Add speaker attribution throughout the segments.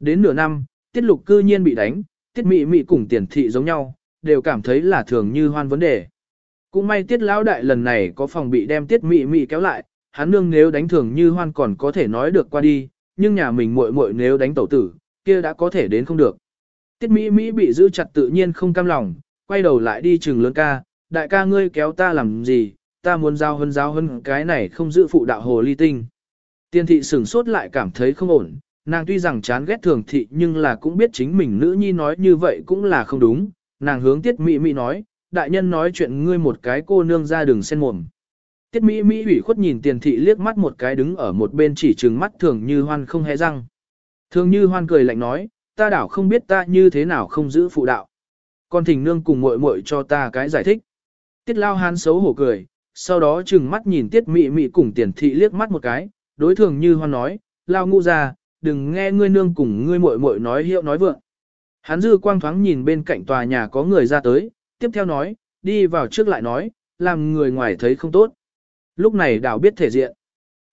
Speaker 1: Đến nửa năm, tiết lục cư nhiên bị đánh, tiết mị mị cùng tiền thị giống nhau, đều cảm thấy là thường như hoan vấn đề. Cũng may tiết lão đại lần này có phòng bị đem tiết mị mị kéo lại, hắn nương nếu đánh thường như hoan còn có thể nói được qua đi, nhưng nhà mình muội muội nếu đánh tẩu tử, kia đã có thể đến không được. Tiết Mỹ Mỹ bị giữ chặt tự nhiên không cam lòng, quay đầu lại đi chừng lớn ca, đại ca ngươi kéo ta làm gì, ta muốn giao hơn giao hơn cái này không giữ phụ đạo hồ ly tinh. Tiên thị sửng sốt lại cảm thấy không ổn, nàng tuy rằng chán ghét thường thị nhưng là cũng biết chính mình nữ nhi nói như vậy cũng là không đúng, nàng hướng tiết Mỹ Mỹ nói, đại nhân nói chuyện ngươi một cái cô nương ra đường sen mồm. Tiết Mỹ Mỹ ủy khuất nhìn tiền thị liếc mắt một cái đứng ở một bên chỉ trừng mắt thường như hoan không hề răng. Thường như hoan cười lạnh nói, ta đảo không biết ta như thế nào không giữ phụ đạo. con thỉnh nương cùng muội muội cho ta cái giải thích. Tiết lao hán xấu hổ cười, sau đó trừng mắt nhìn tiết mị mị cùng tiền thị liếc mắt một cái, đối thường như hoan nói, lao ngu ra, đừng nghe ngươi nương cùng ngươi muội muội nói hiệu nói vượng. Hắn dư quang thoáng nhìn bên cạnh tòa nhà có người ra tới, tiếp theo nói, đi vào trước lại nói, làm người ngoài thấy không tốt. Lúc này đảo biết thể diện.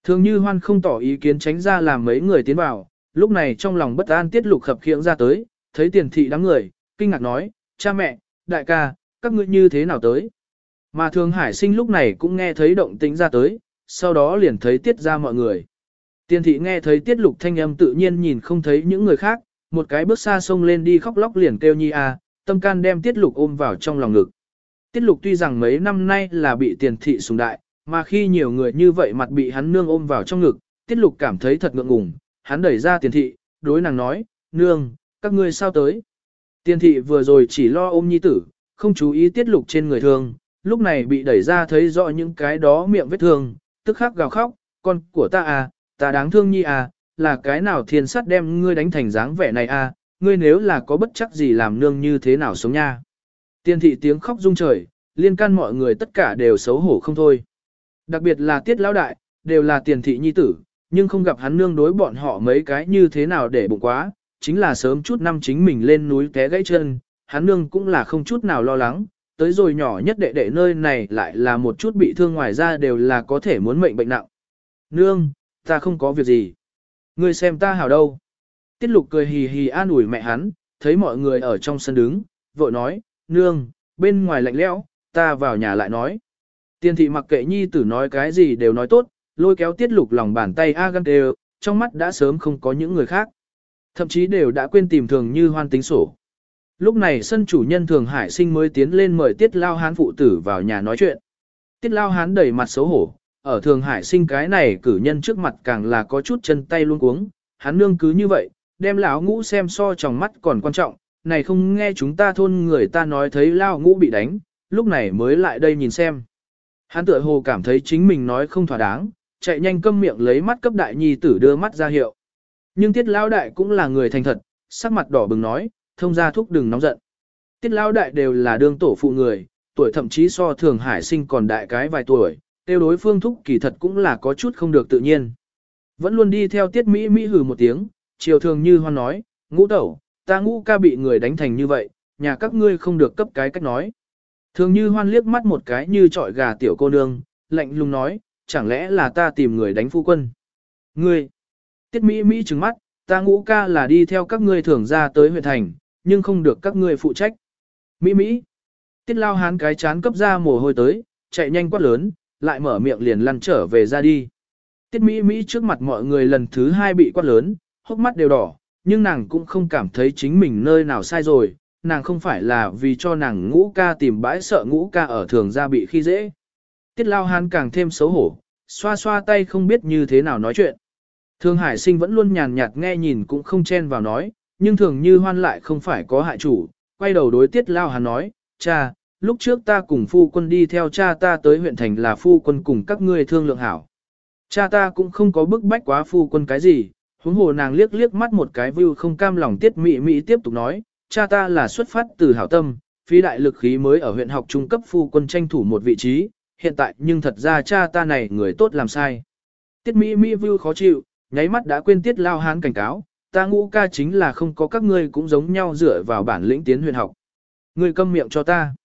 Speaker 1: Thường như hoan không tỏ ý kiến tránh ra làm mấy người tiến vào, lúc này trong lòng bất an tiết lục khập khiễng ra tới, thấy tiền thị đám người, kinh ngạc nói, cha mẹ, đại ca, các ngươi như thế nào tới. Mà thường hải sinh lúc này cũng nghe thấy động tĩnh ra tới, sau đó liền thấy tiết ra mọi người. Tiền thị nghe thấy tiết lục thanh âm tự nhiên nhìn không thấy những người khác, một cái bước xa xông lên đi khóc lóc liền kêu nhi a, tâm can đem tiết lục ôm vào trong lòng ngực. Tiết lục tuy rằng mấy năm nay là bị tiền thị sùng đại, mà khi nhiều người như vậy mặt bị hắn nương ôm vào trong ngực, tiết lục cảm thấy thật ngượng ngùng, hắn đẩy ra tiền thị, đối nàng nói, nương, các ngươi sao tới. Tiền thị vừa rồi chỉ lo ôm nhi tử, không chú ý tiết lục trên người thương, lúc này bị đẩy ra thấy rõ những cái đó miệng vết thương, tức khắc gào khóc, con của ta à, ta đáng thương nhi à, là cái nào thiên sát đem ngươi đánh thành dáng vẻ này à, ngươi nếu là có bất chắc gì làm nương như thế nào sống nha. Tiên thị tiếng khóc rung trời, liên can mọi người tất cả đều xấu hổ không thôi. Đặc biệt là tiết lão đại, đều là tiền thị nhi tử, nhưng không gặp hắn nương đối bọn họ mấy cái như thế nào để bụng quá, chính là sớm chút năm chính mình lên núi té gãy chân, hắn nương cũng là không chút nào lo lắng, tới rồi nhỏ nhất đệ đệ nơi này lại là một chút bị thương ngoài ra đều là có thể muốn mệnh bệnh nặng. Nương, ta không có việc gì. Ngươi xem ta hảo đâu. Tiết lục cười hì hì an ủi mẹ hắn, thấy mọi người ở trong sân đứng, vội nói, nương, bên ngoài lạnh lẽo, ta vào nhà lại nói. Tiên thị mặc kệ nhi tử nói cái gì đều nói tốt, lôi kéo tiết lục lòng bàn tay A gan đều, trong mắt đã sớm không có những người khác. Thậm chí đều đã quên tìm thường như hoan tính sổ. Lúc này sân chủ nhân thường hải sinh mới tiến lên mời tiết lao hán phụ tử vào nhà nói chuyện. Tiết lao hán đầy mặt xấu hổ, ở thường hải sinh cái này cử nhân trước mặt càng là có chút chân tay luôn cuống, hắn nương cứ như vậy, đem lão ngũ xem so trong mắt còn quan trọng, này không nghe chúng ta thôn người ta nói thấy Lão ngũ bị đánh, lúc này mới lại đây nhìn xem. Hắn tựa hồ cảm thấy chính mình nói không thỏa đáng, chạy nhanh câm miệng lấy mắt cấp đại nhi tử đưa mắt ra hiệu. Nhưng tiết lão đại cũng là người thành thật, sắc mặt đỏ bừng nói, thông ra thúc đừng nóng giận. Tiết lão đại đều là đương tổ phụ người, tuổi thậm chí so thường hải sinh còn đại cái vài tuổi, tiêu đối phương thúc kỳ thật cũng là có chút không được tự nhiên. Vẫn luôn đi theo tiết Mỹ Mỹ hừ một tiếng, chiều thường như hoan nói, ngũ tẩu, ta ngũ ca bị người đánh thành như vậy, nhà các ngươi không được cấp cái cách nói. Thường như hoan liếc mắt một cái như trọi gà tiểu cô nương, lạnh lùng nói, chẳng lẽ là ta tìm người đánh phu quân. Ngươi, tiết Mỹ Mỹ trừng mắt, ta ngũ ca là đi theo các ngươi thường ra tới huyện thành, nhưng không được các ngươi phụ trách. Mỹ Mỹ, tiết lao hán cái chán cấp ra mồ hôi tới, chạy nhanh quát lớn, lại mở miệng liền lăn trở về ra đi. Tiết Mỹ Mỹ trước mặt mọi người lần thứ hai bị quát lớn, hốc mắt đều đỏ, nhưng nàng cũng không cảm thấy chính mình nơi nào sai rồi, nàng không phải là vì cho nàng ngũ ca tìm bãi sợ ngũ ca ở thường ra bị khi dễ. Tiết lao hán càng thêm xấu hổ, xoa xoa tay không biết như thế nào nói chuyện. Thường hải sinh vẫn luôn nhàn nhạt nghe nhìn cũng không chen vào nói, nhưng thường như hoan lại không phải có hại chủ, quay đầu đối tiết lao hán nói, cha, lúc trước ta cùng phu quân đi theo cha ta tới huyện thành là phu quân cùng các ngươi thương lượng hảo. Cha ta cũng không có bức bách quá phu quân cái gì, huống hồ nàng liếc liếc mắt một cái view không cam lòng tiết mị mị tiếp tục nói, cha ta là xuất phát từ hảo tâm, phi đại lực khí mới ở huyện học trung cấp phu quân tranh thủ một vị trí, hiện tại nhưng thật ra cha ta này người tốt làm sai. Tiết Mỹ Mỹ view khó chịu, nháy mắt đã quên tiết lao hán cảnh cáo, ta ngũ ca chính là không có các ngươi cũng giống nhau dựa vào bản lĩnh tiến huyện học. Ngươi câm miệng cho ta.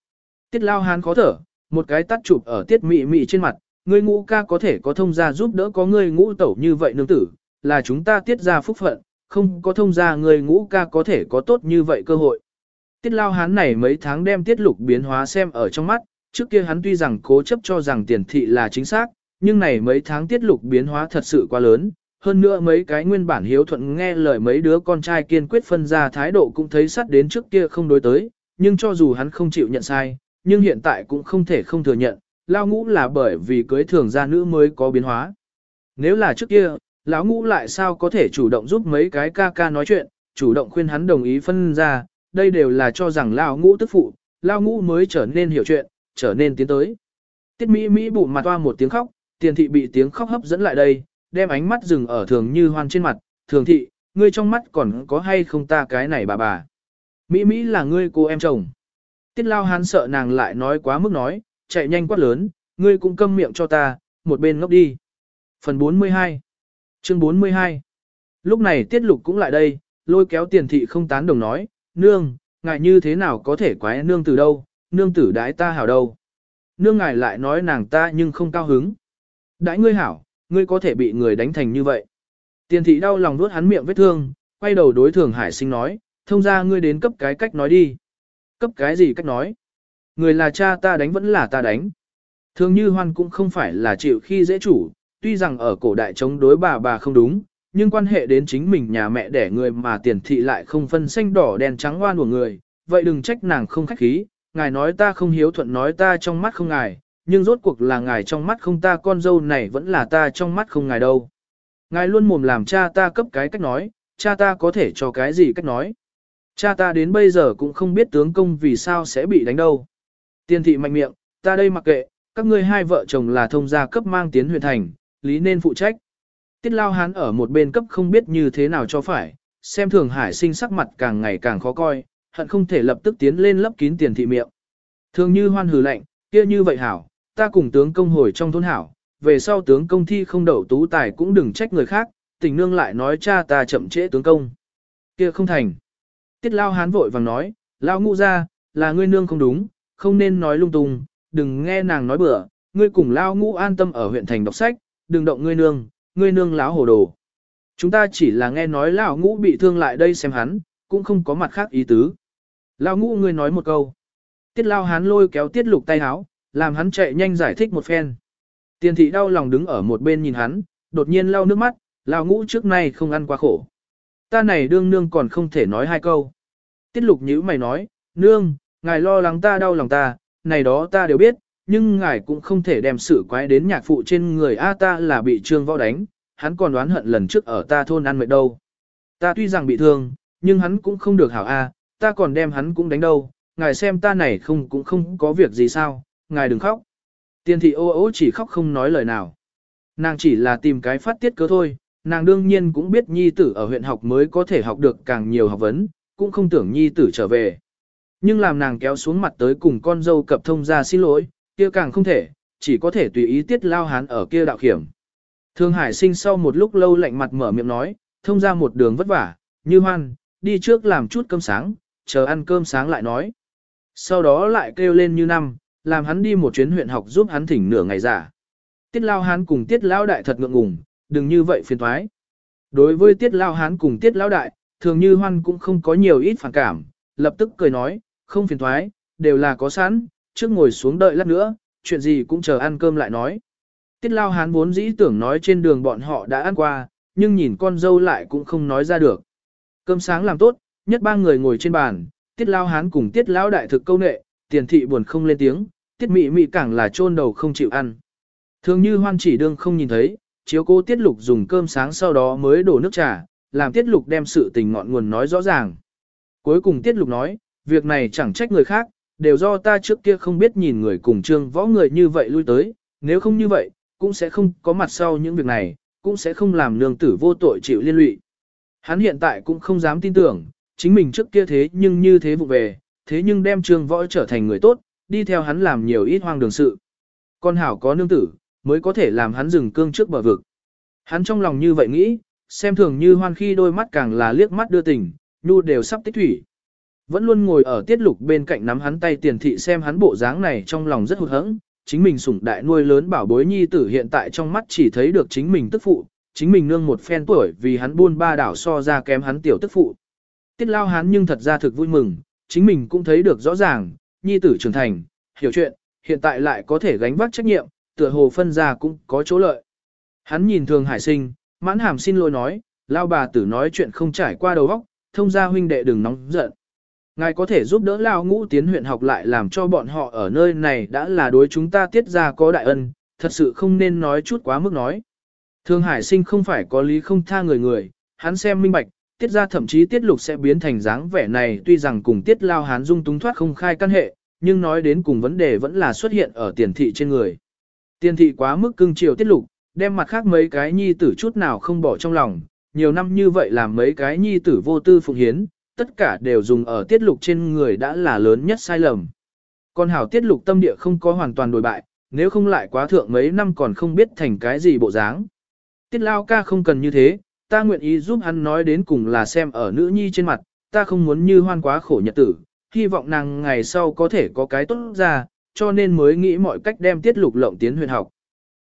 Speaker 1: Tiết lao hán khó thở, một cái tắt chụp ở tiết Mị Mị trên mặt, ngươi ngũ ca có thể có thông gia giúp đỡ có ngươi ngũ tẩu như vậy nương tử, là chúng ta tiết ra phúc phận, không có thông gia người ngũ ca có thể có tốt như vậy cơ hội. Tiết lao hán này mấy tháng đem tiết lục biến hóa xem ở trong mắt, trước kia hắn tuy rằng cố chấp cho rằng tiền thị là chính xác, nhưng này mấy tháng tiết lục biến hóa thật sự quá lớn, hơn nữa mấy cái nguyên bản hiếu thuận nghe lời mấy đứa con trai kiên quyết phân ra thái độ cũng thấy sắt đến trước kia không đối tới, nhưng cho dù hắn không chịu nhận sai, nhưng hiện tại cũng không thể không thừa nhận, lao ngũ là bởi vì cưới thường gia nữ mới có biến hóa. Nếu là trước kia, lão ngũ lại sao có thể chủ động giúp mấy cái ca ca nói chuyện, chủ động khuyên hắn đồng ý phân ra, đây đều là cho rằng lão ngũ tức phụ, lão ngũ mới trở nên hiểu chuyện, trở nên tiến tới. Tiết Mỹ Mỹ bụng mặt toa một tiếng khóc, tiền thị bị tiếng khóc hấp dẫn lại đây, đem ánh mắt dừng ở thường như hoan trên mặt, thường thị, ngươi trong mắt còn có hay không ta cái này bà bà. Mỹ Mỹ là ngươi cô em chồng. Tiết lao hán sợ nàng lại nói quá mức nói, chạy nhanh quát lớn, ngươi cũng câm miệng cho ta, một bên ngốc đi. Phần 42 Chương 42 Lúc này tiết lục cũng lại đây, lôi kéo tiền thị không tán đồng nói, nương, ngài như thế nào có thể quái nương từ đâu, nương tử đái ta hảo đâu. Nương ngài lại nói nàng ta nhưng không cao hứng. Đãi ngươi hảo, ngươi có thể bị người đánh thành như vậy. Tiền thị đau lòng nuốt hắn miệng vết thương, quay đầu đối thường hải sinh nói, thông ra ngươi đến cấp cái cách nói đi. Cấp cái gì cách nói? Người là cha ta đánh vẫn là ta đánh. Thường như hoan cũng không phải là chịu khi dễ chủ, tuy rằng ở cổ đại chống đối bà bà không đúng, nhưng quan hệ đến chính mình nhà mẹ đẻ người mà tiền thị lại không phân xanh đỏ đen trắng oan của người, vậy đừng trách nàng không khách khí, ngài nói ta không hiếu thuận nói ta trong mắt không ngài, nhưng rốt cuộc là ngài trong mắt không ta con dâu này vẫn là ta trong mắt không ngài đâu. Ngài luôn mồm làm cha ta cấp cái cách nói, cha ta có thể cho cái gì cách nói. Cha ta đến bây giờ cũng không biết tướng công vì sao sẽ bị đánh đâu. Tiên thị mạnh miệng, ta đây mặc kệ, các ngươi hai vợ chồng là thông gia cấp mang tiến huyện thành, lý nên phụ trách. Tiết lao hán ở một bên cấp không biết như thế nào cho phải, xem thường hải sinh sắc mặt càng ngày càng khó coi, hận không thể lập tức tiến lên lấp kín tiền thị miệng. Thường như hoan hừ lạnh, kia như vậy hảo, ta cùng tướng công hồi trong thôn hảo, về sau tướng công thi không đậu tú tài cũng đừng trách người khác, tình nương lại nói cha ta chậm trễ tướng công. Kia không thành. Tiết lao hán vội vàng nói, lao ngũ ra, là ngươi nương không đúng, không nên nói lung tung, đừng nghe nàng nói bừa, ngươi cùng lao ngũ an tâm ở huyện thành đọc sách, đừng động ngươi nương, ngươi nương láo hồ đồ. Chúng ta chỉ là nghe nói lão ngũ bị thương lại đây xem hắn, cũng không có mặt khác ý tứ. Lao ngũ ngươi nói một câu. Tiết lao hán lôi kéo tiết lục tay háo, làm hắn chạy nhanh giải thích một phen. Tiền thị đau lòng đứng ở một bên nhìn hắn, đột nhiên lau nước mắt, lao ngũ trước nay không ăn quá khổ. Ta này đương nương còn không thể nói hai câu. Tiết lục nhữ mày nói, nương, ngài lo lắng ta đau lòng ta, này đó ta đều biết, nhưng ngài cũng không thể đem sự quái đến nhạc phụ trên người A ta là bị trương võ đánh, hắn còn đoán hận lần trước ở ta thôn ăn mệt đâu. Ta tuy rằng bị thương, nhưng hắn cũng không được hảo A, ta còn đem hắn cũng đánh đâu, ngài xem ta này không cũng không có việc gì sao, ngài đừng khóc. Tiên thị ô ô chỉ khóc không nói lời nào. Nàng chỉ là tìm cái phát tiết cớ thôi, nàng đương nhiên cũng biết nhi tử ở huyện học mới có thể học được càng nhiều học vấn, cũng không tưởng nhi tử trở về. Nhưng làm nàng kéo xuống mặt tới cùng con dâu cập thông ra xin lỗi, kia càng không thể, chỉ có thể tùy ý tiết lao hán ở kia đạo khiểm. Thương Hải sinh sau một lúc lâu lạnh mặt mở miệng nói, thông ra một đường vất vả, như hoan, đi trước làm chút cơm sáng, chờ ăn cơm sáng lại nói. Sau đó lại kêu lên như năm, làm hắn đi một chuyến huyện học giúp hắn thỉnh nửa ngày giả. Tiết lao hán cùng tiết lao đại thật ngượng ngùng, đừng như vậy phiền thoái. Đối với tiết lao hán cùng tiết lao đại, thường như hoan cũng không có nhiều ít phản cảm, lập tức cười nói, không phiền thoái, đều là có sẵn, trước ngồi xuống đợi lát nữa, chuyện gì cũng chờ ăn cơm lại nói. Tiết lao hán vốn dĩ tưởng nói trên đường bọn họ đã ăn qua, nhưng nhìn con dâu lại cũng không nói ra được. Cơm sáng làm tốt, nhất ba người ngồi trên bàn, tiết lao hán cùng tiết lao đại thực câu nệ, tiền thị buồn không lên tiếng, tiết mị mị càng là chôn đầu không chịu ăn. Thường như hoan chỉ đương không nhìn thấy, chiếu cố tiết lục dùng cơm sáng sau đó mới đổ nước trà, làm tiết lục đem sự tình ngọn nguồn nói rõ ràng. Cuối cùng tiết lục nói, việc này chẳng trách người khác, đều do ta trước kia không biết nhìn người cùng trương võ người như vậy lui tới, nếu không như vậy, cũng sẽ không có mặt sau những việc này, cũng sẽ không làm nương tử vô tội chịu liên lụy. Hắn hiện tại cũng không dám tin tưởng, chính mình trước kia thế nhưng như thế vụ về, thế nhưng đem trương võ trở thành người tốt, đi theo hắn làm nhiều ít hoang đường sự. Con hảo có nương tử, mới có thể làm hắn dừng cương trước bờ vực. Hắn trong lòng như vậy nghĩ, xem thường như hoan khi đôi mắt càng là liếc mắt đưa tình, nhu đều sắp tích thủy. Vẫn luôn ngồi ở tiết lục bên cạnh nắm hắn tay tiền thị xem hắn bộ dáng này trong lòng rất hụt hẫng, chính mình sủng đại nuôi lớn bảo bối nhi tử hiện tại trong mắt chỉ thấy được chính mình tức phụ, chính mình nương một phen tuổi vì hắn buôn ba đảo so ra kém hắn tiểu tức phụ. Tiết lao hắn nhưng thật ra thực vui mừng, chính mình cũng thấy được rõ ràng, nhi tử trưởng thành, hiểu chuyện, hiện tại lại có thể gánh vác trách nhiệm, tựa hồ phân ra cũng có chỗ lợi. Hắn nhìn thường hải sinh, mãn hàm xin lỗi nói, lao bà tử nói chuyện không trải qua đầu óc, thông gia huynh đệ đừng nóng giận. Ngài có thể giúp đỡ lao ngũ tiến huyện học lại làm cho bọn họ ở nơi này đã là đối chúng ta tiết ra có đại ân, thật sự không nên nói chút quá mức nói. Thương hải sinh không phải có lý không tha người người, hắn xem minh bạch, tiết ra thậm chí tiết lục sẽ biến thành dáng vẻ này tuy rằng cùng tiết lao hán dung túng thoát không khai căn hệ, nhưng nói đến cùng vấn đề vẫn là xuất hiện ở tiền thị trên người. Tiền thị quá mức cưng chiều tiết lục, đem mặt khác mấy cái nhi tử chút nào không bỏ trong lòng, nhiều năm như vậy làm mấy cái nhi tử vô tư phụng hiến, tất cả đều dùng ở tiết lục trên người đã là lớn nhất sai lầm. Còn hảo tiết lục tâm địa không có hoàn toàn đổi bại, nếu không lại quá thượng mấy năm còn không biết thành cái gì bộ dáng. Tiết lao ca không cần như thế, ta nguyện ý giúp hắn nói đến cùng là xem ở nữ nhi trên mặt, ta không muốn như hoan quá khổ nhật tử, hy vọng nàng ngày sau có thể có cái tốt ra, cho nên mới nghĩ mọi cách đem tiết lục lộng tiến huyện học.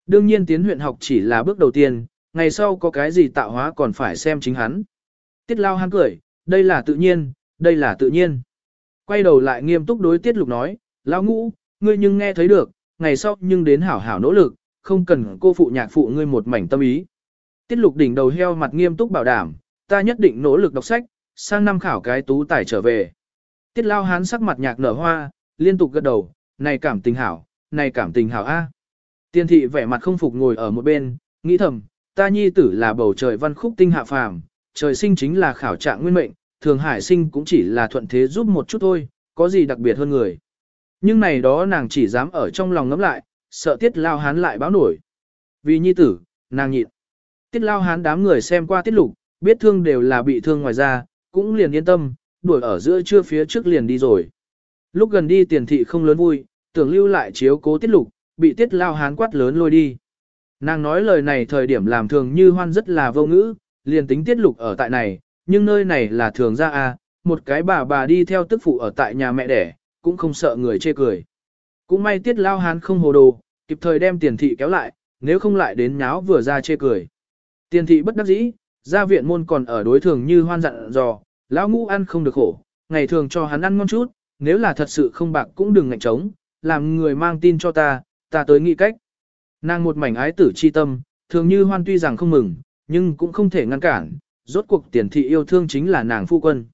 Speaker 1: Đương nhiên tiến huyện học chỉ là bước đầu tiên, ngày sau có cái gì tạo hóa còn phải xem chính hắn. Tiết lao hắn cười, đây là tự nhiên, đây là tự nhiên. Quay đầu lại nghiêm túc đối tiết lục nói, lão ngũ, ngươi nhưng nghe thấy được, ngày sau nhưng đến hảo hảo nỗ lực, không cần cô phụ nhạc phụ ngươi một mảnh tâm ý. Tiết lục đỉnh đầu heo mặt nghiêm túc bảo đảm, ta nhất định nỗ lực đọc sách, sang năm khảo cái tú tài trở về. Tiết lao hán sắc mặt nhạc nở hoa, liên tục gật đầu, này cảm tình hảo, này cảm tình hảo a. Tiên thị vẻ mặt không phục ngồi ở một bên, nghĩ thầm, ta nhi tử là bầu trời văn khúc tinh hạ phàm, trời sinh chính là khảo trạng nguyên mệnh, thường hải sinh cũng chỉ là thuận thế giúp một chút thôi, có gì đặc biệt hơn người. Nhưng này đó nàng chỉ dám ở trong lòng ngấm lại, sợ tiết lao hán lại báo nổi. Vì nhi tử, nàng nhịn. Tiết lao hán đám người xem qua tiết lục, biết thương đều là bị thương ngoài ra, cũng liền yên tâm, đuổi ở giữa trưa phía trước liền đi rồi. Lúc gần đi tiền thị không lớn vui, tưởng lưu lại chiếu cố tiết lục, bị tiết lao hán quát lớn lôi đi. Nàng nói lời này thời điểm làm thường như hoan rất là vô ngữ, liền tính tiết lục ở tại này, nhưng nơi này là thường ra a một cái bà bà đi theo tức phụ ở tại nhà mẹ đẻ, cũng không sợ người chê cười. Cũng may tiết lao hán không hồ đồ, kịp thời đem tiền thị kéo lại, nếu không lại đến nháo vừa ra chê cười. Tiền thị bất đắc dĩ, gia viện môn còn ở đối thường như hoan dặn dò, lão ngũ ăn không được khổ, ngày thường cho hắn ăn ngon chút, nếu là thật sự không bạc cũng đừng ngạnh trống, làm người mang tin cho ta, ta tới nghĩ cách. Nàng một mảnh ái tử chi tâm, thường như hoan tuy rằng không mừng, nhưng cũng không thể ngăn cản, rốt cuộc tiền thị yêu thương chính là nàng phu quân.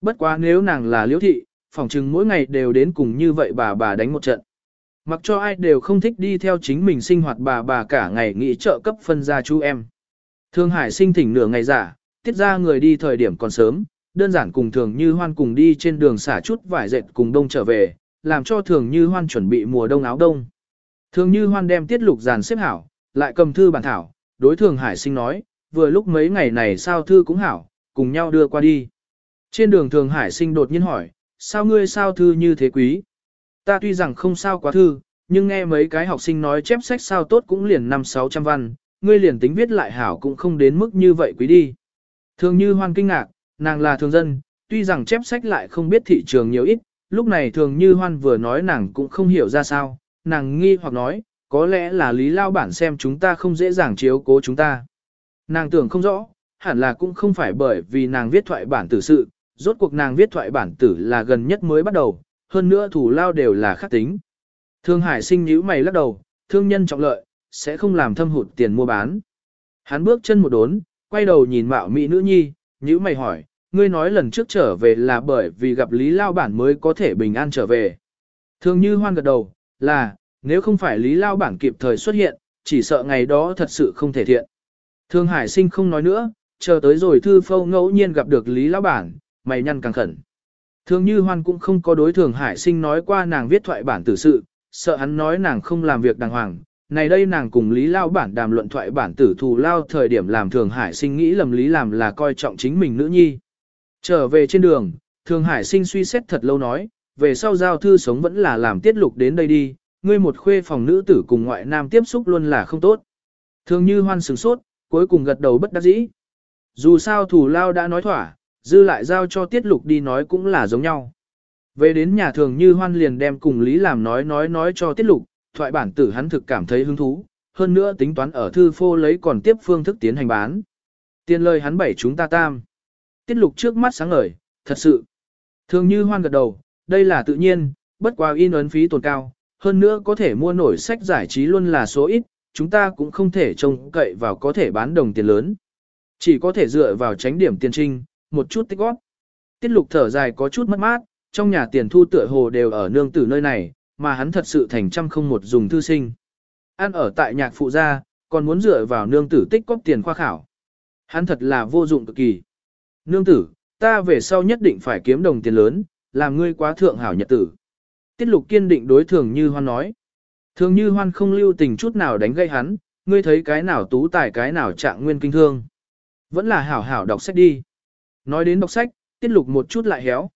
Speaker 1: Bất quá nếu nàng là liễu thị, phỏng chừng mỗi ngày đều đến cùng như vậy bà bà đánh một trận. Mặc cho ai đều không thích đi theo chính mình sinh hoạt bà bà cả ngày nghĩ trợ cấp phân ra chú em. Thương Hải sinh thỉnh nửa ngày giả, tiết ra người đi thời điểm còn sớm, đơn giản cùng thường như hoan cùng đi trên đường xả chút vải dệt cùng đông trở về, làm cho thường như hoan chuẩn bị mùa đông áo đông. Thường như hoan đem tiết lục dàn xếp hảo, lại cầm thư bản thảo, đối thường hải sinh nói, vừa lúc mấy ngày này sao thư cũng hảo, cùng nhau đưa qua đi. Trên đường thường hải sinh đột nhiên hỏi, sao ngươi sao thư như thế quý? Ta tuy rằng không sao quá thư, nhưng nghe mấy cái học sinh nói chép sách sao tốt cũng liền năm sáu trăm văn, ngươi liền tính viết lại hảo cũng không đến mức như vậy quý đi. Thường như hoan kinh ngạc, nàng là thường dân, tuy rằng chép sách lại không biết thị trường nhiều ít, lúc này thường như hoan vừa nói nàng cũng không hiểu ra sao, nàng nghi hoặc nói, có lẽ là lý lao bản xem chúng ta không dễ dàng chiếu cố chúng ta. Nàng tưởng không rõ, hẳn là cũng không phải bởi vì nàng viết thoại bản tử sự, rốt cuộc nàng viết thoại bản tử là gần nhất mới bắt đầu, hơn nữa thủ lao đều là khắc tính. Thương Hải sinh nhíu mày lắc đầu, thương nhân trọng lợi, sẽ không làm thâm hụt tiền mua bán. Hắn bước chân một đốn, quay đầu nhìn mạo mỹ nữ nhi, Nhữ mày hỏi, ngươi nói lần trước trở về là bởi vì gặp Lý Lao Bản mới có thể bình an trở về. Thương như hoan gật đầu, là, nếu không phải Lý Lao Bản kịp thời xuất hiện, chỉ sợ ngày đó thật sự không thể thiện. Thương Hải sinh không nói nữa, chờ tới rồi thư phâu ngẫu nhiên gặp được Lý Lao Bản, mày nhăn càng khẩn. Thương như hoan cũng không có đối thường Hải sinh nói qua nàng viết thoại bản tử sự, sợ hắn nói nàng không làm việc đàng hoàng. Này đây nàng cùng Lý Lao bản đàm luận thoại bản tử thù lao thời điểm làm thường hải sinh nghĩ lầm Lý làm là coi trọng chính mình nữ nhi. Trở về trên đường, thường hải sinh suy xét thật lâu nói, về sau giao thư sống vẫn là làm tiết lục đến đây đi, ngươi một khuê phòng nữ tử cùng ngoại nam tiếp xúc luôn là không tốt. Thường như hoan sừng sốt, cuối cùng gật đầu bất đắc dĩ. Dù sao thủ lao đã nói thỏa, dư lại giao cho tiết lục đi nói cũng là giống nhau. Về đến nhà thường như hoan liền đem cùng Lý làm nói nói nói cho tiết lục, thoại bản tử hắn thực cảm thấy hứng thú, hơn nữa tính toán ở thư phô lấy còn tiếp phương thức tiến hành bán. Tiền lời hắn bảy chúng ta tam. Tiết lục trước mắt sáng ngời, thật sự. Thường như hoan gật đầu, đây là tự nhiên, bất quá in ấn phí tồn cao, hơn nữa có thể mua nổi sách giải trí luôn là số ít, chúng ta cũng không thể trông cậy vào có thể bán đồng tiền lớn. Chỉ có thể dựa vào tránh điểm tiền trinh, một chút tích góp. Tiết lục thở dài có chút mất mát, trong nhà tiền thu tựa hồ đều ở nương tử nơi này, mà hắn thật sự thành trăm không một dùng thư sinh. Ăn ở tại nhạc phụ gia, còn muốn dựa vào nương tử tích góp tiền khoa khảo. Hắn thật là vô dụng cực kỳ. Nương tử, ta về sau nhất định phải kiếm đồng tiền lớn, làm ngươi quá thượng hảo nhật tử. Tiết lục kiên định đối thường như hoan nói. Thường như hoan không lưu tình chút nào đánh gây hắn, ngươi thấy cái nào tú tài cái nào trạng nguyên kinh thương. Vẫn là hảo hảo đọc sách đi. Nói đến đọc sách, tiết lục một chút lại héo.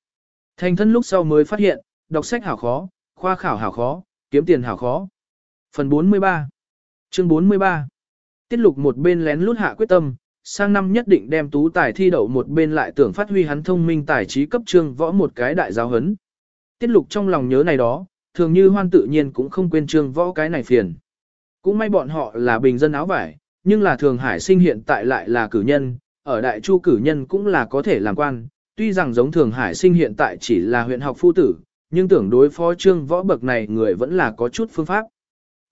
Speaker 1: Thành thân lúc sau mới phát hiện, đọc sách hảo khó, khoa khảo hảo khó, kiếm tiền hảo khó. Phần 43 Chương 43 Tiết lục một bên lén lút hạ quyết tâm, sang năm nhất định đem tú tài thi đậu một bên lại tưởng phát huy hắn thông minh tài trí cấp trương võ một cái đại giáo hấn. Tiết lục trong lòng nhớ này đó, thường như hoan tự nhiên cũng không quên trương võ cái này phiền. Cũng may bọn họ là bình dân áo vải, nhưng là thường hải sinh hiện tại lại là cử nhân, ở đại chu cử nhân cũng là có thể làm quan, tuy rằng giống thường hải sinh hiện tại chỉ là huyện học phu tử, nhưng tưởng đối phó trương võ bậc này người vẫn là có chút phương pháp.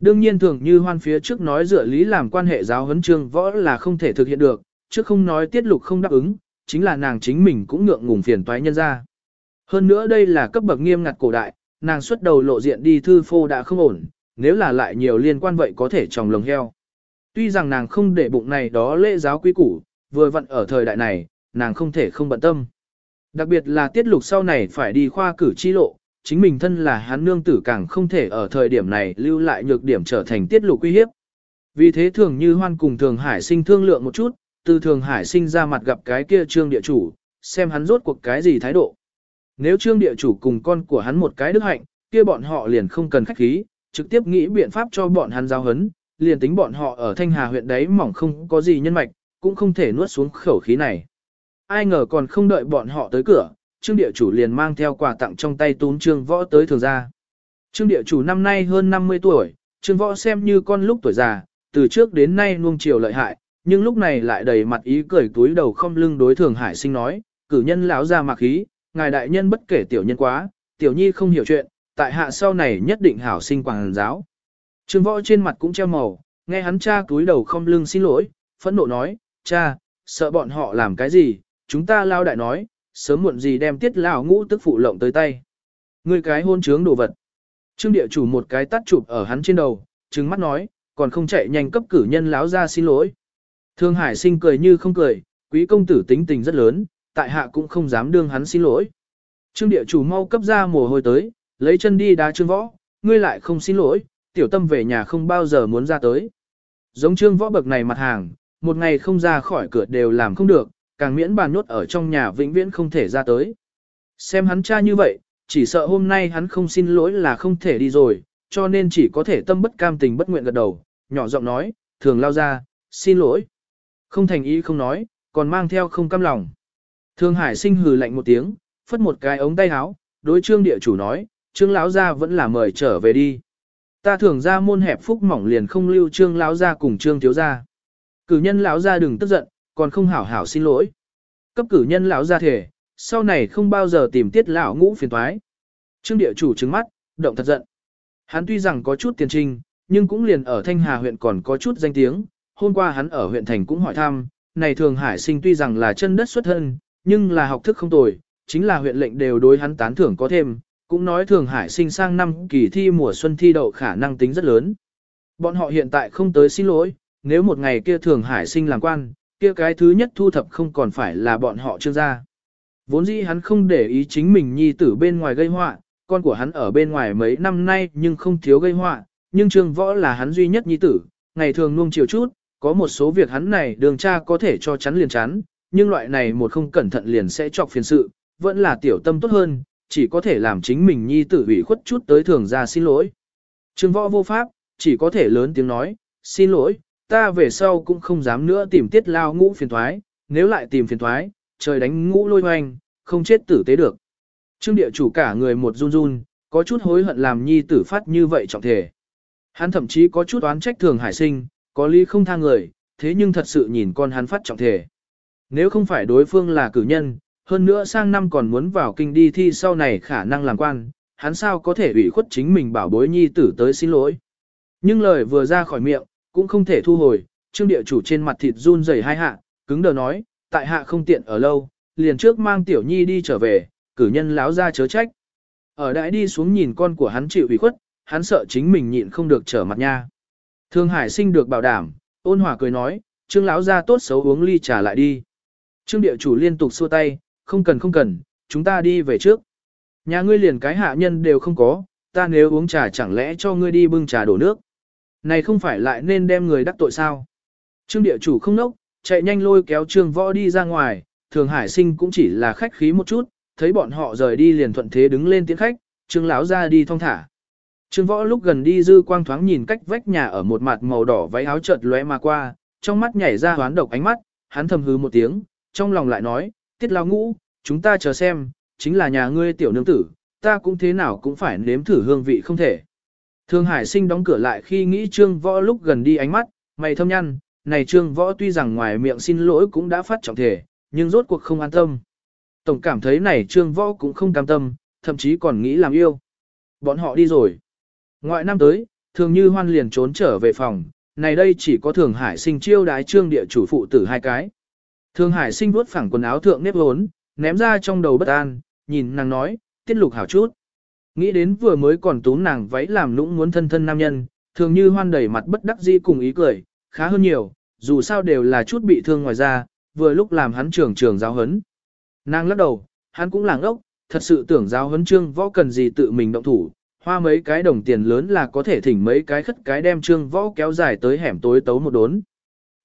Speaker 1: Đương nhiên thường như hoan phía trước nói dựa lý làm quan hệ giáo huấn trương võ là không thể thực hiện được, chứ không nói tiết lục không đáp ứng, chính là nàng chính mình cũng ngượng ngùng phiền toái nhân ra. Hơn nữa đây là cấp bậc nghiêm ngặt cổ đại, nàng xuất đầu lộ diện đi thư phô đã không ổn, nếu là lại nhiều liên quan vậy có thể tròng lồng heo. Tuy rằng nàng không để bụng này đó lễ giáo quý củ, vừa vặn ở thời đại này, nàng không thể không bận tâm. Đặc biệt là tiết lục sau này phải đi khoa cử chi lộ, chính mình thân là hắn nương tử càng không thể ở thời điểm này lưu lại nhược điểm trở thành tiết lục uy hiếp. Vì thế thường như hoan cùng thường hải sinh thương lượng một chút, từ thường hải sinh ra mặt gặp cái kia trương địa chủ, xem hắn rốt cuộc cái gì thái độ. Nếu trương địa chủ cùng con của hắn một cái đức hạnh, kia bọn họ liền không cần khách khí, trực tiếp nghĩ biện pháp cho bọn hắn giao hấn, liền tính bọn họ ở Thanh Hà huyện đấy mỏng không có gì nhân mạch, cũng không thể nuốt xuống khẩu khí này. Ai ngờ còn không đợi bọn họ tới cửa, trương địa chủ liền mang theo quà tặng trong tay tún trương võ tới thường gia. Trương địa chủ năm nay hơn 50 tuổi, trương võ xem như con lúc tuổi già, từ trước đến nay nuông chiều lợi hại, nhưng lúc này lại đầy mặt ý cười túi đầu không lưng đối thường hải sinh nói, cử nhân lão ra mặc khí, ngài đại nhân bất kể tiểu nhân quá, tiểu nhi không hiểu chuyện, tại hạ sau này nhất định hảo sinh quảng giáo. Trương võ trên mặt cũng treo màu, nghe hắn cha túi đầu không lưng xin lỗi, phẫn nộ nói, cha, sợ bọn họ làm cái gì, chúng ta lao đại nói, sớm muộn gì đem tiết lão ngũ tức phụ lộng tới tay. Người cái hôn trướng đồ vật. Trương địa chủ một cái tắt chụp ở hắn trên đầu, trừng mắt nói, còn không chạy nhanh cấp cử nhân láo ra xin lỗi. Thương Hải sinh cười như không cười, quý công tử tính tình rất lớn, tại hạ cũng không dám đương hắn xin lỗi. Trương địa chủ mau cấp ra mồ hôi tới, lấy chân đi đá trương võ, ngươi lại không xin lỗi, tiểu tâm về nhà không bao giờ muốn ra tới. Giống trương võ bậc này mặt hàng, một ngày không ra khỏi cửa đều làm không được, càng miễn bàn nhốt ở trong nhà vĩnh viễn không thể ra tới. Xem hắn cha như vậy, chỉ sợ hôm nay hắn không xin lỗi là không thể đi rồi, cho nên chỉ có thể tâm bất cam tình bất nguyện gật đầu, nhỏ giọng nói, thường lao ra, xin lỗi. Không thành ý không nói, còn mang theo không cam lòng. thường Hải sinh hừ lạnh một tiếng, phất một cái ống tay áo, đối trương địa chủ nói, trương lão gia vẫn là mời trở về đi. Ta thường ra môn hẹp phúc mỏng liền không lưu trương lão gia cùng trương thiếu gia. Cử nhân lão gia đừng tức giận, còn không hảo hảo xin lỗi. Cấp cử nhân lão ra thể, sau này không bao giờ tìm tiết lão ngũ phiền toái. Trương địa chủ trừng mắt, động thật giận. Hắn tuy rằng có chút tiền trinh, nhưng cũng liền ở Thanh Hà huyện còn có chút danh tiếng. Hôm qua hắn ở huyện thành cũng hỏi thăm, này thường hải sinh tuy rằng là chân đất xuất thân, nhưng là học thức không tồi, chính là huyện lệnh đều đối hắn tán thưởng có thêm, cũng nói thường hải sinh sang năm kỳ thi mùa xuân thi đậu khả năng tính rất lớn. Bọn họ hiện tại không tới xin lỗi, nếu một ngày kia thường hải sinh làm quan, kia cái thứ nhất thu thập không còn phải là bọn họ trương gia. Vốn dĩ hắn không để ý chính mình nhi tử bên ngoài gây họa, con của hắn ở bên ngoài mấy năm nay nhưng không thiếu gây họa, nhưng trương võ là hắn duy nhất nhi tử, ngày thường nuông chiều chút, có một số việc hắn này đường cha có thể cho chắn liền chắn, nhưng loại này một không cẩn thận liền sẽ chọc phiền sự, vẫn là tiểu tâm tốt hơn, chỉ có thể làm chính mình nhi tử ủy khuất chút tới thường ra xin lỗi. Trương võ vô pháp, chỉ có thể lớn tiếng nói, xin lỗi, ta về sau cũng không dám nữa tìm tiết lao ngũ phiền thoái, nếu lại tìm phiền thoái, trời đánh ngũ lôi hoành, không chết tử tế được. Trương địa chủ cả người một run run, có chút hối hận làm nhi tử phát như vậy trọng thể. Hắn thậm chí có chút oán trách thường hải sinh, có lý không tha người, thế nhưng thật sự nhìn con hắn phát trọng thể. Nếu không phải đối phương là cử nhân, hơn nữa sang năm còn muốn vào kinh đi thi sau này khả năng làm quan, hắn sao có thể ủy khuất chính mình bảo bối nhi tử tới xin lỗi. Nhưng lời vừa ra khỏi miệng, cũng không thể thu hồi, trương địa chủ trên mặt thịt run rẩy hai hạ, cứng đờ nói, tại hạ không tiện ở lâu, liền trước mang tiểu nhi đi trở về, cử nhân láo ra chớ trách. Ở đại đi xuống nhìn con của hắn chịu ủy khuất, hắn sợ chính mình nhịn không được trở mặt nha. Thương Hải sinh được bảo đảm, ôn hòa cười nói, trương lão ra tốt xấu uống ly trà lại đi. Trương địa chủ liên tục xua tay, không cần không cần, chúng ta đi về trước. Nhà ngươi liền cái hạ nhân đều không có, ta nếu uống trà chẳng lẽ cho ngươi đi bưng trà đổ nước. Này không phải lại nên đem người đắc tội sao. Trương địa chủ không nốc, chạy nhanh lôi kéo trương võ đi ra ngoài, thường hải sinh cũng chỉ là khách khí một chút, thấy bọn họ rời đi liền thuận thế đứng lên tiến khách, trương lão ra đi thong thả. Trương võ lúc gần đi dư quang thoáng nhìn cách vách nhà ở một mặt màu đỏ váy áo chợt lóe mà qua, trong mắt nhảy ra hoán độc ánh mắt, hắn thầm hứ một tiếng, trong lòng lại nói, tiết lao ngũ, chúng ta chờ xem, chính là nhà ngươi tiểu nương tử, ta cũng thế nào cũng phải nếm thử hương vị không thể. Thương Hải sinh đóng cửa lại khi nghĩ trương võ lúc gần đi ánh mắt, mày thâm nhăn, này trương võ tuy rằng ngoài miệng xin lỗi cũng đã phát trọng thể, nhưng rốt cuộc không an tâm. Tổng cảm thấy này trương võ cũng không cam tâm, thậm chí còn nghĩ làm yêu. Bọn họ đi rồi. Ngoại năm tới, thường như hoan liền trốn trở về phòng, này đây chỉ có thường hải sinh chiêu đái trương địa chủ phụ tử hai cái. Thường hải sinh vuốt phẳng quần áo thượng nếp hốn, ném ra trong đầu bất an, nhìn nàng nói, tiết lục hảo chút. Nghĩ đến vừa mới còn tú nàng váy làm lũng muốn thân thân nam nhân, thường như hoan đầy mặt bất đắc dĩ cùng ý cười, khá hơn nhiều, dù sao đều là chút bị thương ngoài ra, vừa lúc làm hắn trưởng trường giáo hấn. Nàng lắc đầu, hắn cũng làng ốc, thật sự tưởng giáo huấn trương võ cần gì tự mình động thủ, hoa mấy cái đồng tiền lớn là có thể thỉnh mấy cái khất cái đem trương võ kéo dài tới hẻm tối tấu một đốn.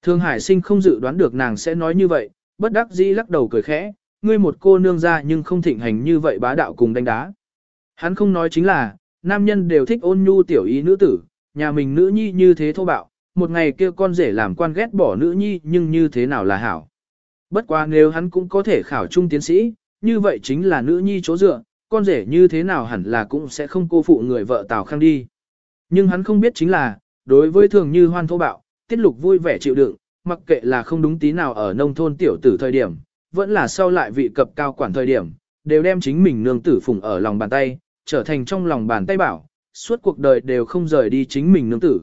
Speaker 1: Thương Hải sinh không dự đoán được nàng sẽ nói như vậy, bất đắc dĩ lắc đầu cười khẽ, ngươi một cô nương ra nhưng không thịnh hành như vậy bá đạo cùng đánh đá. Hắn không nói chính là, nam nhân đều thích ôn nhu tiểu ý nữ tử, nhà mình nữ nhi như thế thô bạo, một ngày kia con rể làm quan ghét bỏ nữ nhi nhưng như thế nào là hảo. Bất quá nếu hắn cũng có thể khảo trung tiến sĩ, như vậy chính là nữ nhi chỗ dựa, con rể như thế nào hẳn là cũng sẽ không cô phụ người vợ Tào Khang đi. Nhưng hắn không biết chính là, đối với thường như hoan thô bạo, tiết lục vui vẻ chịu đựng, mặc kệ là không đúng tí nào ở nông thôn tiểu tử thời điểm, vẫn là sau lại vị cập cao quản thời điểm, đều đem chính mình nương tử phụng ở lòng bàn tay, trở thành trong lòng bàn tay bảo, suốt cuộc đời đều không rời đi chính mình nương tử.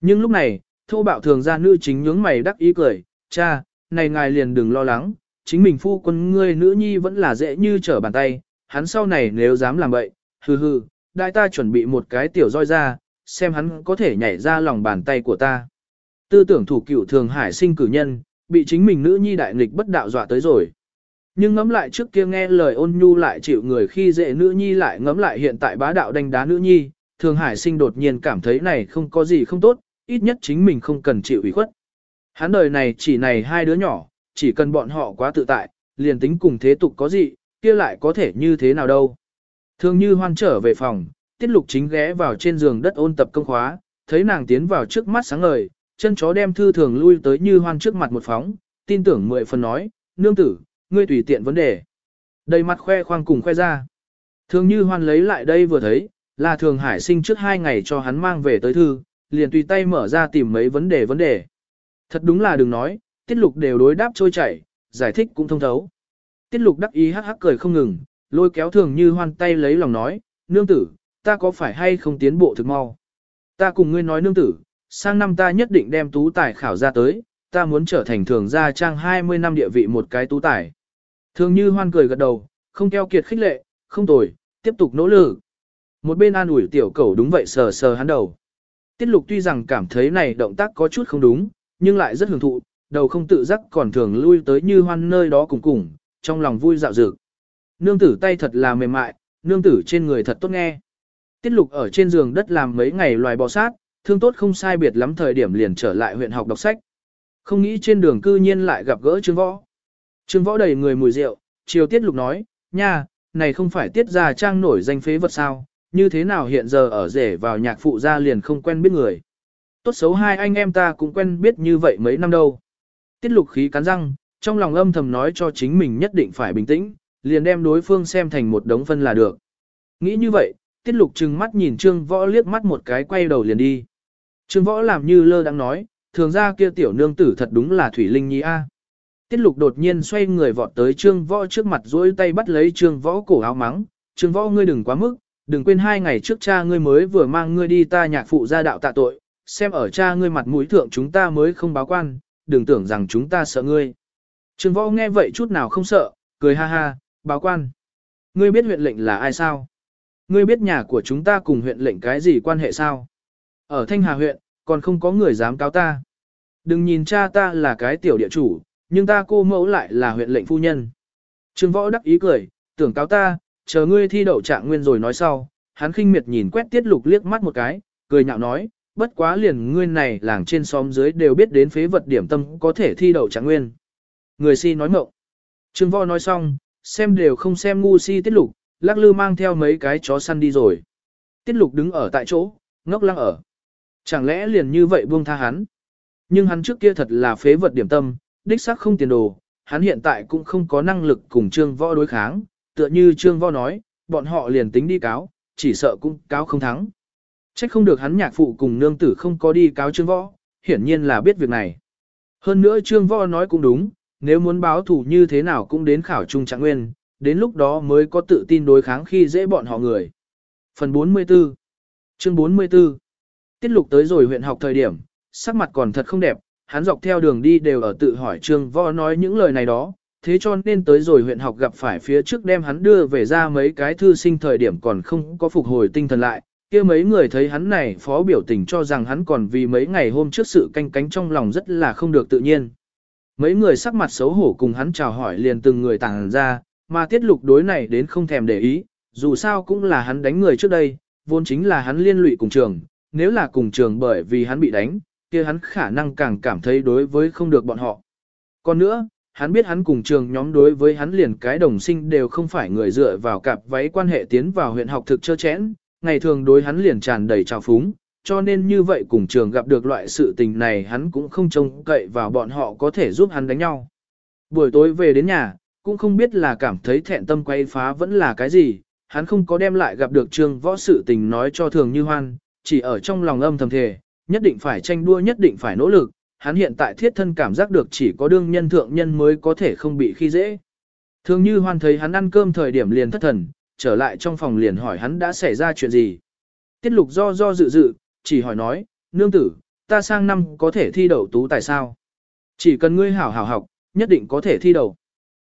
Speaker 1: Nhưng lúc này, thô bạo thường ra nữ chính nhướng mày đắc ý cười, cha, này ngài liền đừng lo lắng, chính mình phu quân ngươi nữ nhi vẫn là dễ như trở bàn tay, hắn sau này nếu dám làm vậy, hừ hừ, đại ta chuẩn bị một cái tiểu roi ra, xem hắn có thể nhảy ra lòng bàn tay của ta. Tư tưởng thủ cựu thường hải sinh cử nhân, bị chính mình nữ nhi đại nghịch bất đạo dọa tới rồi. Nhưng ngẫm lại trước kia nghe lời ôn nhu lại chịu người khi dễ nữ nhi lại ngẫm lại hiện tại bá đạo đánh đá nữ nhi, thường hải sinh đột nhiên cảm thấy này không có gì không tốt, ít nhất chính mình không cần chịu ủy khuất. Hắn đời này chỉ này hai đứa nhỏ, chỉ cần bọn họ quá tự tại, liền tính cùng thế tục có gì, kia lại có thể như thế nào đâu. Thường như hoan trở về phòng, tiết lục chính ghé vào trên giường đất ôn tập công khóa, thấy nàng tiến vào trước mắt sáng ngời, chân chó đem thư thường lui tới như hoan trước mặt một phóng, tin tưởng mười phần nói, nương tử, ngươi tùy tiện vấn đề. Đầy mặt khoe khoang cùng khoe ra. Thường như hoan lấy lại đây vừa thấy, là thường hải sinh trước hai ngày cho hắn mang về tới thư, liền tùy tay mở ra tìm mấy vấn đề vấn đề. Thật đúng là đừng nói, tiết lục đều đối đáp trôi chảy, giải thích cũng thông thấu. Tiết lục đắc ý hắc hắc cười không ngừng, lôi kéo thường như hoan tay lấy lòng nói, nương tử, ta có phải hay không tiến bộ thực mau. Ta cùng ngươi nói nương tử, sang năm ta nhất định đem tú tài khảo ra tới, ta muốn trở thành thường gia trang 20 năm địa vị một cái tú tài. Thường như hoan cười gật đầu, không keo kiệt khích lệ, không tồi, tiếp tục nỗ lực. Một bên an ủi tiểu cầu đúng vậy sờ sờ hắn đầu. Tiết lục tuy rằng cảm thấy này động tác có chút không đúng, nhưng lại rất hưởng thụ, đầu không tự giác còn thường lui tới như hoan nơi đó cùng cùng, trong lòng vui dạo dực. Nương tử tay thật là mềm mại, nương tử trên người thật tốt nghe. Tiết lục ở trên giường đất làm mấy ngày loài bò sát, thương tốt không sai biệt lắm thời điểm liền trở lại huyện học đọc sách. Không nghĩ trên đường cư nhiên lại gặp gỡ Trương Võ. Trương Võ đầy người mùi rượu, chiều Tiết Lục nói, nha, này không phải Tiết gia trang nổi danh phế vật sao, như thế nào hiện giờ ở rể vào nhạc phụ gia liền không quen biết người. Tốt xấu hai anh em ta cũng quen biết như vậy mấy năm đâu. Tiết Lục khí cắn răng, trong lòng âm thầm nói cho chính mình nhất định phải bình tĩnh, liền đem đối phương xem thành một đống phân là được. Nghĩ như vậy, Tiết Lục trừng mắt nhìn Trương Võ liếc mắt một cái quay đầu liền đi. Trương võ làm như lơ đang nói, thường ra kia tiểu nương tử thật đúng là thủy linh nhi a. Tiết lục đột nhiên xoay người vọt tới trương võ trước mặt duỗi tay bắt lấy trương võ cổ áo mắng, trương võ ngươi đừng quá mức, đừng quên hai ngày trước cha ngươi mới vừa mang ngươi đi ta nhạc phụ ra đạo tạ tội, xem ở cha ngươi mặt mũi thượng chúng ta mới không báo quan, đừng tưởng rằng chúng ta sợ ngươi. Trương võ nghe vậy chút nào không sợ, cười ha ha, báo quan. Ngươi biết huyện lệnh là ai sao? Ngươi biết nhà của chúng ta cùng huyện lệnh cái gì quan hệ sao? Ở Thanh Hà huyện, còn không có người dám cáo ta. Đừng nhìn cha ta là cái tiểu địa chủ, nhưng ta cô mẫu lại là huyện lệnh phu nhân. Trương võ đắc ý cười, tưởng cáo ta, chờ ngươi thi đậu trạng nguyên rồi nói sau. Hắn khinh miệt nhìn quét tiết lục liếc mắt một cái, cười nhạo nói, bất quá liền ngươi này làng trên xóm dưới đều biết đến phế vật điểm tâm có thể thi đậu trạng nguyên. Người si nói mộng. Trương võ nói xong, xem đều không xem ngu si tiết lục, lắc lư mang theo mấy cái chó săn đi rồi. Tiết lục đứng ở tại chỗ, ngốc lăng ở. Chẳng lẽ liền như vậy buông tha hắn? Nhưng hắn trước kia thật là phế vật điểm tâm, đích xác không tiền đồ, hắn hiện tại cũng không có năng lực cùng trương võ đối kháng, tựa như trương võ nói, bọn họ liền tính đi cáo, chỉ sợ cũng cáo không thắng. Trách không được hắn nhạc phụ cùng nương tử không có đi cáo trương võ, hiển nhiên là biết việc này. Hơn nữa trương võ nói cũng đúng, nếu muốn báo thù như thế nào cũng đến khảo trung trạng nguyên, đến lúc đó mới có tự tin đối kháng khi dễ bọn họ người. Phần 44 Chương 44 Tiết lục tới rồi huyện học thời điểm, sắc mặt còn thật không đẹp, hắn dọc theo đường đi đều ở tự hỏi trương võ nói những lời này đó, thế cho nên tới rồi huyện học gặp phải phía trước đem hắn đưa về ra mấy cái thư sinh thời điểm còn không có phục hồi tinh thần lại, kia mấy người thấy hắn này phó biểu tình cho rằng hắn còn vì mấy ngày hôm trước sự canh cánh trong lòng rất là không được tự nhiên. Mấy người sắc mặt xấu hổ cùng hắn chào hỏi liền từng người tàng ra, mà tiết lục đối này đến không thèm để ý, dù sao cũng là hắn đánh người trước đây, vốn chính là hắn liên lụy cùng trường, nếu là cùng trường bởi vì hắn bị đánh, kia hắn khả năng càng cảm thấy đối với không được bọn họ. Còn nữa, hắn biết hắn cùng trường nhóm đối với hắn liền cái đồng sinh đều không phải người dựa vào cặp váy quan hệ tiến vào huyện học thực chơ chẽn, ngày thường đối hắn liền tràn đầy trào phúng, cho nên như vậy cùng trường gặp được loại sự tình này hắn cũng không trông cậy vào bọn họ có thể giúp hắn đánh nhau. Buổi tối về đến nhà, cũng không biết là cảm thấy thẹn tâm quay phá vẫn là cái gì, hắn không có đem lại gặp được trương võ sự tình nói cho thường như hoan, chỉ ở trong lòng âm thầm thề, nhất định phải tranh đua nhất định phải nỗ lực, hắn hiện tại thiết thân cảm giác được chỉ có đương nhân thượng nhân mới có thể không bị khi dễ. Thường như hoan thấy hắn ăn cơm thời điểm liền thất thần, trở lại trong phòng liền hỏi hắn đã xảy ra chuyện gì. Tiết lục do do dự dự, chỉ hỏi nói, nương tử, ta sang năm có thể thi đậu tú tại sao? Chỉ cần ngươi hảo hảo học, nhất định có thể thi đậu.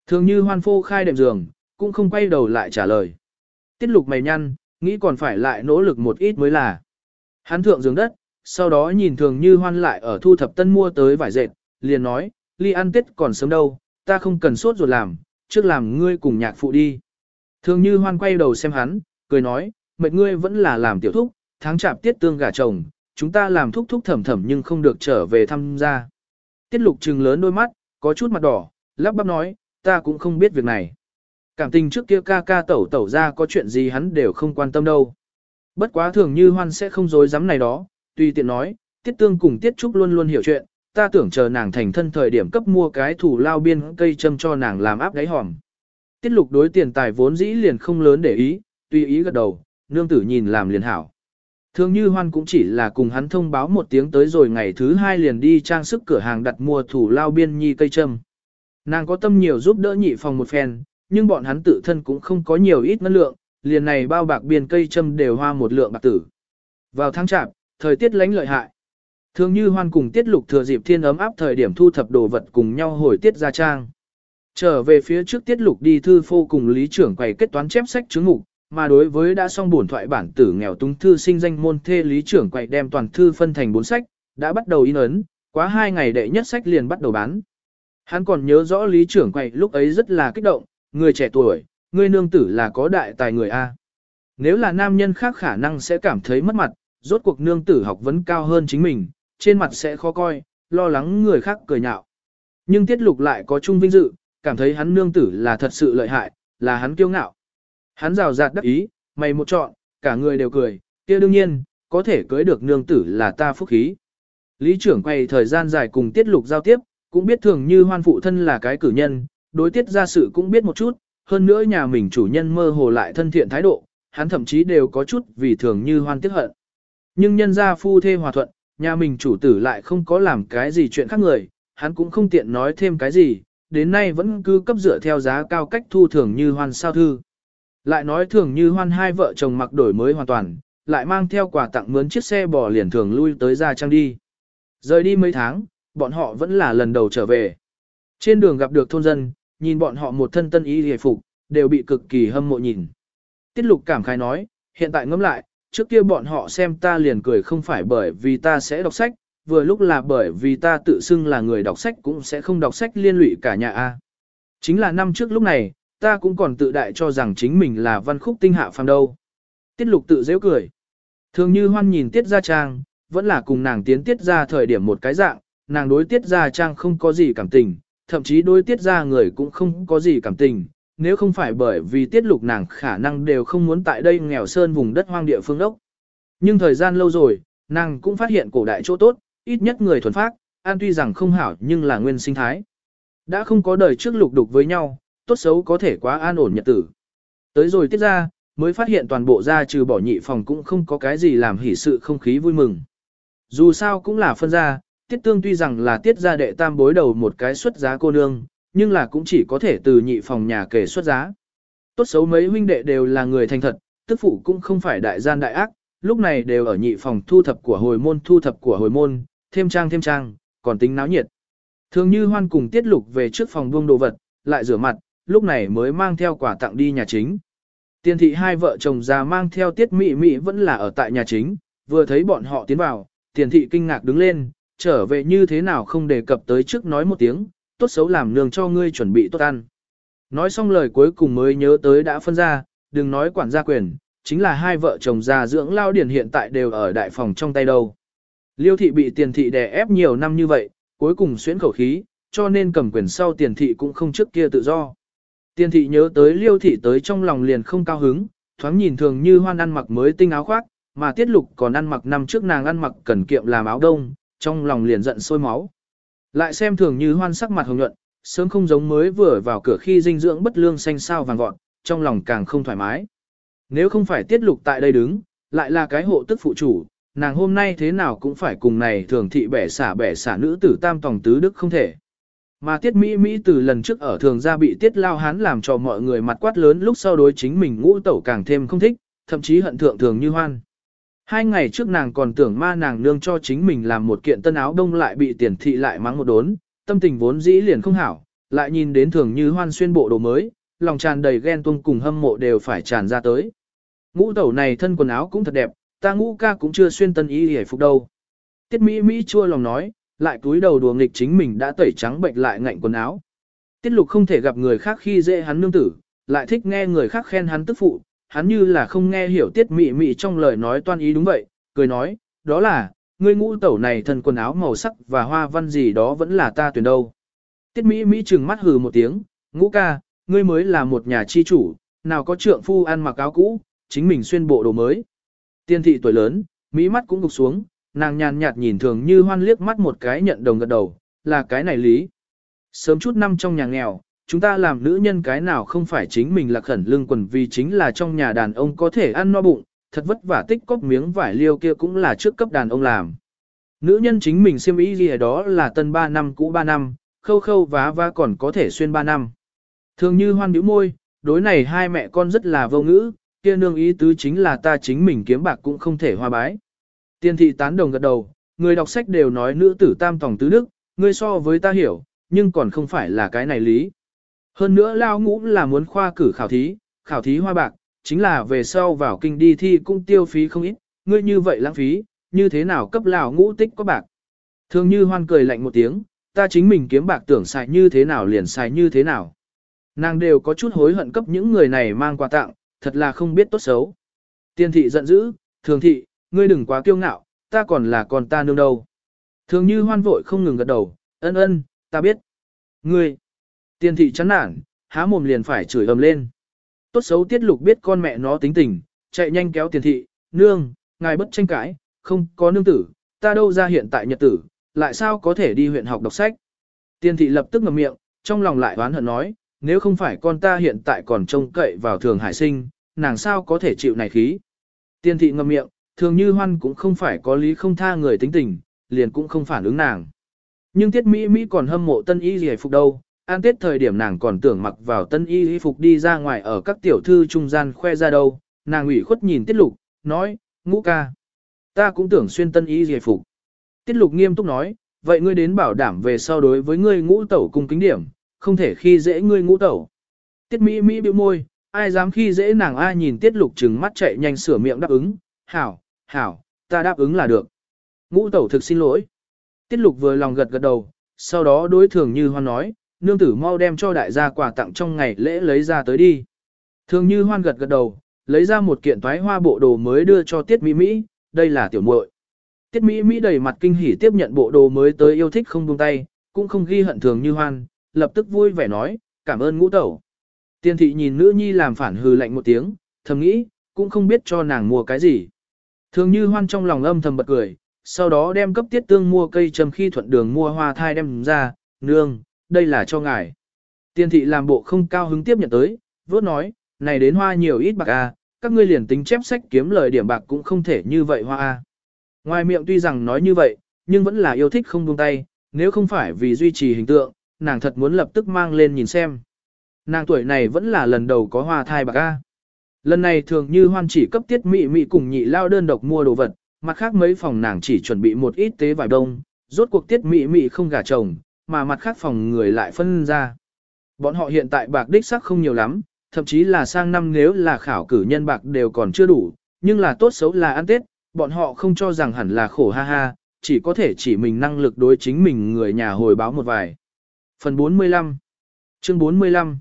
Speaker 1: Thường như hoan phô khai đệm giường, cũng không quay đầu lại trả lời. Tiết lục mày nhăn, nghĩ còn phải lại nỗ lực một ít mới là. Hắn thượng giường đất, sau đó nhìn thường như hoan lại ở thu thập tân mua tới vải dệt, liền nói, ly ăn tết còn sớm đâu, ta không cần sốt ruột làm, trước làm ngươi cùng nhạc phụ đi. Thường như hoan quay đầu xem hắn, cười nói, mệt ngươi vẫn là làm tiểu thúc, tháng chạp tiết tương gà chồng, chúng ta làm thúc thúc thẩm thẩm nhưng không được trở về thăm gia. Tiết lục trừng lớn đôi mắt, có chút mặt đỏ, lắp bắp nói, ta cũng không biết việc này. Cảm tình trước kia ca ca tẩu tẩu ra có chuyện gì hắn đều không quan tâm đâu. Bất quá thường như hoan sẽ không dối dám này đó, tuy tiện nói, tiết tương cùng tiết trúc luôn luôn hiểu chuyện, ta tưởng chờ nàng thành thân thời điểm cấp mua cái thủ lao biên cây châm cho nàng làm áp đáy hòm. Tiết lục đối tiền tài vốn dĩ liền không lớn để ý, tùy ý gật đầu, nương tử nhìn làm liền hảo. Thường như hoan cũng chỉ là cùng hắn thông báo một tiếng tới rồi ngày thứ hai liền đi trang sức cửa hàng đặt mua thủ lao biên nhi cây châm. Nàng có tâm nhiều giúp đỡ nhị phòng một phen, nhưng bọn hắn tự thân cũng không có nhiều ít ngân lượng, liền này bao bạc biên cây châm đều hoa một lượng bạc tử. Vào tháng chạp, thời tiết lánh lợi hại. Thường như hoan cùng tiết lục thừa dịp thiên ấm áp thời điểm thu thập đồ vật cùng nhau hồi tiết ra trang. Trở về phía trước tiết lục đi thư phô cùng lý trưởng quầy kết toán chép sách chứng mục, mà đối với đã xong bổn thoại bản tử nghèo túng thư sinh danh môn thê lý trưởng quầy đem toàn thư phân thành bốn sách, đã bắt đầu in ấn, quá hai ngày đệ nhất sách liền bắt đầu bán. Hắn còn nhớ rõ lý trưởng quầy lúc ấy rất là kích động, người trẻ tuổi, người nương tử là có đại tài người A. Nếu là nam nhân khác khả năng sẽ cảm thấy mất mặt, rốt cuộc nương tử học vấn cao hơn chính mình, trên mặt sẽ khó coi, lo lắng người khác cười nhạo. Nhưng tiết lục lại có chung vinh dự, cảm thấy hắn nương tử là thật sự lợi hại, là hắn kiêu ngạo. Hắn rào rạt đắc ý, mày một chọn, cả người đều cười, kia đương nhiên, có thể cưới được nương tử là ta phúc khí. Lý trưởng quay thời gian dài cùng tiết lục giao tiếp, cũng biết thường như hoan phụ thân là cái cử nhân, đối tiết ra sự cũng biết một chút, hơn nữa nhà mình chủ nhân mơ hồ lại thân thiện thái độ, hắn thậm chí đều có chút vì thường như hoan tiếc hận. Nhưng nhân gia phu thê hòa thuận, nhà mình chủ tử lại không có làm cái gì chuyện khác người, hắn cũng không tiện nói thêm cái gì, đến nay vẫn cứ cấp dựa theo giá cao cách thu thường như hoan sao thư. Lại nói thường như hoan hai vợ chồng mặc đổi mới hoàn toàn, lại mang theo quà tặng mướn chiếc xe bò liền thường lui tới ra trang đi. Rời đi mấy tháng, bọn họ vẫn là lần đầu trở về. Trên đường gặp được thôn dân, nhìn bọn họ một thân tân y hề phục, đều bị cực kỳ hâm mộ nhìn. Tiết lục cảm khái nói, hiện tại ngẫm lại, trước kia bọn họ xem ta liền cười không phải bởi vì ta sẽ đọc sách, vừa lúc là bởi vì ta tự xưng là người đọc sách cũng sẽ không đọc sách liên lụy cả nhà A. Chính là năm trước lúc này, ta cũng còn tự đại cho rằng chính mình là văn khúc tinh hạ phàm đâu. Tiết lục tự dễ cười. Thường như hoan nhìn tiết gia trang, vẫn là cùng nàng tiến tiết ra thời điểm một cái dạng, nàng đối tiết gia trang không có gì cảm tình, thậm chí đối tiết gia người cũng không có gì cảm tình, nếu không phải bởi vì tiết lục nàng khả năng đều không muốn tại đây nghèo sơn vùng đất hoang địa phương đốc. Nhưng thời gian lâu rồi, nàng cũng phát hiện cổ đại chỗ tốt, ít nhất người thuần phác, an tuy rằng không hảo nhưng là nguyên sinh thái. Đã không có đời trước lục đục với nhau, tốt xấu có thể quá an ổn nhật tử. Tới rồi tiết ra, mới phát hiện toàn bộ gia trừ bỏ nhị phòng cũng không có cái gì làm hỉ sự không khí vui mừng. Dù sao cũng là phân gia, tiết tương tuy rằng là tiết gia đệ tam bối đầu một cái xuất giá cô nương, nhưng là cũng chỉ có thể từ nhị phòng nhà kể xuất giá. Tốt xấu mấy huynh đệ đều là người thành thật, tức phụ cũng không phải đại gian đại ác, lúc này đều ở nhị phòng thu thập của hồi môn thu thập của hồi môn, thêm trang thêm trang, còn tính náo nhiệt. Thường như hoan cùng tiết lục về trước phòng buông đồ vật, lại rửa mặt, lúc này mới mang theo quả tặng đi nhà chính. Tiên thị hai vợ chồng già mang theo tiết mị mị vẫn là ở tại nhà chính, vừa thấy bọn họ tiến vào, tiền thị kinh ngạc đứng lên, trở về như thế nào không đề cập tới trước nói một tiếng, tốt xấu làm nương cho ngươi chuẩn bị tốt ăn. Nói xong lời cuối cùng mới nhớ tới đã phân ra, đừng nói quản gia quyền, chính là hai vợ chồng già dưỡng lao điển hiện tại đều ở đại phòng trong tay đâu. Liêu thị bị tiền thị đè ép nhiều năm như vậy, cuối cùng xuyến khẩu khí, cho nên cầm quyền sau tiền thị cũng không trước kia tự do. Tiền thị nhớ tới liêu thị tới trong lòng liền không cao hứng, thoáng nhìn thường như hoan ăn mặc mới tinh áo khoác, mà tiết lục còn ăn mặc năm trước nàng ăn mặc cần kiệm làm áo đông, trong lòng liền giận sôi máu. Lại xem thường như hoan sắc mặt hồng nhuận, sớm không giống mới vừa vào cửa khi dinh dưỡng bất lương xanh sao vàng vọt, trong lòng càng không thoải mái. Nếu không phải tiết lục tại đây đứng, lại là cái hộ tức phụ chủ, nàng hôm nay thế nào cũng phải cùng này thường thị bẻ xả bẻ xả nữ tử tam tòng tứ đức không thể. Mà tiết Mỹ Mỹ từ lần trước ở thường gia bị tiết lao hán làm cho mọi người mặt quát lớn lúc sau đối chính mình ngũ tẩu càng thêm không thích, thậm chí hận thượng thường như hoan. Hai ngày trước nàng còn tưởng ma nàng nương cho chính mình làm một kiện tân áo đông lại bị tiền thị lại mắng một đốn, tâm tình vốn dĩ liền không hảo, lại nhìn đến thường như hoan xuyên bộ đồ mới, lòng tràn đầy ghen tuông cùng hâm mộ đều phải tràn ra tới. Ngũ tẩu này thân quần áo cũng thật đẹp, ta ngũ ca cũng chưa xuyên tân y hề phục đâu. Tiết Mỹ Mỹ chua lòng nói, lại túi đầu đùa nghịch chính mình đã tẩy trắng bệnh lại ngạnh quần áo. Tiết lục không thể gặp người khác khi dễ hắn nương tử, lại thích nghe người khác khen hắn tức phụ, hắn như là không nghe hiểu tiết mị mị trong lời nói toan ý đúng vậy, cười nói, đó là, ngươi ngũ tẩu này thân quần áo màu sắc và hoa văn gì đó vẫn là ta tuyển đâu. Tiết mỹ mỹ trừng mắt hừ một tiếng, ngũ ca, ngươi mới là một nhà chi chủ, nào có trượng phu ăn mặc áo cũ, chính mình xuyên bộ đồ mới. Tiên thị tuổi lớn, mỹ mắt cũng gục xuống, nàng nhàn nhạt nhìn thường như hoan liếc mắt một cái nhận đồng gật đầu, là cái này lý. Sớm chút năm trong nhà nghèo, chúng ta làm nữ nhân cái nào không phải chính mình là khẩn lương quần vì chính là trong nhà đàn ông có thể ăn no bụng, thật vất vả tích cóp miếng vải liêu kia cũng là trước cấp đàn ông làm. Nữ nhân chính mình xem ý gì đó là tân 3 năm cũ 3 năm, khâu khâu vá vá còn có thể xuyên 3 năm. Thường như hoan biểu môi, đối này hai mẹ con rất là vô ngữ, kia nương ý tứ chính là ta chính mình kiếm bạc cũng không thể hoa bái. Tiên thị tán đồng gật đầu, người đọc sách đều nói nữ tử tam tòng tứ đức, ngươi so với ta hiểu, nhưng còn không phải là cái này lý. Hơn nữa lao ngũ là muốn khoa cử khảo thí, khảo thí hoa bạc, chính là về sau vào kinh đi thi cũng tiêu phí không ít, ngươi như vậy lãng phí, như thế nào cấp lao ngũ tích có bạc. Thường như hoan cười lạnh một tiếng, ta chính mình kiếm bạc tưởng xài như thế nào liền xài như thế nào. Nàng đều có chút hối hận cấp những người này mang quà tặng, thật là không biết tốt xấu. Tiên thị giận dữ, thường thị, ngươi đừng quá kiêu ngạo, ta còn là con ta nương đâu. Thường như hoan vội không ngừng gật đầu, ân ân, ta biết. Ngươi, tiên thị chán nản, há mồm liền phải chửi ầm lên. Tốt xấu tiết lục biết con mẹ nó tính tình, chạy nhanh kéo tiền thị, nương, ngài bất tranh cãi, không có nương tử, ta đâu ra hiện tại nhật tử, lại sao có thể đi huyện học đọc sách. Tiền thị lập tức ngậm miệng, trong lòng lại oán hận nói, nếu không phải con ta hiện tại còn trông cậy vào thường hải sinh, nàng sao có thể chịu này khí. Tiền thị ngậm miệng, thường như hoan cũng không phải có lý không tha người tính tình, liền cũng không phản ứng nàng. Nhưng Tiết Mỹ Mỹ còn hâm mộ tân y gì phục đâu, an tết thời điểm nàng còn tưởng mặc vào tân y y phục đi ra ngoài ở các tiểu thư trung gian khoe ra đâu, nàng ủy khuất nhìn Tiết Lục, nói, ngũ ca. Ta cũng tưởng xuyên tân y y phục. Tiết Lục nghiêm túc nói, vậy ngươi đến bảo đảm về sau đối với ngươi ngũ tẩu cung kính điểm, không thể khi dễ ngươi ngũ tẩu. Tiết Mỹ Mỹ bĩu môi, ai dám khi dễ nàng ai nhìn Tiết Lục trừng mắt chạy nhanh sửa miệng đáp ứng, hảo, hảo, ta đáp ứng là được. Ngũ tẩu thực xin lỗi. Tiết Lục vừa lòng gật gật đầu, sau đó đối thường như hoan nói, nương tử mau đem cho đại gia quà tặng trong ngày lễ lấy ra tới đi. Thường như hoan gật gật đầu, lấy ra một kiện toái hoa bộ đồ mới đưa cho Tiết Mỹ Mỹ, đây là tiểu muội. Tiết Mỹ Mỹ đầy mặt kinh hỉ tiếp nhận bộ đồ mới tới yêu thích không buông tay, cũng không ghi hận thường như hoan, lập tức vui vẻ nói, cảm ơn ngũ tẩu. Tiên thị nhìn nữ nhi làm phản hừ lạnh một tiếng, thầm nghĩ, cũng không biết cho nàng mua cái gì. Thường như hoan trong lòng âm thầm bật cười, sau đó đem cấp tiết tương mua cây trầm khi thuận đường mua hoa thai đem ra, nương, đây là cho ngài. Tiên thị làm bộ không cao hứng tiếp nhận tới, vốt nói, này đến hoa nhiều ít bạc à, các ngươi liền tính chép sách kiếm lời điểm bạc cũng không thể như vậy hoa à. Ngoài miệng tuy rằng nói như vậy, nhưng vẫn là yêu thích không buông tay, nếu không phải vì duy trì hình tượng, nàng thật muốn lập tức mang lên nhìn xem. Nàng tuổi này vẫn là lần đầu có hoa thai bạc a. Lần này thường như hoan chỉ cấp tiết mị mị cùng nhị lao đơn độc mua đồ vật, mặt khác mấy phòng nàng chỉ chuẩn bị một ít tế vải đông, rốt cuộc tiết mị mị không gả chồng, mà mặt khác phòng người lại phân ra. Bọn họ hiện tại bạc đích sắc không nhiều lắm, thậm chí là sang năm nếu là khảo cử nhân bạc đều còn chưa đủ, nhưng là tốt xấu là ăn Tết, bọn họ không cho rằng hẳn là khổ ha ha, chỉ có thể chỉ mình năng lực đối chính mình người nhà hồi báo một vài. Phần 45 Chương 45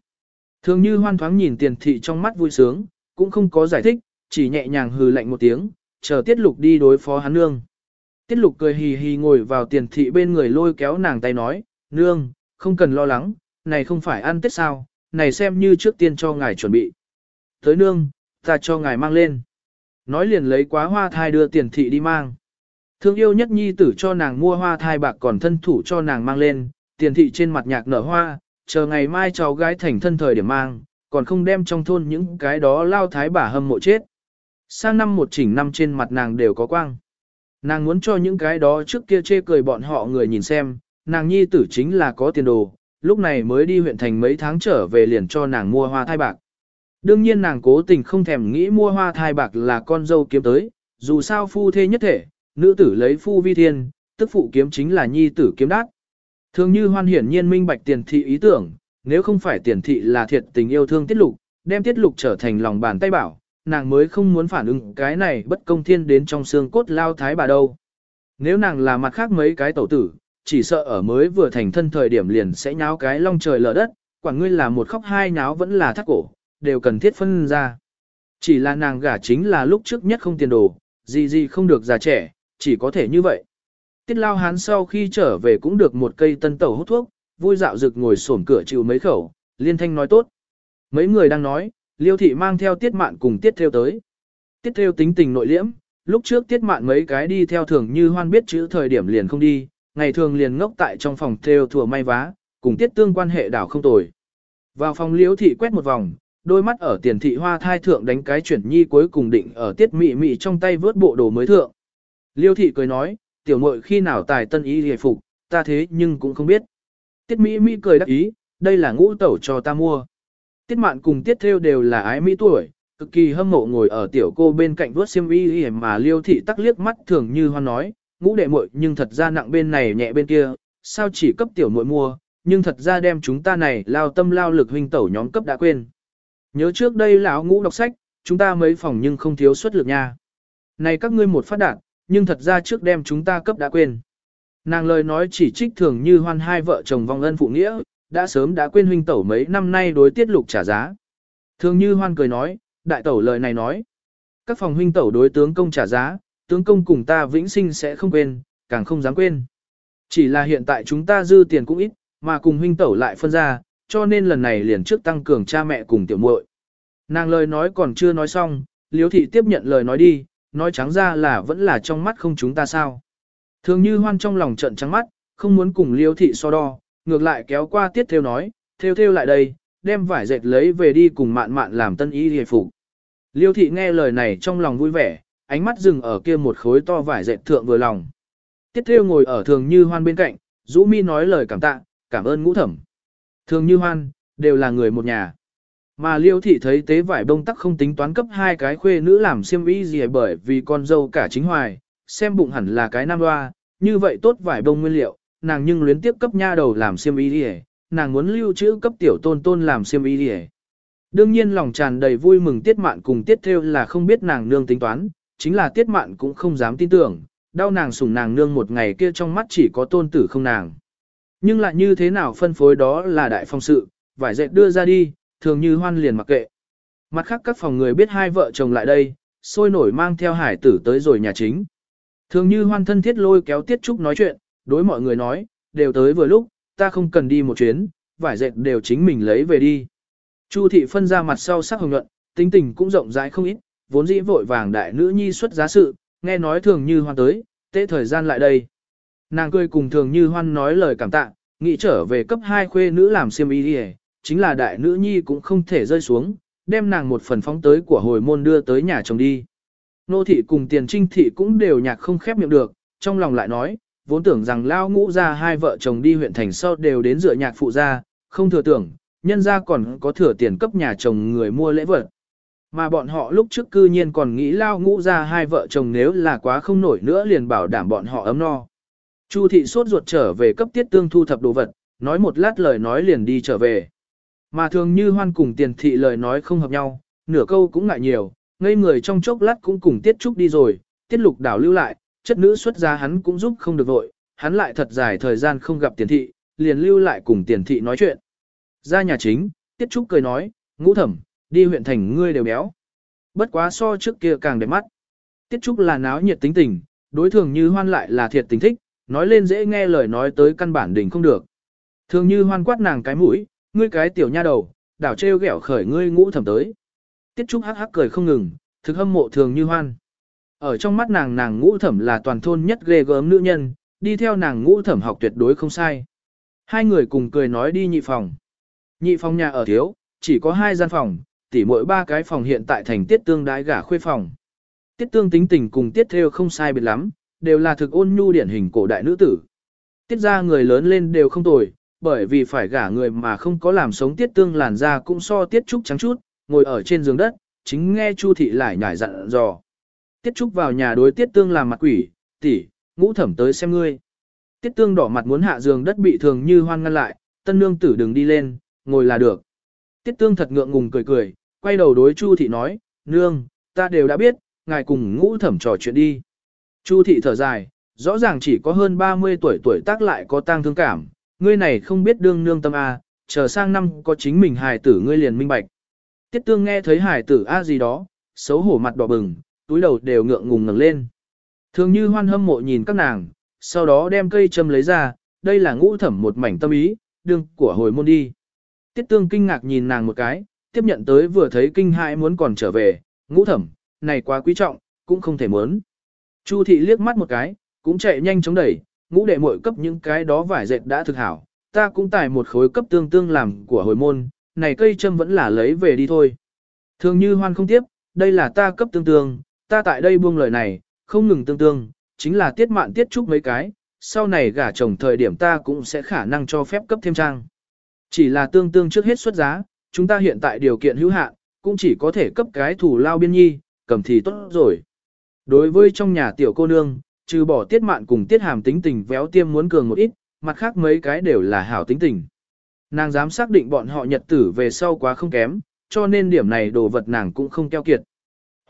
Speaker 1: Thường như hoan thoáng nhìn tiền thị trong mắt vui sướng, cũng không có giải thích, chỉ nhẹ nhàng hừ lạnh một tiếng, chờ tiết lục đi đối phó hắn nương. Tiết lục cười hì hì ngồi vào tiền thị bên người lôi kéo nàng tay nói, nương, không cần lo lắng, này không phải ăn tết sao, này xem như trước tiên cho ngài chuẩn bị. Tới nương, ta cho ngài mang lên. Nói liền lấy quá hoa thai đưa tiền thị đi mang. Thương yêu nhất nhi tử cho nàng mua hoa thai bạc còn thân thủ cho nàng mang lên, tiền thị trên mặt nhạc nở hoa, chờ ngày mai cháu gái thành thân thời điểm mang, còn không đem trong thôn những cái đó lao thái bà hâm mộ chết. Sang năm một chỉnh năm trên mặt nàng đều có quang. Nàng muốn cho những cái đó trước kia chê cười bọn họ người nhìn xem, nàng nhi tử chính là có tiền đồ, lúc này mới đi huyện thành mấy tháng trở về liền cho nàng mua hoa thai bạc. Đương nhiên nàng cố tình không thèm nghĩ mua hoa thai bạc là con dâu kiếm tới, dù sao phu thê nhất thể, nữ tử lấy phu vi thiên, tức phụ kiếm chính là nhi tử kiếm đát. Thường như hoan hiển nhiên minh bạch tiền thị ý tưởng, nếu không phải tiền thị là thiệt tình yêu thương tiết lục, đem tiết lục trở thành lòng bàn tay bảo, nàng mới không muốn phản ứng cái này bất công thiên đến trong xương cốt lao thái bà đâu. Nếu nàng là mặt khác mấy cái tẩu tử, chỉ sợ ở mới vừa thành thân thời điểm liền sẽ nháo cái long trời lở đất, quả ngươi là một khóc hai nháo vẫn là thắt cổ, đều cần thiết phân ra. Chỉ là nàng gả chính là lúc trước nhất không tiền đồ, gì gì không được già trẻ, chỉ có thể như vậy. Tiết lao hán sau khi trở về cũng được một cây tân tẩu hút thuốc, vui dạo rực ngồi sổm cửa chịu mấy khẩu, liên thanh nói tốt. Mấy người đang nói, liêu thị mang theo tiết mạn cùng tiết theo tới. Tiết theo tính tình nội liễm, lúc trước tiết mạn mấy cái đi theo thường như hoan biết chữ thời điểm liền không đi, ngày thường liền ngốc tại trong phòng theo thừa may vá, cùng tiết tương quan hệ đảo không tồi. Vào phòng liêu thị quét một vòng, đôi mắt ở tiền thị hoa thai thượng đánh cái chuyển nhi cuối cùng định ở tiết mị mị trong tay vớt bộ đồ mới thượng. Liêu thị cười nói, tiểu muội khi nào tài tân ý hề phục, ta thế nhưng cũng không biết. Tiết Mỹ Mỹ cười đắc ý, đây là ngũ tẩu cho ta mua. Tiết mạn cùng tiết theo đều là ái Mỹ tuổi, cực kỳ hâm mộ ngồi ở tiểu cô bên cạnh vớt xiêm y mà liêu thị tắc liếc mắt thường như hoan nói, ngũ đệ muội nhưng thật ra nặng bên này nhẹ bên kia, sao chỉ cấp tiểu muội mua, nhưng thật ra đem chúng ta này lao tâm lao lực huynh tẩu nhóm cấp đã quên. Nhớ trước đây lão ngũ đọc sách, chúng ta mấy phòng nhưng không thiếu suất lực nha. Này các ngươi một phát đạt, nhưng thật ra trước đem chúng ta cấp đã quên. Nàng lời nói chỉ trích thường như hoan hai vợ chồng vong ân phụ nghĩa, đã sớm đã quên huynh tẩu mấy năm nay đối tiết lục trả giá. Thường như hoan cười nói, đại tẩu lời này nói. Các phòng huynh tẩu đối tướng công trả giá, tướng công cùng ta vĩnh sinh sẽ không quên, càng không dám quên. Chỉ là hiện tại chúng ta dư tiền cũng ít, mà cùng huynh tẩu lại phân ra, cho nên lần này liền trước tăng cường cha mẹ cùng tiểu muội. Nàng lời nói còn chưa nói xong, liếu thị tiếp nhận lời nói đi, nói trắng ra là vẫn là trong mắt không chúng ta sao. Thường như hoan trong lòng trận trắng mắt, không muốn cùng liêu thị so đo, ngược lại kéo qua tiết theo nói, theo theo lại đây, đem vải dệt lấy về đi cùng mạn mạn làm tân y hề phục. Liêu thị nghe lời này trong lòng vui vẻ, ánh mắt dừng ở kia một khối to vải dệt thượng vừa lòng. Tiết Thêu ngồi ở Thường Như Hoan bên cạnh, Dũ Mi nói lời cảm tạ, cảm ơn ngũ thẩm. Thường Như Hoan, đều là người một nhà. Mà Liêu thị thấy tế vải bông tắc không tính toán cấp hai cái khuê nữ làm xiêm y gì bởi vì con dâu cả chính hoài, xem bụng hẳn là cái nam hoa, như vậy tốt vải bông nguyên liệu, nàng nhưng luyến tiếp cấp nha đầu làm xiêm y gì nàng muốn lưu trữ cấp tiểu tôn tôn làm xiêm y gì Đương nhiên lòng tràn đầy vui mừng tiết mạn cùng tiết theo là không biết nàng nương tính toán, chính là tiết mạn cũng không dám tin tưởng, đau nàng sủng nàng nương một ngày kia trong mắt chỉ có tôn tử không nàng. Nhưng lại như thế nào phân phối đó là đại phong sự, vải dệt đưa ra đi, thường như hoan liền mặc kệ. Mặt khác các phòng người biết hai vợ chồng lại đây, sôi nổi mang theo hải tử tới rồi nhà chính. Thường như hoan thân thiết lôi kéo tiết trúc nói chuyện, đối mọi người nói, đều tới vừa lúc, ta không cần đi một chuyến, vải dệt đều chính mình lấy về đi. Chu thị phân ra mặt sau sắc hồng nhuận, tính tình cũng rộng rãi không ít, vốn dĩ vội vàng đại nữ nhi xuất giá sự, nghe nói thường như hoan tới, tế thời gian lại đây. Nàng cười cùng thường như hoan nói lời cảm tạ, nghĩ trở về cấp hai khuê nữ làm siêm y đi chính là đại nữ nhi cũng không thể rơi xuống, đem nàng một phần phóng tới của hồi môn đưa tới nhà chồng đi. Nô thị cùng tiền trinh thị cũng đều nhạc không khép miệng được, trong lòng lại nói, vốn tưởng rằng lao ngũ ra hai vợ chồng đi huyện thành sau đều đến dựa nhạc phụ ra, không thừa tưởng, nhân ra còn có thừa tiền cấp nhà chồng người mua lễ vật. Mà bọn họ lúc trước cư nhiên còn nghĩ lao ngũ ra hai vợ chồng nếu là quá không nổi nữa liền bảo đảm bọn họ ấm no. Chu thị sốt ruột trở về cấp tiết tương thu thập đồ vật, nói một lát lời nói liền đi trở về. Mà thường như hoan cùng tiền thị lời nói không hợp nhau, nửa câu cũng ngại nhiều, ngây người trong chốc lát cũng cùng tiết trúc đi rồi, tiết lục đảo lưu lại, chất nữ xuất ra hắn cũng giúp không được vội, hắn lại thật dài thời gian không gặp tiền thị, liền lưu lại cùng tiền thị nói chuyện. Ra nhà chính, tiết trúc cười nói, ngũ thẩm, đi huyện thành ngươi đều béo. Bất quá so trước kia càng đẹp mắt. Tiết trúc là náo nhiệt tính tình, đối thường như hoan lại là thiệt tình thích, nói lên dễ nghe lời nói tới căn bản đỉnh không được. Thường như hoan quát nàng cái mũi, ngươi cái tiểu nha đầu, đảo trêu ghẹo khởi ngươi ngũ thẩm tới. Tiết Trúc hắc hắc cười không ngừng, thực hâm mộ thường như hoan. Ở trong mắt nàng nàng ngũ thẩm là toàn thôn nhất ghê gớm nữ nhân, đi theo nàng ngũ thẩm học tuyệt đối không sai. Hai người cùng cười nói đi nhị phòng. Nhị phòng nhà ở thiếu, chỉ có hai gian phòng, tỉ mỗi ba cái phòng hiện tại thành tiết tương đái gả khuê phòng. Tiết tương tính tình cùng tiết theo không sai biệt lắm, đều là thực ôn nhu điển hình cổ đại nữ tử. Tiết ra người lớn lên đều không tồi, bởi vì phải gả người mà không có làm sống tiết tương làn da cũng so tiết trúc trắng chút, ngồi ở trên giường đất, chính nghe Chu thị lại nhải dặn dò. Tiết trúc vào nhà đối tiết tương làm mặt quỷ, tỷ, ngũ thẩm tới xem ngươi. Tiết tương đỏ mặt muốn hạ giường đất bị thường như hoan ngăn lại, tân nương tử đừng đi lên, ngồi là được. Tiết tương thật ngượng ngùng cười cười, quay đầu đối Chu thị nói, nương, ta đều đã biết, ngài cùng ngũ thẩm trò chuyện đi. Chu thị thở dài, rõ ràng chỉ có hơn 30 tuổi tuổi tác lại có tang thương cảm, ngươi này không biết đương nương tâm A, chờ sang năm có chính mình hài tử ngươi liền minh bạch. Tiết tương nghe thấy hài tử A gì đó, xấu hổ mặt đỏ bừng, túi đầu đều ngượng ngùng ngẩng lên. Thường như hoan hâm mộ nhìn các nàng, sau đó đem cây châm lấy ra, đây là ngũ thẩm một mảnh tâm ý, đương của hồi môn đi. Tiết tương kinh ngạc nhìn nàng một cái, tiếp nhận tới vừa thấy kinh hãi muốn còn trở về, ngũ thẩm, này quá quý trọng, cũng không thể muốn. Chu thị liếc mắt một cái, cũng chạy nhanh chống đẩy, ngũ đệ muội cấp những cái đó vải dệt đã thực hảo, ta cũng tải một khối cấp tương tương làm của hồi môn, này cây châm vẫn là lấy về đi thôi. Thường như hoan không tiếp, đây là ta cấp tương tương, ta tại đây buông lời này, không ngừng tương tương, chính là tiết mạn tiết trúc mấy cái, sau này gả chồng thời điểm ta cũng sẽ khả năng cho phép cấp thêm trang. Chỉ là tương tương trước hết xuất giá, chúng ta hiện tại điều kiện hữu hạn, cũng chỉ có thể cấp cái thủ lao biên nhi, cầm thì tốt rồi. Đối với trong nhà tiểu cô nương, trừ bỏ tiết mạn cùng tiết hàm tính tình véo tiêm muốn cường một ít, mặt khác mấy cái đều là hảo tính tình. Nàng dám xác định bọn họ nhật tử về sau quá không kém, cho nên điểm này đồ vật nàng cũng không keo kiệt.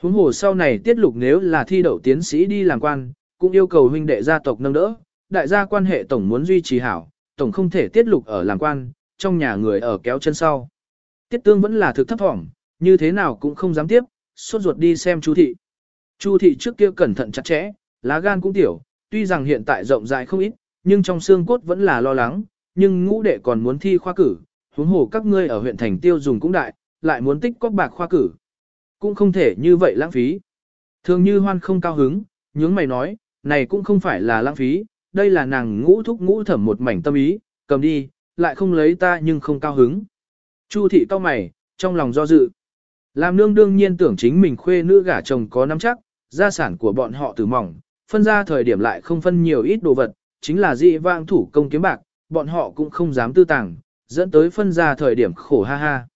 Speaker 1: Huống hồ sau này tiết lục nếu là thi đậu tiến sĩ đi làm quan, cũng yêu cầu huynh đệ gia tộc nâng đỡ, đại gia quan hệ tổng muốn duy trì hảo, tổng không thể tiết lục ở làm quan, trong nhà người ở kéo chân sau. Tiết tương vẫn là thực thấp thỏm, như thế nào cũng không dám tiếp, sốt ruột đi xem chú thị. Chu thị trước kia cẩn thận chặt chẽ, lá gan cũng tiểu, tuy rằng hiện tại rộng rãi không ít, nhưng trong xương cốt vẫn là lo lắng, nhưng ngũ đệ còn muốn thi khoa cử, huống hồ các ngươi ở huyện thành tiêu dùng cũng đại, lại muốn tích cóp bạc khoa cử. Cũng không thể như vậy lãng phí. Thường như hoan không cao hứng, nhướng mày nói, này cũng không phải là lãng phí, đây là nàng ngũ thúc ngũ thẩm một mảnh tâm ý, cầm đi, lại không lấy ta nhưng không cao hứng. Chu thị cao mày, trong lòng do dự. Làm nương đương nhiên tưởng chính mình khuê nữ gả chồng có nắm chắc, gia sản của bọn họ từ mỏng, phân ra thời điểm lại không phân nhiều ít đồ vật, chính là dị vang thủ công kiếm bạc, bọn họ cũng không dám tư tàng, dẫn tới phân ra thời điểm khổ ha ha.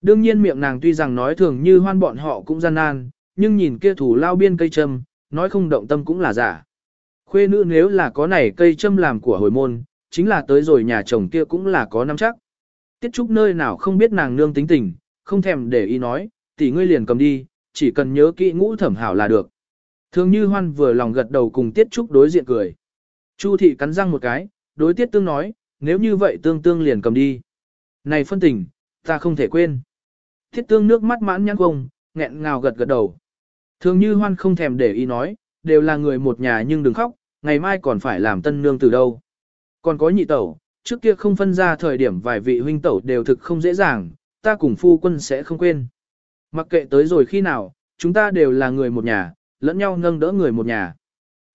Speaker 1: Đương nhiên miệng nàng tuy rằng nói thường như hoan bọn họ cũng gian nan, nhưng nhìn kia thủ lao biên cây châm, nói không động tâm cũng là giả. Khuê nữ nếu là có này cây châm làm của hồi môn, chính là tới rồi nhà chồng kia cũng là có nắm chắc. Tiết Trúc nơi nào không biết nàng nương tính tình, không thèm để ý nói, tỷ ngươi liền cầm đi, chỉ cần nhớ kỹ ngũ thẩm hảo là được. Thường như hoan vừa lòng gật đầu cùng Tiết Trúc đối diện cười. Chu thị cắn răng một cái, đối Tiết Tương nói, nếu như vậy Tương Tương liền cầm đi. Này phân tình, ta không thể quên. Tiết Tương nước mắt mãn nhăn bông, nghẹn ngào gật gật đầu. Thường như hoan không thèm để ý nói, đều là người một nhà nhưng đừng khóc, ngày mai còn phải làm tân nương từ đâu. Còn có nhị tẩu, trước kia không phân ra thời điểm vài vị huynh tẩu đều thực không dễ dàng, ta cùng phu quân sẽ không quên. Mặc kệ tới rồi khi nào, chúng ta đều là người một nhà, lẫn nhau nâng đỡ người một nhà.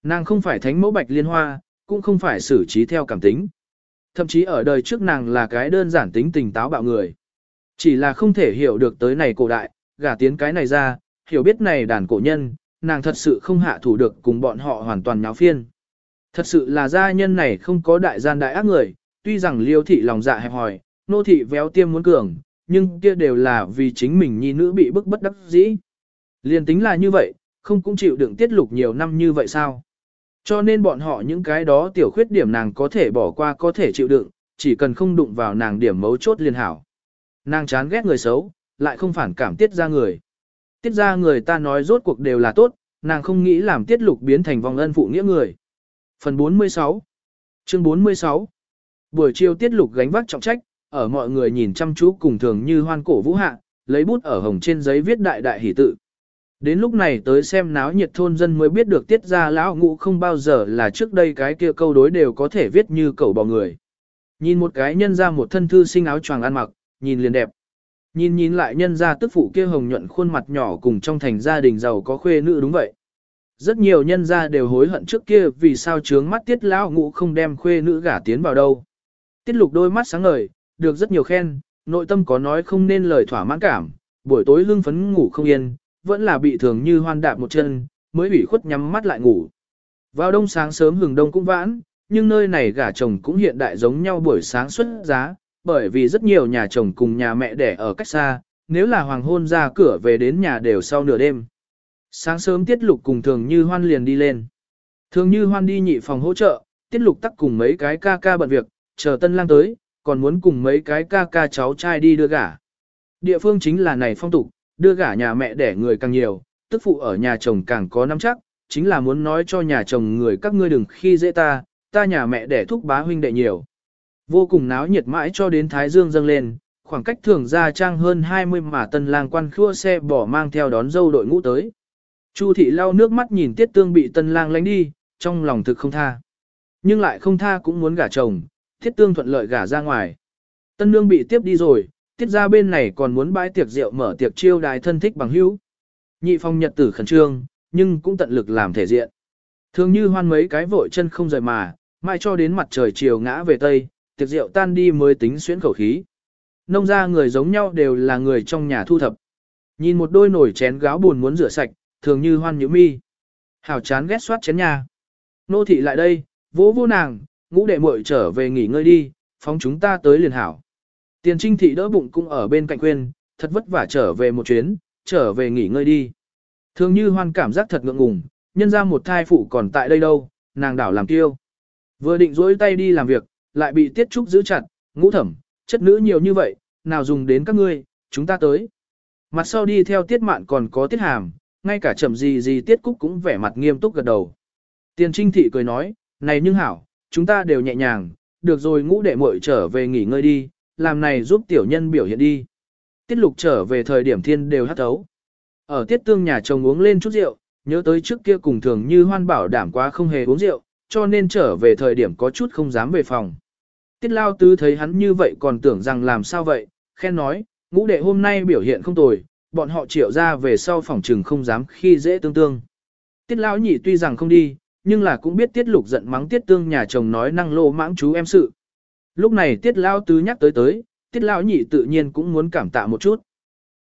Speaker 1: Nàng không phải thánh mẫu bạch liên hoa, cũng không phải xử trí theo cảm tính. Thậm chí ở đời trước nàng là cái đơn giản tính tình táo bạo người. Chỉ là không thể hiểu được tới này cổ đại, gả tiến cái này ra, hiểu biết này đàn cổ nhân, nàng thật sự không hạ thủ được cùng bọn họ hoàn toàn nháo phiên. Thật sự là gia nhân này không có đại gian đại ác người, tuy rằng liêu thị lòng dạ hẹp hòi, nô thị véo tiêm muốn cường, nhưng kia đều là vì chính mình nhi nữ bị bức bất đắc dĩ. Liên tính là như vậy, không cũng chịu đựng tiết lục nhiều năm như vậy sao? Cho nên bọn họ những cái đó tiểu khuyết điểm nàng có thể bỏ qua có thể chịu đựng, chỉ cần không đụng vào nàng điểm mấu chốt liên hảo. Nàng chán ghét người xấu, lại không phản cảm tiết ra người. Tiết ra người ta nói rốt cuộc đều là tốt, nàng không nghĩ làm tiết lục biến thành vòng ân phụ nghĩa người. Phần 46 Chương 46 Buổi chiều tiết lục gánh vác trọng trách, ở mọi người nhìn chăm chú cùng thường như hoan cổ vũ hạ, lấy bút ở hồng trên giấy viết đại đại hỷ tự. Đến lúc này tới xem náo nhiệt thôn dân mới biết được tiết ra lão ngũ không bao giờ là trước đây cái kia câu đối đều có thể viết như cẩu bò người. Nhìn một cái nhân ra một thân thư sinh áo choàng ăn mặc, nhìn liền đẹp. Nhìn nhìn lại nhân ra tức phụ kia hồng nhuận khuôn mặt nhỏ cùng trong thành gia đình giàu có khuê nữ đúng vậy. Rất nhiều nhân gia đều hối hận trước kia vì sao trướng mắt tiết lão ngũ không đem khuê nữ gả tiến vào đâu. Tiết lục đôi mắt sáng ngời, được rất nhiều khen, nội tâm có nói không nên lời thỏa mãn cảm, buổi tối lưng phấn ngủ không yên, vẫn là bị thường như hoan đạp một chân, mới ủy khuất nhắm mắt lại ngủ. Vào đông sáng sớm hừng đông cũng vãn, nhưng nơi này gả chồng cũng hiện đại giống nhau buổi sáng xuất giá, bởi vì rất nhiều nhà chồng cùng nhà mẹ đẻ ở cách xa, nếu là hoàng hôn ra cửa về đến nhà đều sau nửa đêm. Sáng sớm Tiết Lục cùng Thường Như Hoan liền đi lên. Thường Như Hoan đi nhị phòng hỗ trợ, Tiết Lục tắc cùng mấy cái ca ca bận việc, chờ tân lang tới, còn muốn cùng mấy cái ca ca cháu trai đi đưa gả. Địa phương chính là này phong tục, đưa gả nhà mẹ đẻ người càng nhiều, tức phụ ở nhà chồng càng có nắm chắc, chính là muốn nói cho nhà chồng người các ngươi đừng khi dễ ta, ta nhà mẹ đẻ thúc bá huynh đệ nhiều. Vô cùng náo nhiệt mãi cho đến Thái Dương dâng lên, khoảng cách thường ra trang hơn 20 mà tân lang quan khua xe bỏ mang theo đón dâu đội ngũ tới. Chu thị lau nước mắt nhìn tiết tương bị tân lang lánh đi, trong lòng thực không tha. Nhưng lại không tha cũng muốn gả chồng, tiết tương thuận lợi gả ra ngoài. Tân nương bị tiếp đi rồi, tiết ra bên này còn muốn bãi tiệc rượu mở tiệc chiêu đài thân thích bằng hữu. Nhị phong nhật tử khẩn trương, nhưng cũng tận lực làm thể diện. Thường như hoan mấy cái vội chân không rời mà, mai cho đến mặt trời chiều ngã về tây, tiệc rượu tan đi mới tính xuyến khẩu khí. Nông ra người giống nhau đều là người trong nhà thu thập. Nhìn một đôi nổi chén gáo buồn muốn rửa sạch, thường như hoan nhữ mi. Hảo chán ghét soát chén nhà. Nô thị lại đây, vỗ vô nàng, ngũ đệ muội trở về nghỉ ngơi đi, phóng chúng ta tới liền hảo. Tiền trinh thị đỡ bụng cũng ở bên cạnh quên, thật vất vả trở về một chuyến, trở về nghỉ ngơi đi. Thường như hoan cảm giác thật ngượng ngùng, nhân ra một thai phụ còn tại đây đâu, nàng đảo làm tiêu. Vừa định dỗi tay đi làm việc, lại bị tiết trúc giữ chặt, ngũ thẩm, chất nữ nhiều như vậy, nào dùng đến các ngươi, chúng ta tới. Mặt sau đi theo tiết mạn còn có tiết hàm, ngay cả chậm gì gì tiết cúc cũng vẻ mặt nghiêm túc gật đầu. Tiền trinh thị cười nói, này nhưng hảo, chúng ta đều nhẹ nhàng, được rồi ngũ đệ muội trở về nghỉ ngơi đi, làm này giúp tiểu nhân biểu hiện đi. Tiết lục trở về thời điểm thiên đều hát thấu. Ở tiết tương nhà chồng uống lên chút rượu, nhớ tới trước kia cùng thường như hoan bảo đảm quá không hề uống rượu, cho nên trở về thời điểm có chút không dám về phòng. Tiết lao tứ thấy hắn như vậy còn tưởng rằng làm sao vậy, khen nói, ngũ đệ hôm nay biểu hiện không tồi, bọn họ triệu ra về sau phòng trừng không dám khi dễ tương tương. Tiết lão nhị tuy rằng không đi, nhưng là cũng biết tiết lục giận mắng tiết tương nhà chồng nói năng lô mãng chú em sự. Lúc này tiết lão tứ nhắc tới tới, tiết lão nhị tự nhiên cũng muốn cảm tạ một chút.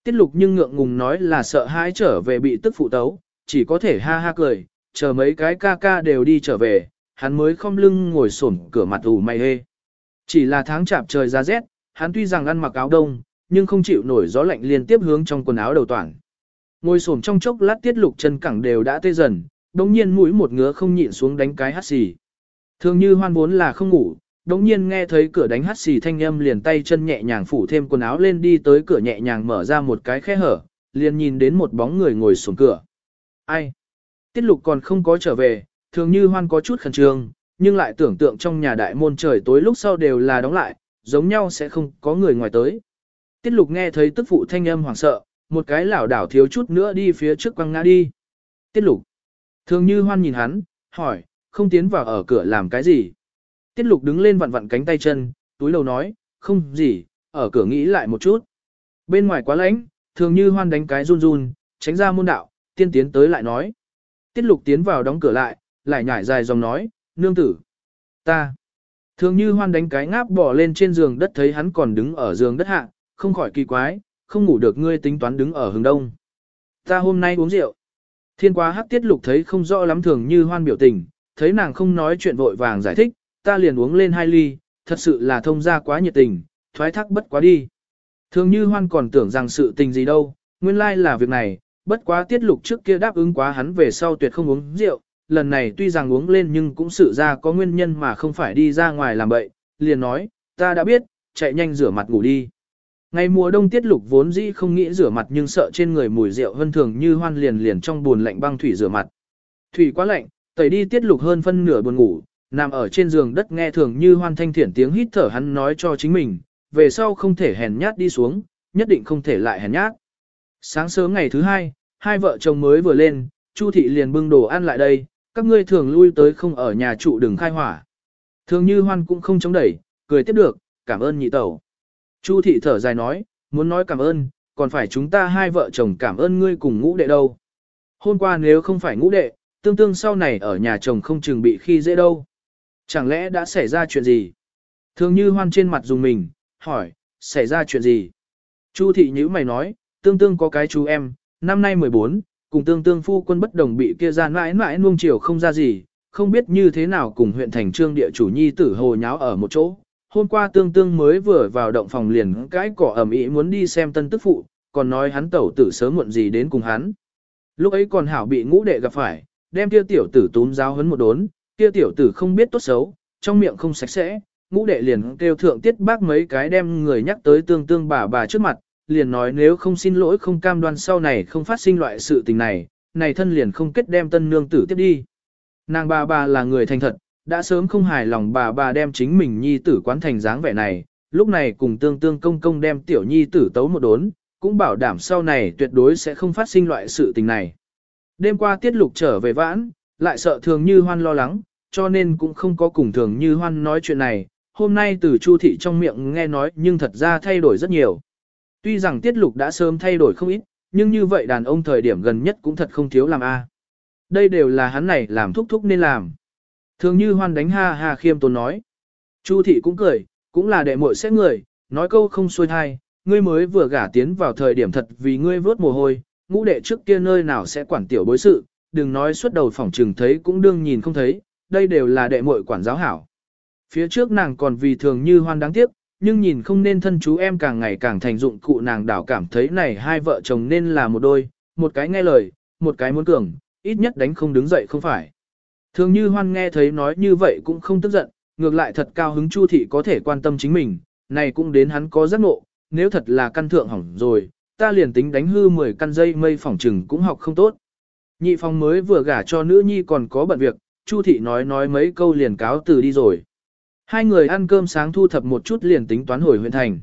Speaker 1: Tiết lục nhưng ngượng ngùng nói là sợ hãi trở về bị tức phụ tấu, chỉ có thể ha ha cười, chờ mấy cái ca ca đều đi trở về, hắn mới không lưng ngồi xổm cửa mặt ủ mày hê. Chỉ là tháng chạp trời ra rét, hắn tuy rằng ăn mặc áo đông, nhưng không chịu nổi gió lạnh liên tiếp hướng trong quần áo đầu toàn. Ngồi sổm trong chốc lát tiết lục chân cẳng đều đã tê dần, đống nhiên mũi một ngứa không nhịn xuống đánh cái hắt xì. Thường như hoan vốn là không ngủ, đống nhiên nghe thấy cửa đánh hắt xì thanh âm liền tay chân nhẹ nhàng phủ thêm quần áo lên đi tới cửa nhẹ nhàng mở ra một cái khe hở, liền nhìn đến một bóng người ngồi xuống cửa. Ai? Tiết lục còn không có trở về, thường như hoan có chút khẩn trương, nhưng lại tưởng tượng trong nhà đại môn trời tối lúc sau đều là đóng lại, giống nhau sẽ không có người ngoài tới. Tiết lục nghe thấy tức phụ thanh âm hoảng sợ, một cái lảo đảo thiếu chút nữa đi phía trước quăng ngã đi. Tiết lục. Thường như hoan nhìn hắn, hỏi, không tiến vào ở cửa làm cái gì. Tiết lục đứng lên vặn vặn cánh tay chân, túi lầu nói, không gì, ở cửa nghĩ lại một chút. Bên ngoài quá lạnh, thường như hoan đánh cái run run, tránh ra môn đạo, tiên tiến tới lại nói. Tiết lục tiến vào đóng cửa lại, lại nhảy dài dòng nói, nương tử. Ta. Thường như hoan đánh cái ngáp bỏ lên trên giường đất thấy hắn còn đứng ở giường đất hạ, không khỏi kỳ quái, không ngủ được ngươi tính toán đứng ở hướng đông. Ta hôm nay uống rượu. Thiên quá hắc tiết lục thấy không rõ lắm thường như hoan biểu tình, thấy nàng không nói chuyện vội vàng giải thích, ta liền uống lên hai ly, thật sự là thông ra quá nhiệt tình, thoái thác bất quá đi. Thường như hoan còn tưởng rằng sự tình gì đâu, nguyên lai là việc này, bất quá tiết lục trước kia đáp ứng quá hắn về sau tuyệt không uống rượu, lần này tuy rằng uống lên nhưng cũng sự ra có nguyên nhân mà không phải đi ra ngoài làm bậy, liền nói, ta đã biết, chạy nhanh rửa mặt ngủ đi. Ngày mùa đông tiết lục vốn dĩ không nghĩ rửa mặt nhưng sợ trên người mùi rượu hơn thường như hoan liền liền trong buồn lạnh băng thủy rửa mặt. Thủy quá lạnh, tẩy đi tiết lục hơn phân nửa buồn ngủ, nằm ở trên giường đất nghe thường như hoan thanh thiển tiếng hít thở hắn nói cho chính mình, về sau không thể hèn nhát đi xuống, nhất định không thể lại hèn nhát. Sáng sớm ngày thứ hai, hai vợ chồng mới vừa lên, Chu thị liền bưng đồ ăn lại đây, các ngươi thường lui tới không ở nhà trụ đừng khai hỏa. Thường như hoan cũng không chống đẩy, cười tiếp được, cảm ơn nhị tẩu. Chu thị thở dài nói, muốn nói cảm ơn, còn phải chúng ta hai vợ chồng cảm ơn ngươi cùng ngũ đệ đâu. Hôm qua nếu không phải ngũ đệ, tương tương sau này ở nhà chồng không chừng bị khi dễ đâu. Chẳng lẽ đã xảy ra chuyện gì? Thường như hoan trên mặt dùng mình, hỏi, xảy ra chuyện gì? Chu thị nhữ mày nói, tương tương có cái chú em, năm nay 14, cùng tương tương phu quân bất đồng bị kia ra mãi mãi nuông chiều không ra gì, không biết như thế nào cùng huyện thành trương địa chủ nhi tử hồ nháo ở một chỗ. Hôm qua tương tương mới vừa vào động phòng liền cái cỏ ẩm ý muốn đi xem tân tức phụ, còn nói hắn tẩu tử sớm muộn gì đến cùng hắn. Lúc ấy còn hảo bị ngũ đệ gặp phải, đem kia tiểu tử túm giáo hấn một đốn, kia tiểu tử không biết tốt xấu, trong miệng không sạch sẽ, ngũ đệ liền kêu thượng tiết bác mấy cái đem người nhắc tới tương tương bà bà trước mặt, liền nói nếu không xin lỗi không cam đoan sau này không phát sinh loại sự tình này, này thân liền không kết đem tân nương tử tiếp đi. Nàng bà bà là người thành thật, đã sớm không hài lòng bà bà đem chính mình nhi tử quán thành dáng vẻ này, lúc này cùng tương tương công công đem tiểu nhi tử tấu một đốn, cũng bảo đảm sau này tuyệt đối sẽ không phát sinh loại sự tình này. Đêm qua tiết lục trở về vãn, lại sợ thường như hoan lo lắng, cho nên cũng không có cùng thường như hoan nói chuyện này, hôm nay từ chu thị trong miệng nghe nói nhưng thật ra thay đổi rất nhiều. Tuy rằng tiết lục đã sớm thay đổi không ít, nhưng như vậy đàn ông thời điểm gần nhất cũng thật không thiếu làm a. Đây đều là hắn này làm thúc thúc nên làm. Thường như hoan đánh ha ha khiêm tốn nói. Chu thị cũng cười, cũng là đệ muội sẽ người, nói câu không xuôi thai, ngươi mới vừa gả tiến vào thời điểm thật vì ngươi vớt mồ hôi, ngũ đệ trước kia nơi nào sẽ quản tiểu bối sự, đừng nói suốt đầu phỏng trừng thấy cũng đương nhìn không thấy, đây đều là đệ muội quản giáo hảo. Phía trước nàng còn vì thường như hoan đáng tiếc, nhưng nhìn không nên thân chú em càng ngày càng thành dụng cụ nàng đảo cảm thấy này hai vợ chồng nên là một đôi, một cái nghe lời, một cái muốn cường, ít nhất đánh không đứng dậy không phải. Thường như hoan nghe thấy nói như vậy cũng không tức giận, ngược lại thật cao hứng chu thị có thể quan tâm chính mình, này cũng đến hắn có giác ngộ, nếu thật là căn thượng hỏng rồi, ta liền tính đánh hư 10 căn dây mây phỏng trừng cũng học không tốt. Nhị phong mới vừa gả cho nữ nhi còn có bận việc, chu thị nói nói mấy câu liền cáo từ đi rồi. Hai người ăn cơm sáng thu thập một chút liền tính toán hồi huyện thành.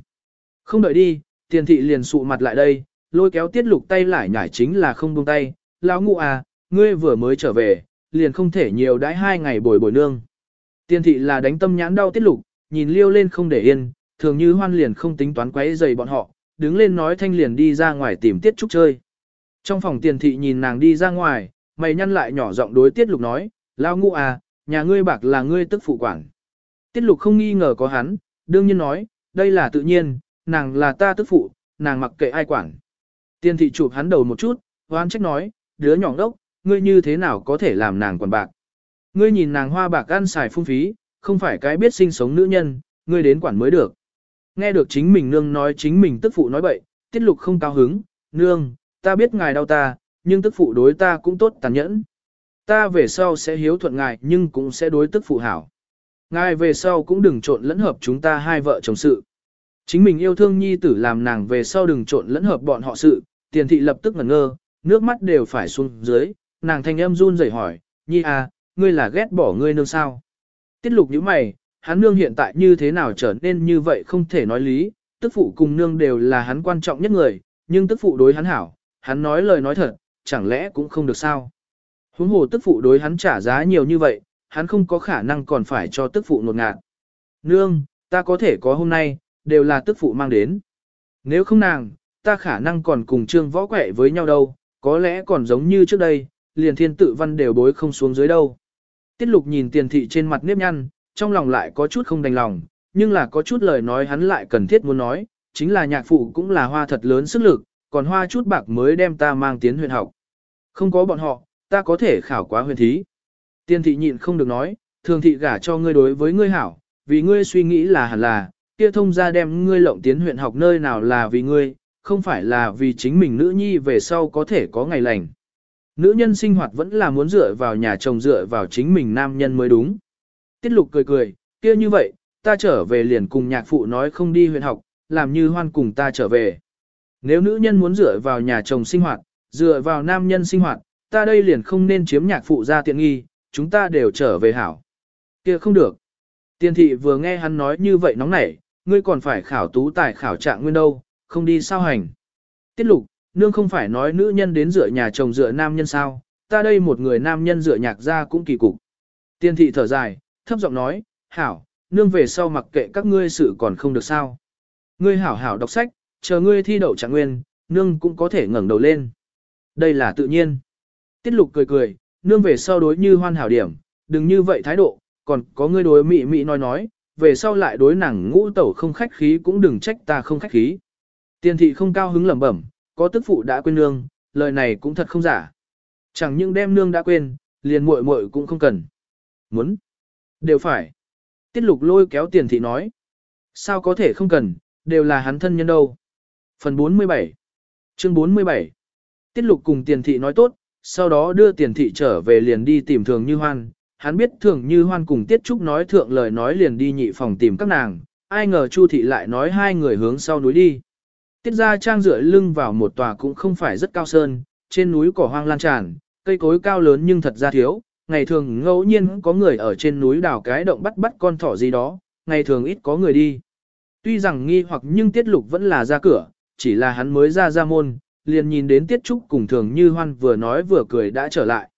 Speaker 1: Không đợi đi, tiền thị liền sụ mặt lại đây, lôi kéo tiết lục tay lại nhảy chính là không buông tay. Lão ngụ à, ngươi vừa mới trở về, liền không thể nhiều đãi hai ngày bồi bồi nương. Tiên thị là đánh tâm nhãn đau tiết lục, nhìn liêu lên không để yên, thường như hoan liền không tính toán quấy giày bọn họ, đứng lên nói thanh liền đi ra ngoài tìm tiết trúc chơi. Trong phòng tiền thị nhìn nàng đi ra ngoài, mày nhăn lại nhỏ giọng đối tiết lục nói, lao ngũ à, nhà ngươi bạc là ngươi tức phụ quản. Tiết lục không nghi ngờ có hắn, đương nhiên nói, đây là tự nhiên, nàng là ta tức phụ, nàng mặc kệ ai quản. Tiên thị chụp hắn đầu một chút, hoan trách nói, đứa nhỏ đốc, ngươi như thế nào có thể làm nàng quản bạc. Ngươi nhìn nàng hoa bạc ăn xài phung phí, không phải cái biết sinh sống nữ nhân, ngươi đến quản mới được. Nghe được chính mình nương nói chính mình tức phụ nói bậy, tiết lục không cao hứng, nương, ta biết ngài đau ta, nhưng tức phụ đối ta cũng tốt tàn nhẫn. Ta về sau sẽ hiếu thuận ngài nhưng cũng sẽ đối tức phụ hảo. Ngài về sau cũng đừng trộn lẫn hợp chúng ta hai vợ chồng sự. Chính mình yêu thương nhi tử làm nàng về sau đừng trộn lẫn hợp bọn họ sự, tiền thị lập tức ngẩn ngơ, nước mắt đều phải xuống dưới, nàng thanh âm run rẩy hỏi, nhi à, ngươi là ghét bỏ ngươi nương sao? Tiết lục như mày, hắn nương hiện tại như thế nào trở nên như vậy không thể nói lý, tức phụ cùng nương đều là hắn quan trọng nhất người, nhưng tức phụ đối hắn hảo, hắn nói lời nói thật, chẳng lẽ cũng không được sao? Huống hồ tức phụ đối hắn trả giá nhiều như vậy, hắn không có khả năng còn phải cho tức phụ nột ngạt. Nương, ta có thể có hôm nay, đều là tức phụ mang đến. Nếu không nàng, ta khả năng còn cùng trương võ quẻ với nhau đâu, có lẽ còn giống như trước đây, liền thiên tự văn đều bối không xuống dưới đâu. Tiết lục nhìn tiền thị trên mặt nếp nhăn, trong lòng lại có chút không đành lòng, nhưng là có chút lời nói hắn lại cần thiết muốn nói, chính là nhạc phụ cũng là hoa thật lớn sức lực, còn hoa chút bạc mới đem ta mang tiến huyện học. Không có bọn họ, ta có thể khảo quá huyền thí. Tiên thị nhịn không được nói, thường thị gả cho ngươi đối với ngươi hảo, vì ngươi suy nghĩ là hẳn là, kia thông ra đem ngươi lộng tiến huyện học nơi nào là vì ngươi, không phải là vì chính mình nữ nhi về sau có thể có ngày lành. Nữ nhân sinh hoạt vẫn là muốn dựa vào nhà chồng dựa vào chính mình nam nhân mới đúng. Tiết lục cười cười, kia như vậy, ta trở về liền cùng nhạc phụ nói không đi huyện học, làm như hoan cùng ta trở về. Nếu nữ nhân muốn dựa vào nhà chồng sinh hoạt, dựa vào nam nhân sinh hoạt, ta đây liền không nên chiếm nhạc phụ ra tiện nghi, chúng ta đều trở về hảo. kia không được. Tiên thị vừa nghe hắn nói như vậy nóng nảy, ngươi còn phải khảo tú tài khảo trạng nguyên đâu, không đi sao hành. Tiết lục, nương không phải nói nữ nhân đến dựa nhà chồng dựa nam nhân sao, ta đây một người nam nhân dựa nhạc ra cũng kỳ cục. Tiên thị thở dài, thấp giọng nói, hảo, nương về sau mặc kệ các ngươi sự còn không được sao. Ngươi hảo hảo đọc sách, chờ ngươi thi đậu trạng nguyên, nương cũng có thể ngẩng đầu lên. Đây là tự nhiên. Tiết lục cười cười, nương về sau đối như hoan hảo điểm, đừng như vậy thái độ, còn có ngươi đối mị mị nói nói, về sau lại đối nàng ngũ tẩu không khách khí cũng đừng trách ta không khách khí. Tiên thị không cao hứng lẩm bẩm, có tức phụ đã quên nương, lời này cũng thật không giả. Chẳng những đem nương đã quên, liền muội muội cũng không cần. Muốn. Đều phải. Tiết lục lôi kéo tiền thị nói. Sao có thể không cần, đều là hắn thân nhân đâu. Phần 47 Chương 47 Tiết lục cùng tiền thị nói tốt, sau đó đưa tiền thị trở về liền đi tìm thường như hoan. Hắn biết thường như hoan cùng Tiết Trúc nói thượng lời nói liền đi nhị phòng tìm các nàng, ai ngờ Chu thị lại nói hai người hướng sau núi đi. Tiết ra trang dựa lưng vào một tòa cũng không phải rất cao sơn, trên núi cỏ hoang lan tràn, cây cối cao lớn nhưng thật ra thiếu, ngày thường ngẫu nhiên có người ở trên núi đào cái động bắt bắt con thỏ gì đó, ngày thường ít có người đi. Tuy rằng nghi hoặc nhưng Tiết Lục vẫn là ra cửa, chỉ là hắn mới ra ra môn, liền nhìn đến Tiết Trúc cùng thường như hoan vừa nói vừa cười đã trở lại.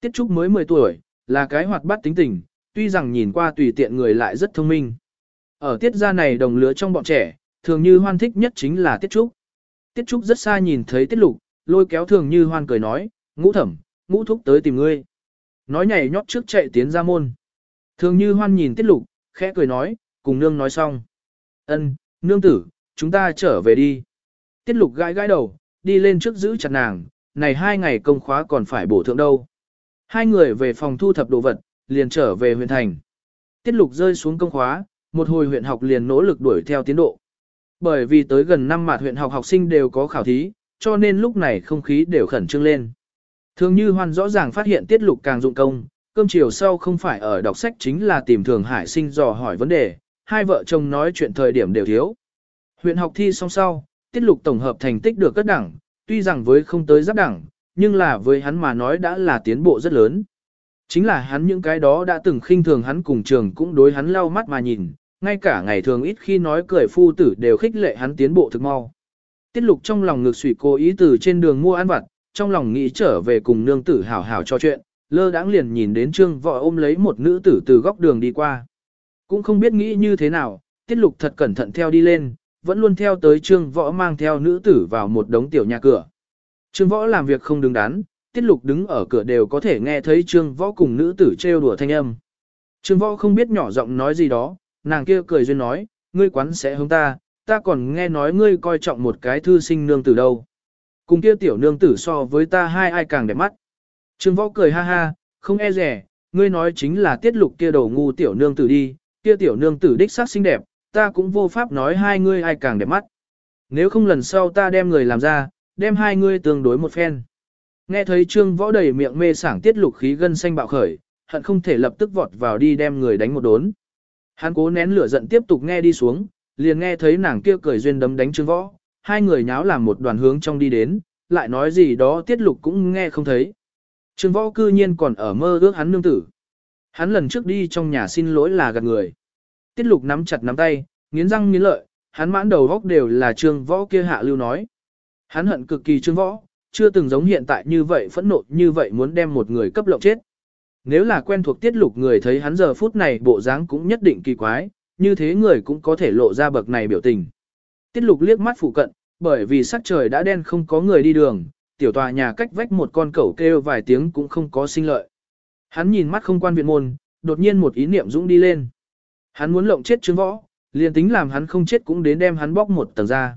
Speaker 1: Tiết Trúc mới 10 tuổi, là cái hoạt bát tính tình, tuy rằng nhìn qua tùy tiện người lại rất thông minh. Ở tiết gia này đồng lứa trong bọn trẻ, thường như hoan thích nhất chính là Tiết Trúc. Tiết Trúc rất xa nhìn thấy Tiết Lục, lôi kéo thường như hoan cười nói, ngũ thẩm, ngũ thúc tới tìm ngươi. Nói nhảy nhót trước chạy tiến ra môn. Thường như hoan nhìn Tiết Lục, khẽ cười nói, cùng nương nói xong. ân nương tử, chúng ta trở về đi. Tiết Lục gãi gãi đầu, đi lên trước giữ chặt nàng, này hai ngày công khóa còn phải bổ thượng đâu. Hai người về phòng thu thập đồ vật, liền trở về huyện thành. Tiết Lục rơi xuống công khóa, một hồi huyện học liền nỗ lực đuổi theo tiến độ. Bởi vì tới gần năm mạt huyện học học sinh đều có khảo thí, cho nên lúc này không khí đều khẩn trương lên. Thường như hoan rõ ràng phát hiện tiết lục càng dụng công, cơm chiều sau không phải ở đọc sách chính là tìm thường hải sinh dò hỏi vấn đề, hai vợ chồng nói chuyện thời điểm đều thiếu. Huyện học thi xong sau, tiết lục tổng hợp thành tích được cất đẳng, tuy rằng với không tới giáp đẳng, nhưng là với hắn mà nói đã là tiến bộ rất lớn. Chính là hắn những cái đó đã từng khinh thường hắn cùng trường cũng đối hắn lau mắt mà nhìn, ngay cả ngày thường ít khi nói cười phu tử đều khích lệ hắn tiến bộ thực mau. Tiết lục trong lòng ngược sủy cố ý từ trên đường mua ăn vặt, trong lòng nghĩ trở về cùng nương tử hảo hảo cho chuyện, lơ đãng liền nhìn đến trương võ ôm lấy một nữ tử từ góc đường đi qua. Cũng không biết nghĩ như thế nào, tiết lục thật cẩn thận theo đi lên, vẫn luôn theo tới trương võ mang theo nữ tử vào một đống tiểu nhà cửa. Trương võ làm việc không đứng đắn, tiết lục đứng ở cửa đều có thể nghe thấy trương võ cùng nữ tử trêu đùa thanh âm. Trương võ không biết nhỏ giọng nói gì đó, nàng kia cười duyên nói, ngươi quán sẽ hướng ta, ta còn nghe nói ngươi coi trọng một cái thư sinh nương tử đâu. Cùng kia tiểu nương tử so với ta hai ai càng đẹp mắt. Trương Võ cười ha ha, không e rẻ, ngươi nói chính là tiết lục kia đầu ngu tiểu nương tử đi, kia tiểu nương tử đích xác xinh đẹp, ta cũng vô pháp nói hai ngươi ai càng đẹp mắt. Nếu không lần sau ta đem người làm ra, đem hai ngươi tương đối một phen. Nghe thấy trương võ đầy miệng mê sảng tiết lục khí gân xanh bạo khởi, hận không thể lập tức vọt vào đi đem người đánh một đốn. Hắn cố nén lửa giận tiếp tục nghe đi xuống, liền nghe thấy nàng kia cười duyên đấm đánh trương võ, hai người nháo làm một đoàn hướng trong đi đến, lại nói gì đó tiết lục cũng nghe không thấy. Trương võ cư nhiên còn ở mơ ước hắn nương tử. Hắn lần trước đi trong nhà xin lỗi là gạt người. Tiết lục nắm chặt nắm tay, nghiến răng nghiến lợi, hắn mãn đầu góc đều là trương võ kia hạ lưu nói. Hắn hận cực kỳ trương võ, chưa từng giống hiện tại như vậy phẫn nộ như vậy muốn đem một người cấp lộng chết. Nếu là quen thuộc tiết lục người thấy hắn giờ phút này bộ dáng cũng nhất định kỳ quái, như thế người cũng có thể lộ ra bậc này biểu tình. Tiết lục liếc mắt phụ cận, bởi vì sắc trời đã đen không có người đi đường, tiểu tòa nhà cách vách một con cẩu kêu vài tiếng cũng không có sinh lợi. Hắn nhìn mắt không quan viện môn, đột nhiên một ý niệm dũng đi lên. Hắn muốn lộng chết trương võ, liền tính làm hắn không chết cũng đến đem hắn bóc một tầng ra.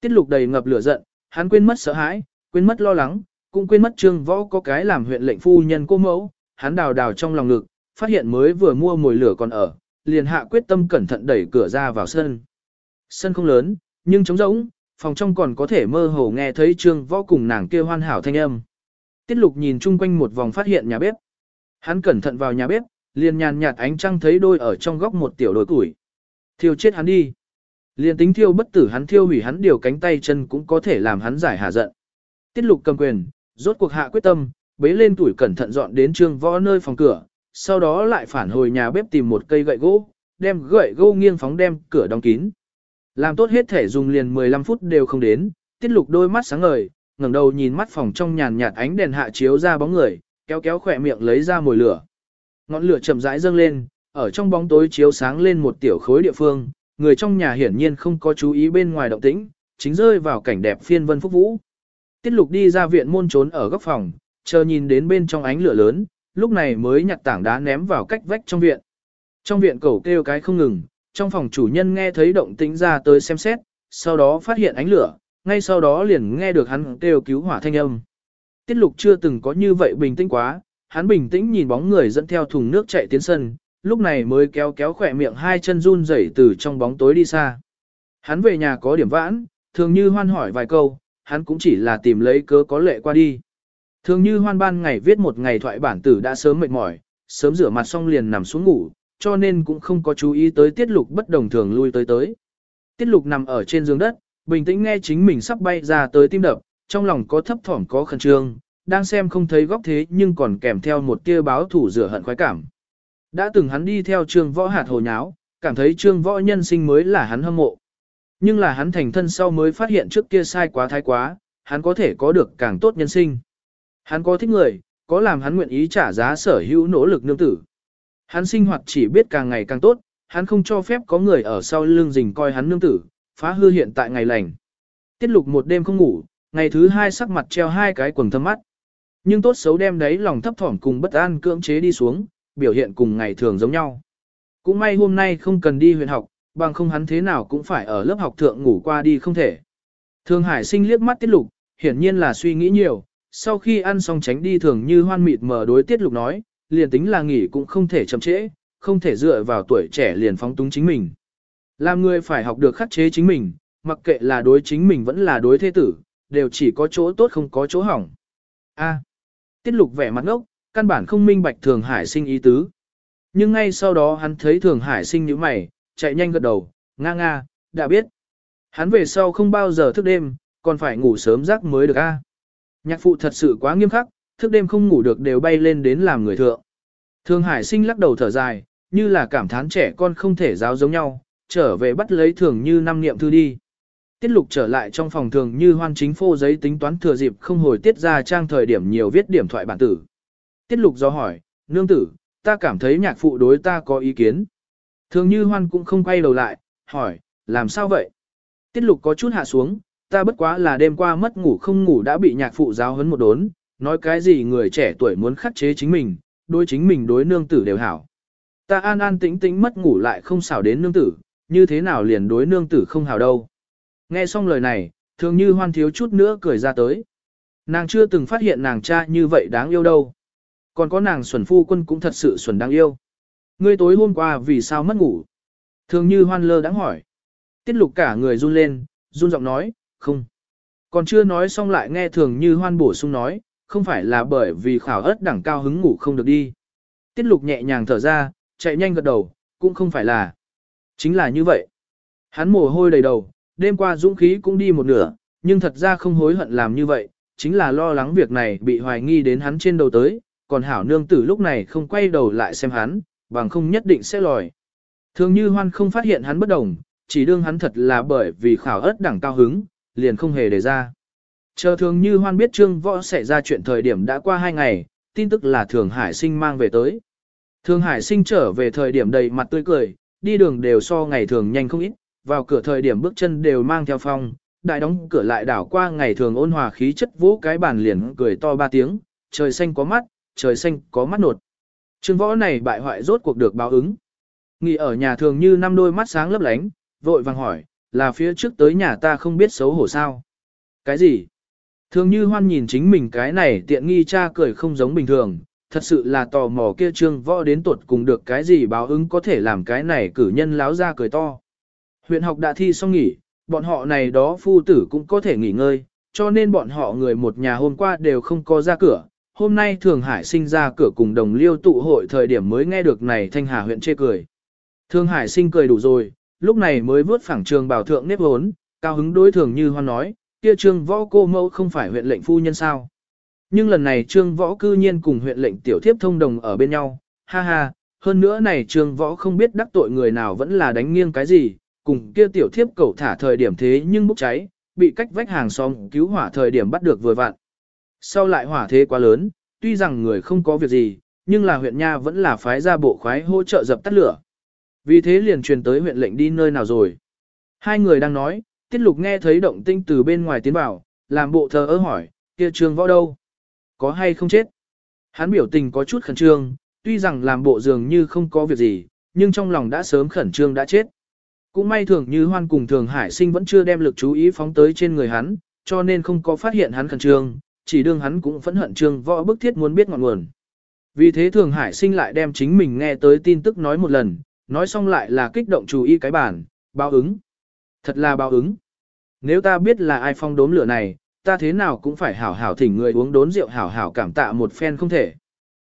Speaker 1: Tiết lục đầy ngập lửa giận, hắn quên mất sợ hãi, quên mất lo lắng, cũng quên mất trương võ có cái làm huyện lệnh phu nhân cô mẫu, hắn đào đào trong lòng ngực, phát hiện mới vừa mua mồi lửa còn ở, liền hạ quyết tâm cẩn thận đẩy cửa ra vào sân. Sân không lớn, nhưng trống rỗng, phòng trong còn có thể mơ hồ nghe thấy trương võ cùng nàng kia hoan hảo thanh âm. Tiết lục nhìn chung quanh một vòng phát hiện nhà bếp. Hắn cẩn thận vào nhà bếp, liền nhàn nhạt ánh trăng thấy đôi ở trong góc một tiểu đồi củi. Thiêu chết hắn đi. Liền tính thiêu bất tử hắn thiêu hủy hắn điều cánh tay chân cũng có thể làm hắn giải hạ giận. Tiết lục cầm quyền, rốt cuộc hạ quyết tâm, bế lên tuổi cẩn thận dọn đến trương võ nơi phòng cửa, sau đó lại phản hồi nhà bếp tìm một cây gậy gỗ, đem gậy gỗ nghiêng phóng đem cửa đóng kín. Làm tốt hết thể dùng liền 15 phút đều không đến, tiết lục đôi mắt sáng ngời, ngẩng đầu nhìn mắt phòng trong nhàn nhạt ánh đèn hạ chiếu ra bóng người, kéo kéo khỏe miệng lấy ra mồi lửa. Ngọn lửa chậm rãi dâng lên, ở trong bóng tối chiếu sáng lên một tiểu khối địa phương, người trong nhà hiển nhiên không có chú ý bên ngoài động tĩnh, chính rơi vào cảnh đẹp phiên vân phúc vũ. Tiết lục đi ra viện môn trốn ở góc phòng, chờ nhìn đến bên trong ánh lửa lớn, lúc này mới nhặt tảng đá ném vào cách vách trong viện. Trong viện cẩu kêu cái không ngừng, trong phòng chủ nhân nghe thấy động tĩnh ra tới xem xét, sau đó phát hiện ánh lửa, ngay sau đó liền nghe được hắn kêu cứu hỏa thanh âm. Tiết lục chưa từng có như vậy bình tĩnh quá, hắn bình tĩnh nhìn bóng người dẫn theo thùng nước chạy tiến sân, lúc này mới kéo kéo khỏe miệng hai chân run rẩy từ trong bóng tối đi xa. Hắn về nhà có điểm vãn, thường như hoan hỏi vài câu, hắn cũng chỉ là tìm lấy cớ có lệ qua đi. Thường như hoan ban ngày viết một ngày thoại bản tử đã sớm mệt mỏi, sớm rửa mặt xong liền nằm xuống ngủ, cho nên cũng không có chú ý tới tiết lục bất đồng thường lui tới tới. Tiết lục nằm ở trên giường đất, bình tĩnh nghe chính mình sắp bay ra tới tim đập, trong lòng có thấp thỏm có khẩn trương, đang xem không thấy góc thế nhưng còn kèm theo một tia báo thủ rửa hận khoái cảm. Đã từng hắn đi theo trương võ hạt hồ nháo, cảm thấy trương võ nhân sinh mới là hắn hâm mộ. Nhưng là hắn thành thân sau mới phát hiện trước kia sai quá thái quá, hắn có thể có được càng tốt nhân sinh. Hắn có thích người, có làm hắn nguyện ý trả giá sở hữu nỗ lực nương tử. Hắn sinh hoạt chỉ biết càng ngày càng tốt, hắn không cho phép có người ở sau lưng rình coi hắn nương tử, phá hư hiện tại ngày lành. Tiết lục một đêm không ngủ, ngày thứ hai sắc mặt treo hai cái quần thâm mắt. Nhưng tốt xấu đem đấy lòng thấp thỏm cùng bất an cưỡng chế đi xuống, biểu hiện cùng ngày thường giống nhau. Cũng may hôm nay không cần đi huyện học, bằng không hắn thế nào cũng phải ở lớp học thượng ngủ qua đi không thể. Thương Hải sinh liếc mắt tiết lục, hiển nhiên là suy nghĩ nhiều, sau khi ăn xong tránh đi thường như hoan mịt mờ đối tiết lục nói, liền tính là nghỉ cũng không thể chậm trễ, không thể dựa vào tuổi trẻ liền phóng túng chính mình. Làm người phải học được khắc chế chính mình, mặc kệ là đối chính mình vẫn là đối thế tử, đều chỉ có chỗ tốt không có chỗ hỏng. A. tiết lục vẻ mặt ngốc, căn bản không minh bạch Thường Hải sinh ý tứ. Nhưng ngay sau đó hắn thấy Thường Hải sinh như mày, chạy nhanh gật đầu, nga nga, đã biết. Hắn về sau không bao giờ thức đêm, còn phải ngủ sớm giấc mới được a. Nhạc phụ thật sự quá nghiêm khắc, thức đêm không ngủ được đều bay lên đến làm người thượng. Thường Hải sinh lắc đầu thở dài, như là cảm thán trẻ con không thể giáo giống nhau, trở về bắt lấy thường như năm niệm thư đi. Tiết lục trở lại trong phòng thường như hoan chính phô giấy tính toán thừa dịp không hồi tiết ra trang thời điểm nhiều viết điểm thoại bản tử. Tiết lục do hỏi, nương tử, ta cảm thấy nhạc phụ đối ta có ý kiến. Thường như hoan cũng không quay đầu lại, hỏi, làm sao vậy? Tiết lục có chút hạ xuống, ta bất quá là đêm qua mất ngủ không ngủ đã bị nhạc phụ giáo hấn một đốn, nói cái gì người trẻ tuổi muốn khắc chế chính mình, đối chính mình đối nương tử đều hảo. Ta an an tĩnh tĩnh mất ngủ lại không xảo đến nương tử, như thế nào liền đối nương tử không hảo đâu. Nghe xong lời này, thường như hoan thiếu chút nữa cười ra tới. Nàng chưa từng phát hiện nàng cha như vậy đáng yêu đâu. Còn có nàng xuẩn phu quân cũng thật sự xuẩn đáng yêu. Ngươi tối hôm qua vì sao mất ngủ? Thường như hoan lơ đáng hỏi. Tiết lục cả người run lên, run giọng nói, không. Còn chưa nói xong lại nghe thường như hoan bổ sung nói, không phải là bởi vì khảo ớt đẳng cao hứng ngủ không được đi. Tiết lục nhẹ nhàng thở ra, chạy nhanh gật đầu, cũng không phải là. Chính là như vậy. Hắn mồ hôi đầy đầu, đêm qua dũng khí cũng đi một nửa, nhưng thật ra không hối hận làm như vậy, chính là lo lắng việc này bị hoài nghi đến hắn trên đầu tới, còn hảo nương tử lúc này không quay đầu lại xem hắn, bằng không nhất định sẽ lòi. Thường như hoan không phát hiện hắn bất đồng, chỉ đương hắn thật là bởi vì khảo ớt đẳng cao hứng, liền không hề đề ra. Chờ thường như hoan biết trương võ xảy ra chuyện thời điểm đã qua hai ngày, tin tức là thường hải sinh mang về tới. Thường hải sinh trở về thời điểm đầy mặt tươi cười, đi đường đều so ngày thường nhanh không ít, vào cửa thời điểm bước chân đều mang theo phong, đại đóng cửa lại đảo qua ngày thường ôn hòa khí chất vũ cái bàn liền cười to ba tiếng, trời xanh có mắt, trời xanh có mắt nột. Trương võ này bại hoại rốt cuộc được báo ứng. Nghỉ ở nhà thường như năm đôi mắt sáng lấp lánh, vội vàng hỏi, là phía trước tới nhà ta không biết xấu hổ sao. Cái gì? Thường như hoan nhìn chính mình cái này tiện nghi cha cười không giống bình thường, thật sự là tò mò kia trương võ đến tuột cùng được cái gì báo ứng có thể làm cái này cử nhân láo ra cười to. Huyện học đã thi xong nghỉ, bọn họ này đó phu tử cũng có thể nghỉ ngơi, cho nên bọn họ người một nhà hôm qua đều không có ra cửa. Hôm nay Thường Hải sinh ra cửa cùng đồng liêu tụ hội thời điểm mới nghe được này Thanh Hà huyện chê cười. Thường Hải sinh cười đủ rồi, lúc này mới vớt phẳng trường bảo thượng nếp hốn, cao hứng đối thường như hoan nói, kia trương võ cô mẫu không phải huyện lệnh phu nhân sao. Nhưng lần này trương võ cư nhiên cùng huyện lệnh tiểu thiếp thông đồng ở bên nhau, ha ha, hơn nữa này trương võ không biết đắc tội người nào vẫn là đánh nghiêng cái gì, cùng kia tiểu thiếp cậu thả thời điểm thế nhưng bốc cháy, bị cách vách hàng xóm cứu hỏa thời điểm bắt được vừa vặn. Sau lại hỏa thế quá lớn, tuy rằng người không có việc gì, nhưng là huyện nha vẫn là phái ra bộ khoái hỗ trợ dập tắt lửa. Vì thế liền truyền tới huyện lệnh đi nơi nào rồi. Hai người đang nói, tiết lục nghe thấy động tinh từ bên ngoài tiến vào, làm bộ thờ ơ hỏi, kia trương võ đâu? Có hay không chết? Hắn biểu tình có chút khẩn trương, tuy rằng làm bộ dường như không có việc gì, nhưng trong lòng đã sớm khẩn trương đã chết. Cũng may thường như hoan cùng thường hải sinh vẫn chưa đem lực chú ý phóng tới trên người hắn, cho nên không có phát hiện hắn khẩn trương, chỉ đương hắn cũng phẫn hận trương võ bức thiết muốn biết ngọn nguồn. Vì thế thường hải sinh lại đem chính mình nghe tới tin tức nói một lần, nói xong lại là kích động chú ý cái bản, báo ứng. Thật là báo ứng. Nếu ta biết là ai phong đốm lửa này, ta thế nào cũng phải hảo hảo thỉnh người uống đốn rượu hảo hảo cảm tạ một phen không thể.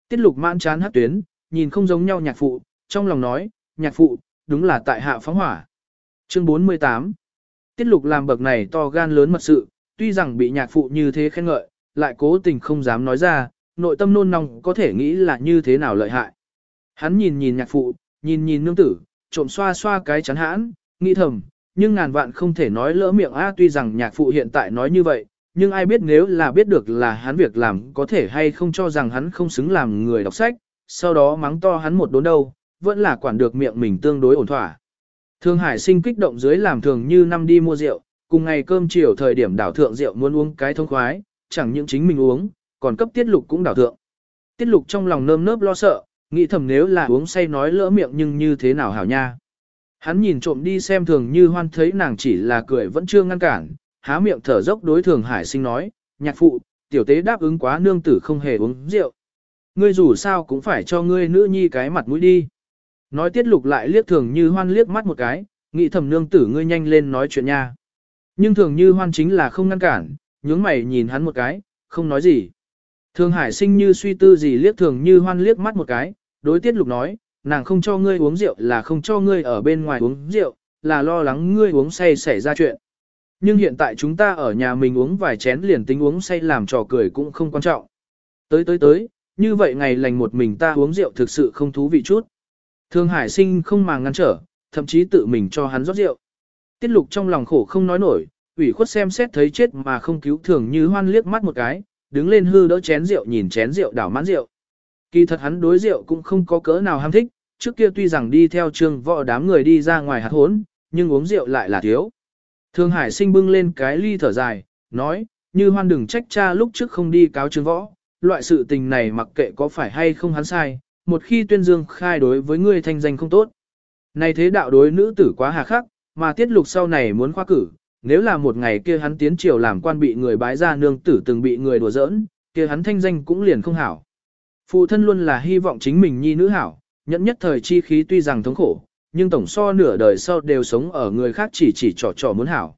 Speaker 1: Tiết lục mãn chán hát tuyến, nhìn không giống nhau nhạc phụ, trong lòng nói, nhạc phụ, đúng là tại hạ phóng hỏa. Chương 48 Tiết lục làm bậc này to gan lớn mật sự, tuy rằng bị nhạc phụ như thế khen ngợi, lại cố tình không dám nói ra, nội tâm nôn nóng có thể nghĩ là như thế nào lợi hại. Hắn nhìn nhìn nhạc phụ, nhìn nhìn nương tử, trộm xoa xoa cái chắn hãn, nghĩ thầm, nhưng ngàn vạn không thể nói lỡ miệng a tuy rằng nhạc phụ hiện tại nói như vậy, nhưng ai biết nếu là biết được là hắn việc làm có thể hay không cho rằng hắn không xứng làm người đọc sách, sau đó mắng to hắn một đốn đâu, vẫn là quản được miệng mình tương đối ổn thỏa. Thương Hải sinh kích động dưới làm thường như năm đi mua rượu, cùng ngày cơm chiều thời điểm đảo thượng rượu muốn uống cái thông khoái, chẳng những chính mình uống, còn cấp tiết lục cũng đảo thượng. Tiết lục trong lòng nơm nớp lo sợ, nghĩ thầm nếu là uống say nói lỡ miệng nhưng như thế nào hảo nha. Hắn nhìn trộm đi xem thường như hoan thấy nàng chỉ là cười vẫn chưa ngăn cản, há miệng thở dốc đối thường hải sinh nói, nhạc phụ, tiểu tế đáp ứng quá nương tử không hề uống rượu. Ngươi dù sao cũng phải cho ngươi nữ nhi cái mặt mũi đi. Nói tiết lục lại liếc thường như hoan liếc mắt một cái, nghĩ thầm nương tử ngươi nhanh lên nói chuyện nha. Nhưng thường như hoan chính là không ngăn cản, nhướng mày nhìn hắn một cái, không nói gì. Thường hải sinh như suy tư gì liếc thường như hoan liếc mắt một cái, đối tiết lục nói, nàng không cho ngươi uống rượu là không cho ngươi ở bên ngoài uống rượu, là lo lắng ngươi uống say xảy ra chuyện. Nhưng hiện tại chúng ta ở nhà mình uống vài chén liền tính uống say làm trò cười cũng không quan trọng. Tới tới tới, như vậy ngày lành một mình ta uống rượu thực sự không thú vị chút. Thương Hải sinh không màng ngăn trở, thậm chí tự mình cho hắn rót rượu. Tiết lục trong lòng khổ không nói nổi, ủy khuất xem xét thấy chết mà không cứu thường như hoan liếc mắt một cái, đứng lên hư đỡ chén rượu nhìn chén rượu đảo mãn rượu. Kỳ thật hắn đối rượu cũng không có cỡ nào ham thích, trước kia tuy rằng đi theo trường võ đám người đi ra ngoài hạt hốn, nhưng uống rượu lại là thiếu. Thương Hải sinh bưng lên cái ly thở dài, nói, như hoan đừng trách cha lúc trước không đi cáo trường võ, loại sự tình này mặc kệ có phải hay không hắn sai, một khi tuyên dương khai đối với ngươi thanh danh không tốt. Này thế đạo đối nữ tử quá hà khắc, mà tiết lục sau này muốn khoa cử, nếu là một ngày kia hắn tiến triều làm quan bị người bái ra nương tử từng bị người đùa giỡn, kia hắn thanh danh cũng liền không hảo. Phụ thân luôn là hy vọng chính mình nhi nữ hảo, nhẫn nhất thời chi khí tuy rằng thống khổ, nhưng tổng so nửa đời sau đều sống ở người khác chỉ chỉ trò trò muốn hảo.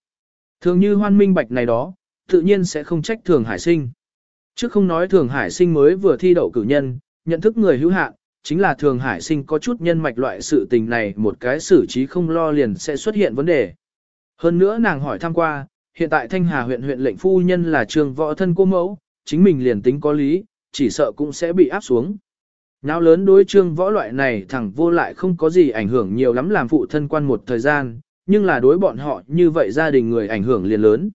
Speaker 1: Thường như hoan minh bạch này đó, tự nhiên sẽ không trách thường hải sinh. Trước không nói thường hải sinh mới vừa thi đậu cử nhân, nhận thức người hữu hạn, chính là thường hải sinh có chút nhân mạch loại sự tình này một cái xử trí không lo liền sẽ xuất hiện vấn đề. Hơn nữa nàng hỏi thăm qua, hiện tại Thanh Hà huyện huyện lệnh phu nhân là trường võ thân cô mẫu, chính mình liền tính có lý, chỉ sợ cũng sẽ bị áp xuống. Nào lớn đối trương võ loại này thẳng vô lại không có gì ảnh hưởng nhiều lắm làm phụ thân quan một thời gian, nhưng là đối bọn họ như vậy gia đình người ảnh hưởng liền lớn.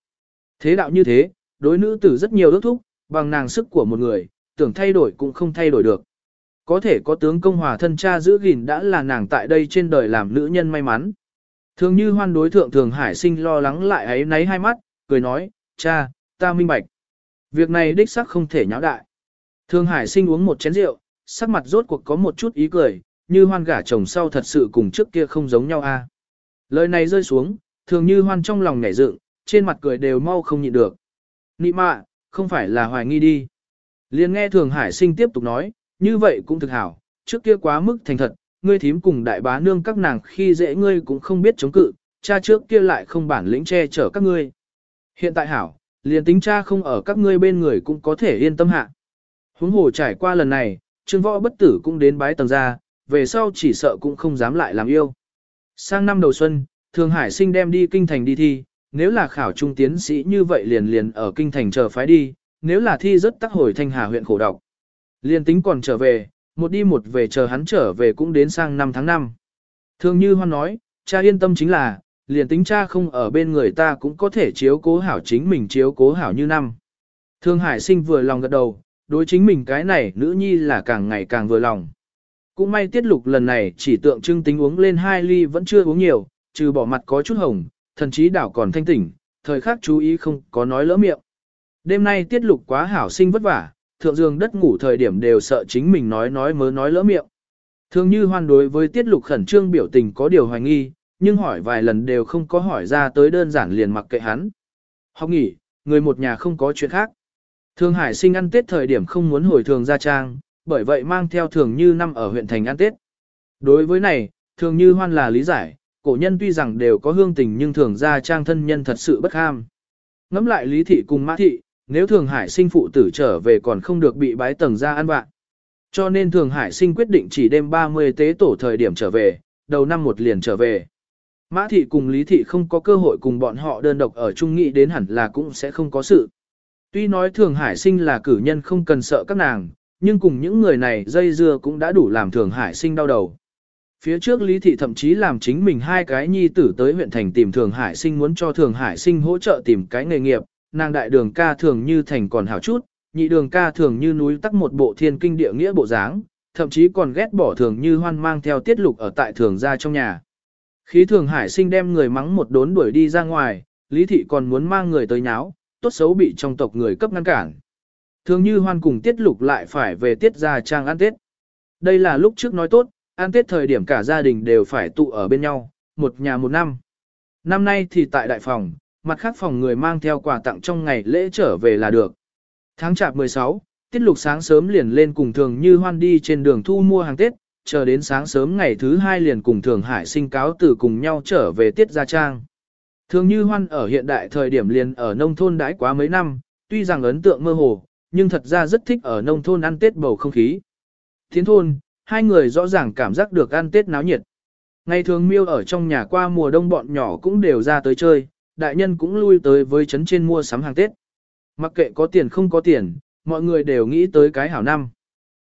Speaker 1: Thế đạo như thế, đối nữ tử rất nhiều ước thúc, bằng nàng sức của một người, tưởng thay đổi cũng không thay đổi được. Có thể có tướng công hòa thân cha giữ gìn đã là nàng tại đây trên đời làm nữ nhân may mắn. Thường như hoan đối thượng thường hải sinh lo lắng lại ấy náy hai mắt, cười nói, cha, ta minh bạch. Việc này đích sắc không thể nháo đại. Thường hải sinh uống một chén rượu, sắc mặt rốt cuộc có một chút ý cười, như hoan gả chồng sau thật sự cùng trước kia không giống nhau a. Lời này rơi xuống, thường như hoan trong lòng nhảy dựng, trên mặt cười đều mau không nhịn được. Nị mạ, không phải là hoài nghi đi. Liền nghe thường hải sinh tiếp tục nói, như vậy cũng thực hảo, trước kia quá mức thành thật, ngươi thím cùng đại bá nương các nàng khi dễ ngươi cũng không biết chống cự, cha trước kia lại không bản lĩnh che chở các ngươi. Hiện tại hảo, liền tính cha không ở các ngươi bên người cũng có thể yên tâm hạ. Huống hồ trải qua lần này, trương võ bất tử cũng đến bái tầng ra, về sau chỉ sợ cũng không dám lại làm yêu. Sang năm đầu xuân, Thường Hải sinh đem đi kinh thành đi thi, nếu là khảo trung tiến sĩ như vậy liền liền ở kinh thành chờ phái đi, nếu là thi rất tắc hồi thanh hà huyện khổ độc. Liền tính còn trở về, một đi một về chờ hắn trở về cũng đến sang năm tháng 5. Thường như hoan nói, cha yên tâm chính là, liền tính cha không ở bên người ta cũng có thể chiếu cố hảo chính mình chiếu cố hảo như năm. Thương Hải sinh vừa lòng gật đầu, đối chính mình cái này nữ nhi là càng ngày càng vừa lòng. Cũng may tiết lục lần này chỉ tượng trưng tính uống lên hai ly vẫn chưa uống nhiều, trừ bỏ mặt có chút hồng, thần chí đảo còn thanh tỉnh, thời khắc chú ý không có nói lỡ miệng. Đêm nay tiết lục quá hảo sinh vất vả, thượng giường đất ngủ thời điểm đều sợ chính mình nói nói mớ nói lỡ miệng. Thường như hoan đối với tiết lục khẩn trương biểu tình có điều hoài nghi, nhưng hỏi vài lần đều không có hỏi ra tới đơn giản liền mặc kệ hắn. Học nghỉ, người một nhà không có chuyện khác. Thường Hải sinh ăn Tết thời điểm không muốn hồi thường ra trang, bởi vậy mang theo thường như năm ở huyện thành ăn Tết. Đối với này, thường như hoan là lý giải, cổ nhân tuy rằng đều có hương tình nhưng thường ra trang thân nhân thật sự bất ham. Ngắm lại lý thị cùng mã thị, nếu thường hải sinh phụ tử trở về còn không được bị bái tầng ra ăn bạn. Cho nên thường hải sinh quyết định chỉ đêm 30 tế tổ thời điểm trở về, đầu năm một liền trở về. Mã thị cùng lý thị không có cơ hội cùng bọn họ đơn độc ở chung nghị đến hẳn là cũng sẽ không có sự. Tuy nói thường hải sinh là cử nhân không cần sợ các nàng, nhưng cùng những người này dây dưa cũng đã đủ làm thường hải sinh đau đầu. Phía trước Lý Thị thậm chí làm chính mình hai cái nhi tử tới huyện thành tìm Thường Hải Sinh muốn cho Thường Hải Sinh hỗ trợ tìm cái nghề nghiệp, nàng đại đường ca thường như thành còn hảo chút, nhị đường ca thường như núi tắc một bộ thiên kinh địa nghĩa bộ dáng, thậm chí còn ghét bỏ thường như hoan mang theo tiết lục ở tại thường gia trong nhà. Khí thường hải sinh đem người mắng một đốn đuổi đi ra ngoài, lý thị còn muốn mang người tới nháo, tốt xấu bị trong tộc người cấp ngăn cản. Thường như hoan cùng tiết lục lại phải về tiết ra trang ăn tết. Đây là lúc trước nói tốt, ăn tết thời điểm cả gia đình đều phải tụ ở bên nhau, một nhà một năm. Năm nay thì tại đại phòng, mặt khác phòng người mang theo quà tặng trong ngày lễ trở về là được. Tháng chạp 16, tiết lục sáng sớm liền lên cùng thường như hoan đi trên đường thu mua hàng Tết, chờ đến sáng sớm ngày thứ hai liền cùng thường hải sinh cáo từ cùng nhau trở về tiết gia trang. Thường như hoan ở hiện đại thời điểm liền ở nông thôn đãi quá mấy năm, tuy rằng ấn tượng mơ hồ, nhưng thật ra rất thích ở nông thôn ăn Tết bầu không khí. Thiến thôn, hai người rõ ràng cảm giác được ăn Tết náo nhiệt. Ngày thường miêu ở trong nhà qua mùa đông bọn nhỏ cũng đều ra tới chơi, đại nhân cũng lui tới với trấn trên mua sắm hàng Tết. Mặc kệ có tiền không có tiền, mọi người đều nghĩ tới cái hảo năm.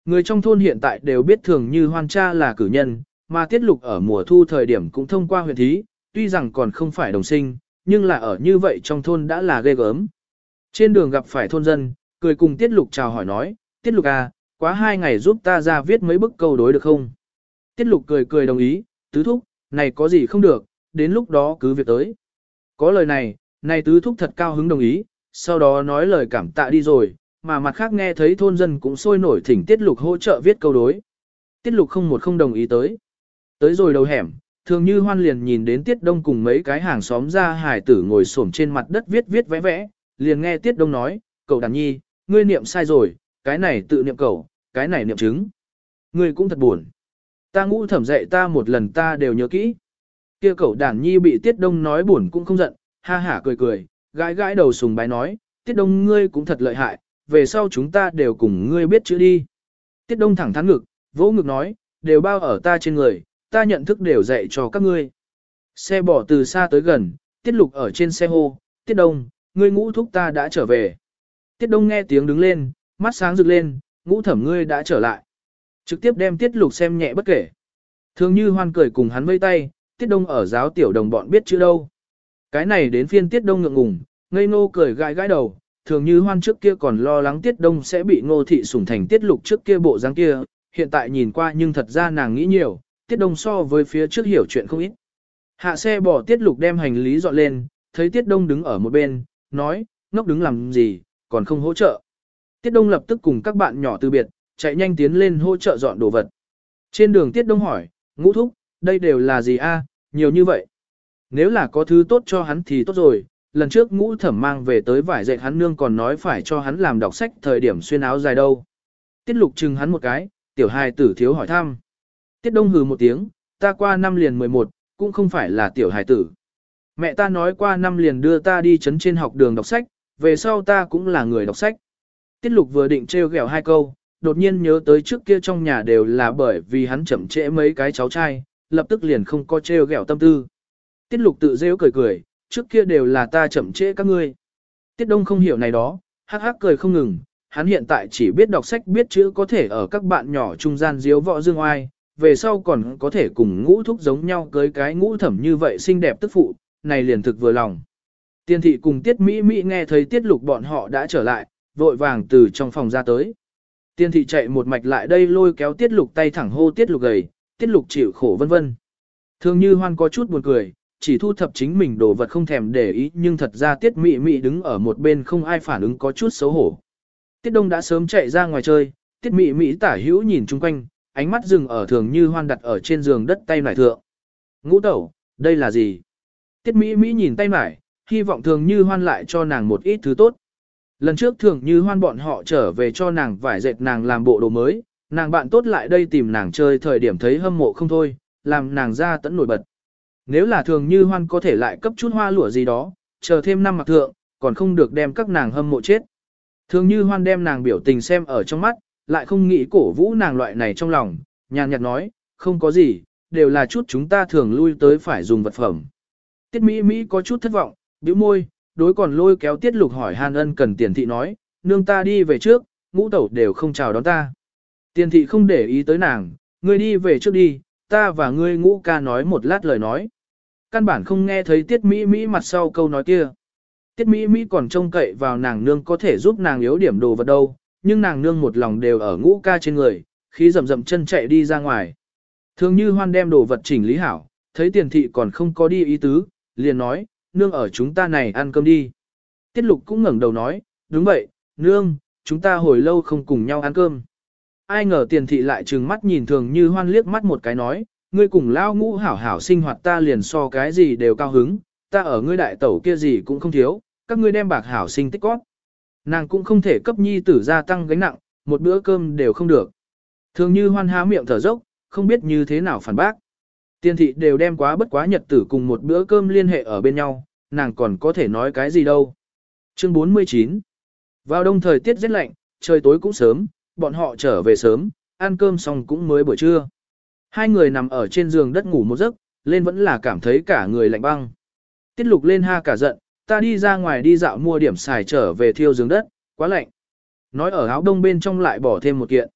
Speaker 1: Người trong thôn hiện tại đều biết thường như hoan cha là cử nhân, mà tiết lục ở mùa thu thời điểm cũng thông qua huyện thí, tuy rằng còn không phải đồng sinh, nhưng là ở như vậy trong thôn đã là ghê gớm. Trên đường gặp phải thôn dân, cười cùng tiết lục chào hỏi nói, tiết lục à, quá hai ngày giúp ta ra viết mấy bức câu đối được không? Tiết lục cười cười đồng ý, tứ thúc, này có gì không được, đến lúc đó cứ việc tới. Có lời này, này tứ thúc thật cao hứng đồng ý, sau đó nói lời cảm tạ đi rồi, mà mặt khác nghe thấy thôn dân cũng sôi nổi thỉnh tiết lục hỗ trợ viết câu đối. Tiết lục không một không đồng ý tới. Tới rồi đầu hẻm, thường như hoan liền nhìn đến Tiết Đông cùng mấy cái hàng xóm ra hải tử ngồi xổm trên mặt đất viết viết vẽ vẽ, liền nghe Tiết Đông nói, cậu đàn nhi, ngươi niệm sai rồi, cái này tự niệm cậu, cái này niệm chứng. Ngươi cũng thật buồn. Ta ngũ thẩm dạy ta một lần ta đều nhớ kỹ. Kia cậu đản nhi bị Tiết Đông nói buồn cũng không giận, ha hả cười cười, gãi gãi đầu sùng bái nói, Tiết Đông ngươi cũng thật lợi hại, về sau chúng ta đều cùng ngươi biết chữ đi. Tiết Đông thẳng thắn ngực, vỗ ngực nói, đều bao ở ta trên người, ta nhận thức đều dạy cho các ngươi. Xe bỏ từ xa tới gần, Tiết Lục ở trên xe hô, Tiết Đông, ngươi ngũ thúc ta đã trở về. Tiết Đông nghe tiếng đứng lên, mắt sáng rực lên, ngũ thẩm ngươi đã trở lại. Trực tiếp đem Tiết Lục xem nhẹ bất kể. Thường như hoan cười cùng hắn vây tay, Tiết Đông ở giáo tiểu đồng bọn biết chữ đâu. Cái này đến phiên Tiết Đông ngượng ngùng, ngây ngô cười gãi gãi đầu, thường như hoan trước kia còn lo lắng Tiết Đông sẽ bị ngô thị sủng thành Tiết Lục trước kia bộ dáng kia, hiện tại nhìn qua nhưng thật ra nàng nghĩ nhiều, Tiết Đông so với phía trước hiểu chuyện không ít. Hạ xe bỏ Tiết Lục đem hành lý dọn lên, thấy Tiết Đông đứng ở một bên, nói, ngốc đứng làm gì, còn không hỗ trợ. Tiết Đông lập tức cùng các bạn nhỏ từ biệt, chạy nhanh tiến lên hỗ trợ dọn đồ vật. Trên đường Tiết Đông hỏi, ngũ thúc, đây đều là gì a? Nhiều như vậy. Nếu là có thứ tốt cho hắn thì tốt rồi, lần trước ngũ thẩm mang về tới vải dạy hắn nương còn nói phải cho hắn làm đọc sách thời điểm xuyên áo dài đâu. Tiết lục chừng hắn một cái, tiểu hài tử thiếu hỏi thăm. Tiết đông hừ một tiếng, ta qua năm liền 11, cũng không phải là tiểu hài tử. Mẹ ta nói qua năm liền đưa ta đi chấn trên học đường đọc sách, về sau ta cũng là người đọc sách. Tiết lục vừa định trêu ghẹo hai câu, đột nhiên nhớ tới trước kia trong nhà đều là bởi vì hắn chậm trễ mấy cái cháu trai, lập tức liền không có trêu ghẹo tâm tư. Tiết lục tự rêu cười cười, trước kia đều là ta chậm trễ các ngươi. Tiết đông không hiểu này đó, hắc hắc cười không ngừng, hắn hiện tại chỉ biết đọc sách biết chữ có thể ở các bạn nhỏ trung gian diếu võ dương oai, về sau còn có thể cùng ngũ thúc giống nhau cưới cái ngũ thẩm như vậy xinh đẹp tức phụ, này liền thực vừa lòng. Tiên thị cùng tiết Mỹ Mỹ nghe thấy tiết lục bọn họ đã trở lại, vội vàng từ trong phòng ra tới. Tiên thị chạy một mạch lại đây lôi kéo tiết lục tay thẳng hô tiết lục gầy, tiết lục chịu khổ vân vân. Thường như hoan có chút buồn cười, chỉ thu thập chính mình đồ vật không thèm để ý nhưng thật ra tiết mị mị đứng ở một bên không ai phản ứng có chút xấu hổ. Tiết đông đã sớm chạy ra ngoài chơi, tiết mị mị tả hữu nhìn chung quanh, ánh mắt dừng ở thường như hoan đặt ở trên giường đất tay nải thượng. Ngũ tẩu, đây là gì? Tiết Mị Mị nhìn tay nải, hy vọng thường như hoan lại cho nàng một ít thứ tốt. Lần trước thường như hoan bọn họ trở về cho nàng vải dệt nàng làm bộ đồ mới, nàng bạn tốt lại đây tìm nàng chơi thời điểm thấy hâm mộ không thôi, làm nàng ra tẫn nổi bật. Nếu là thường như hoan có thể lại cấp chút hoa lụa gì đó, chờ thêm năm mặc thượng, còn không được đem các nàng hâm mộ chết. Thường như hoan đem nàng biểu tình xem ở trong mắt, lại không nghĩ cổ vũ nàng loại này trong lòng, nhàn nhạt nói, không có gì, đều là chút chúng ta thường lui tới phải dùng vật phẩm. Tiết Mỹ Mỹ có chút thất vọng, bĩu môi, đối còn lôi kéo Tiết Lục hỏi Hàn Ân cần tiền thị nói, nương ta đi về trước, ngũ tẩu đều không chào đón ta. Tiền thị không để ý tới nàng, ngươi đi về trước đi, ta và ngươi ngũ ca nói một lát lời nói. Căn bản không nghe thấy Tiết Mỹ Mỹ mặt sau câu nói kia. Tiết Mỹ Mỹ còn trông cậy vào nàng nương có thể giúp nàng yếu điểm đồ vật đâu, nhưng nàng nương một lòng đều ở ngũ ca trên người, khí rầm rầm chân chạy đi ra ngoài. Thường như hoan đem đồ vật chỉnh lý hảo, thấy tiền thị còn không có đi ý tứ, liền nói, nương ở chúng ta này ăn cơm đi. Tiết lục cũng ngẩng đầu nói, đúng vậy, nương, chúng ta hồi lâu không cùng nhau ăn cơm. Ai ngờ tiền thị lại trừng mắt nhìn thường như hoan liếc mắt một cái nói, ngươi cùng lao ngũ hảo hảo sinh hoạt ta liền so cái gì đều cao hứng, ta ở ngươi đại tẩu kia gì cũng không thiếu, các ngươi đem bạc hảo sinh tích cót. Nàng cũng không thể cấp nhi tử gia tăng gánh nặng, một bữa cơm đều không được. Thường như hoan há miệng thở dốc, không biết như thế nào phản bác. Tiền thị đều đem quá bất quá nhật tử cùng một bữa cơm liên hệ ở bên nhau, nàng còn có thể nói cái gì đâu. Chương 49 Vào đông thời tiết rất lạnh, trời tối cũng sớm, bọn họ trở về sớm, ăn cơm xong cũng mới buổi trưa. Hai người nằm ở trên giường đất ngủ một giấc, lên vẫn là cảm thấy cả người lạnh băng. Tiết lục lên ha cả giận, ta đi ra ngoài đi dạo mua điểm xài trở về thiêu giường đất, quá lạnh. Nói ở áo đông bên trong lại bỏ thêm một kiện.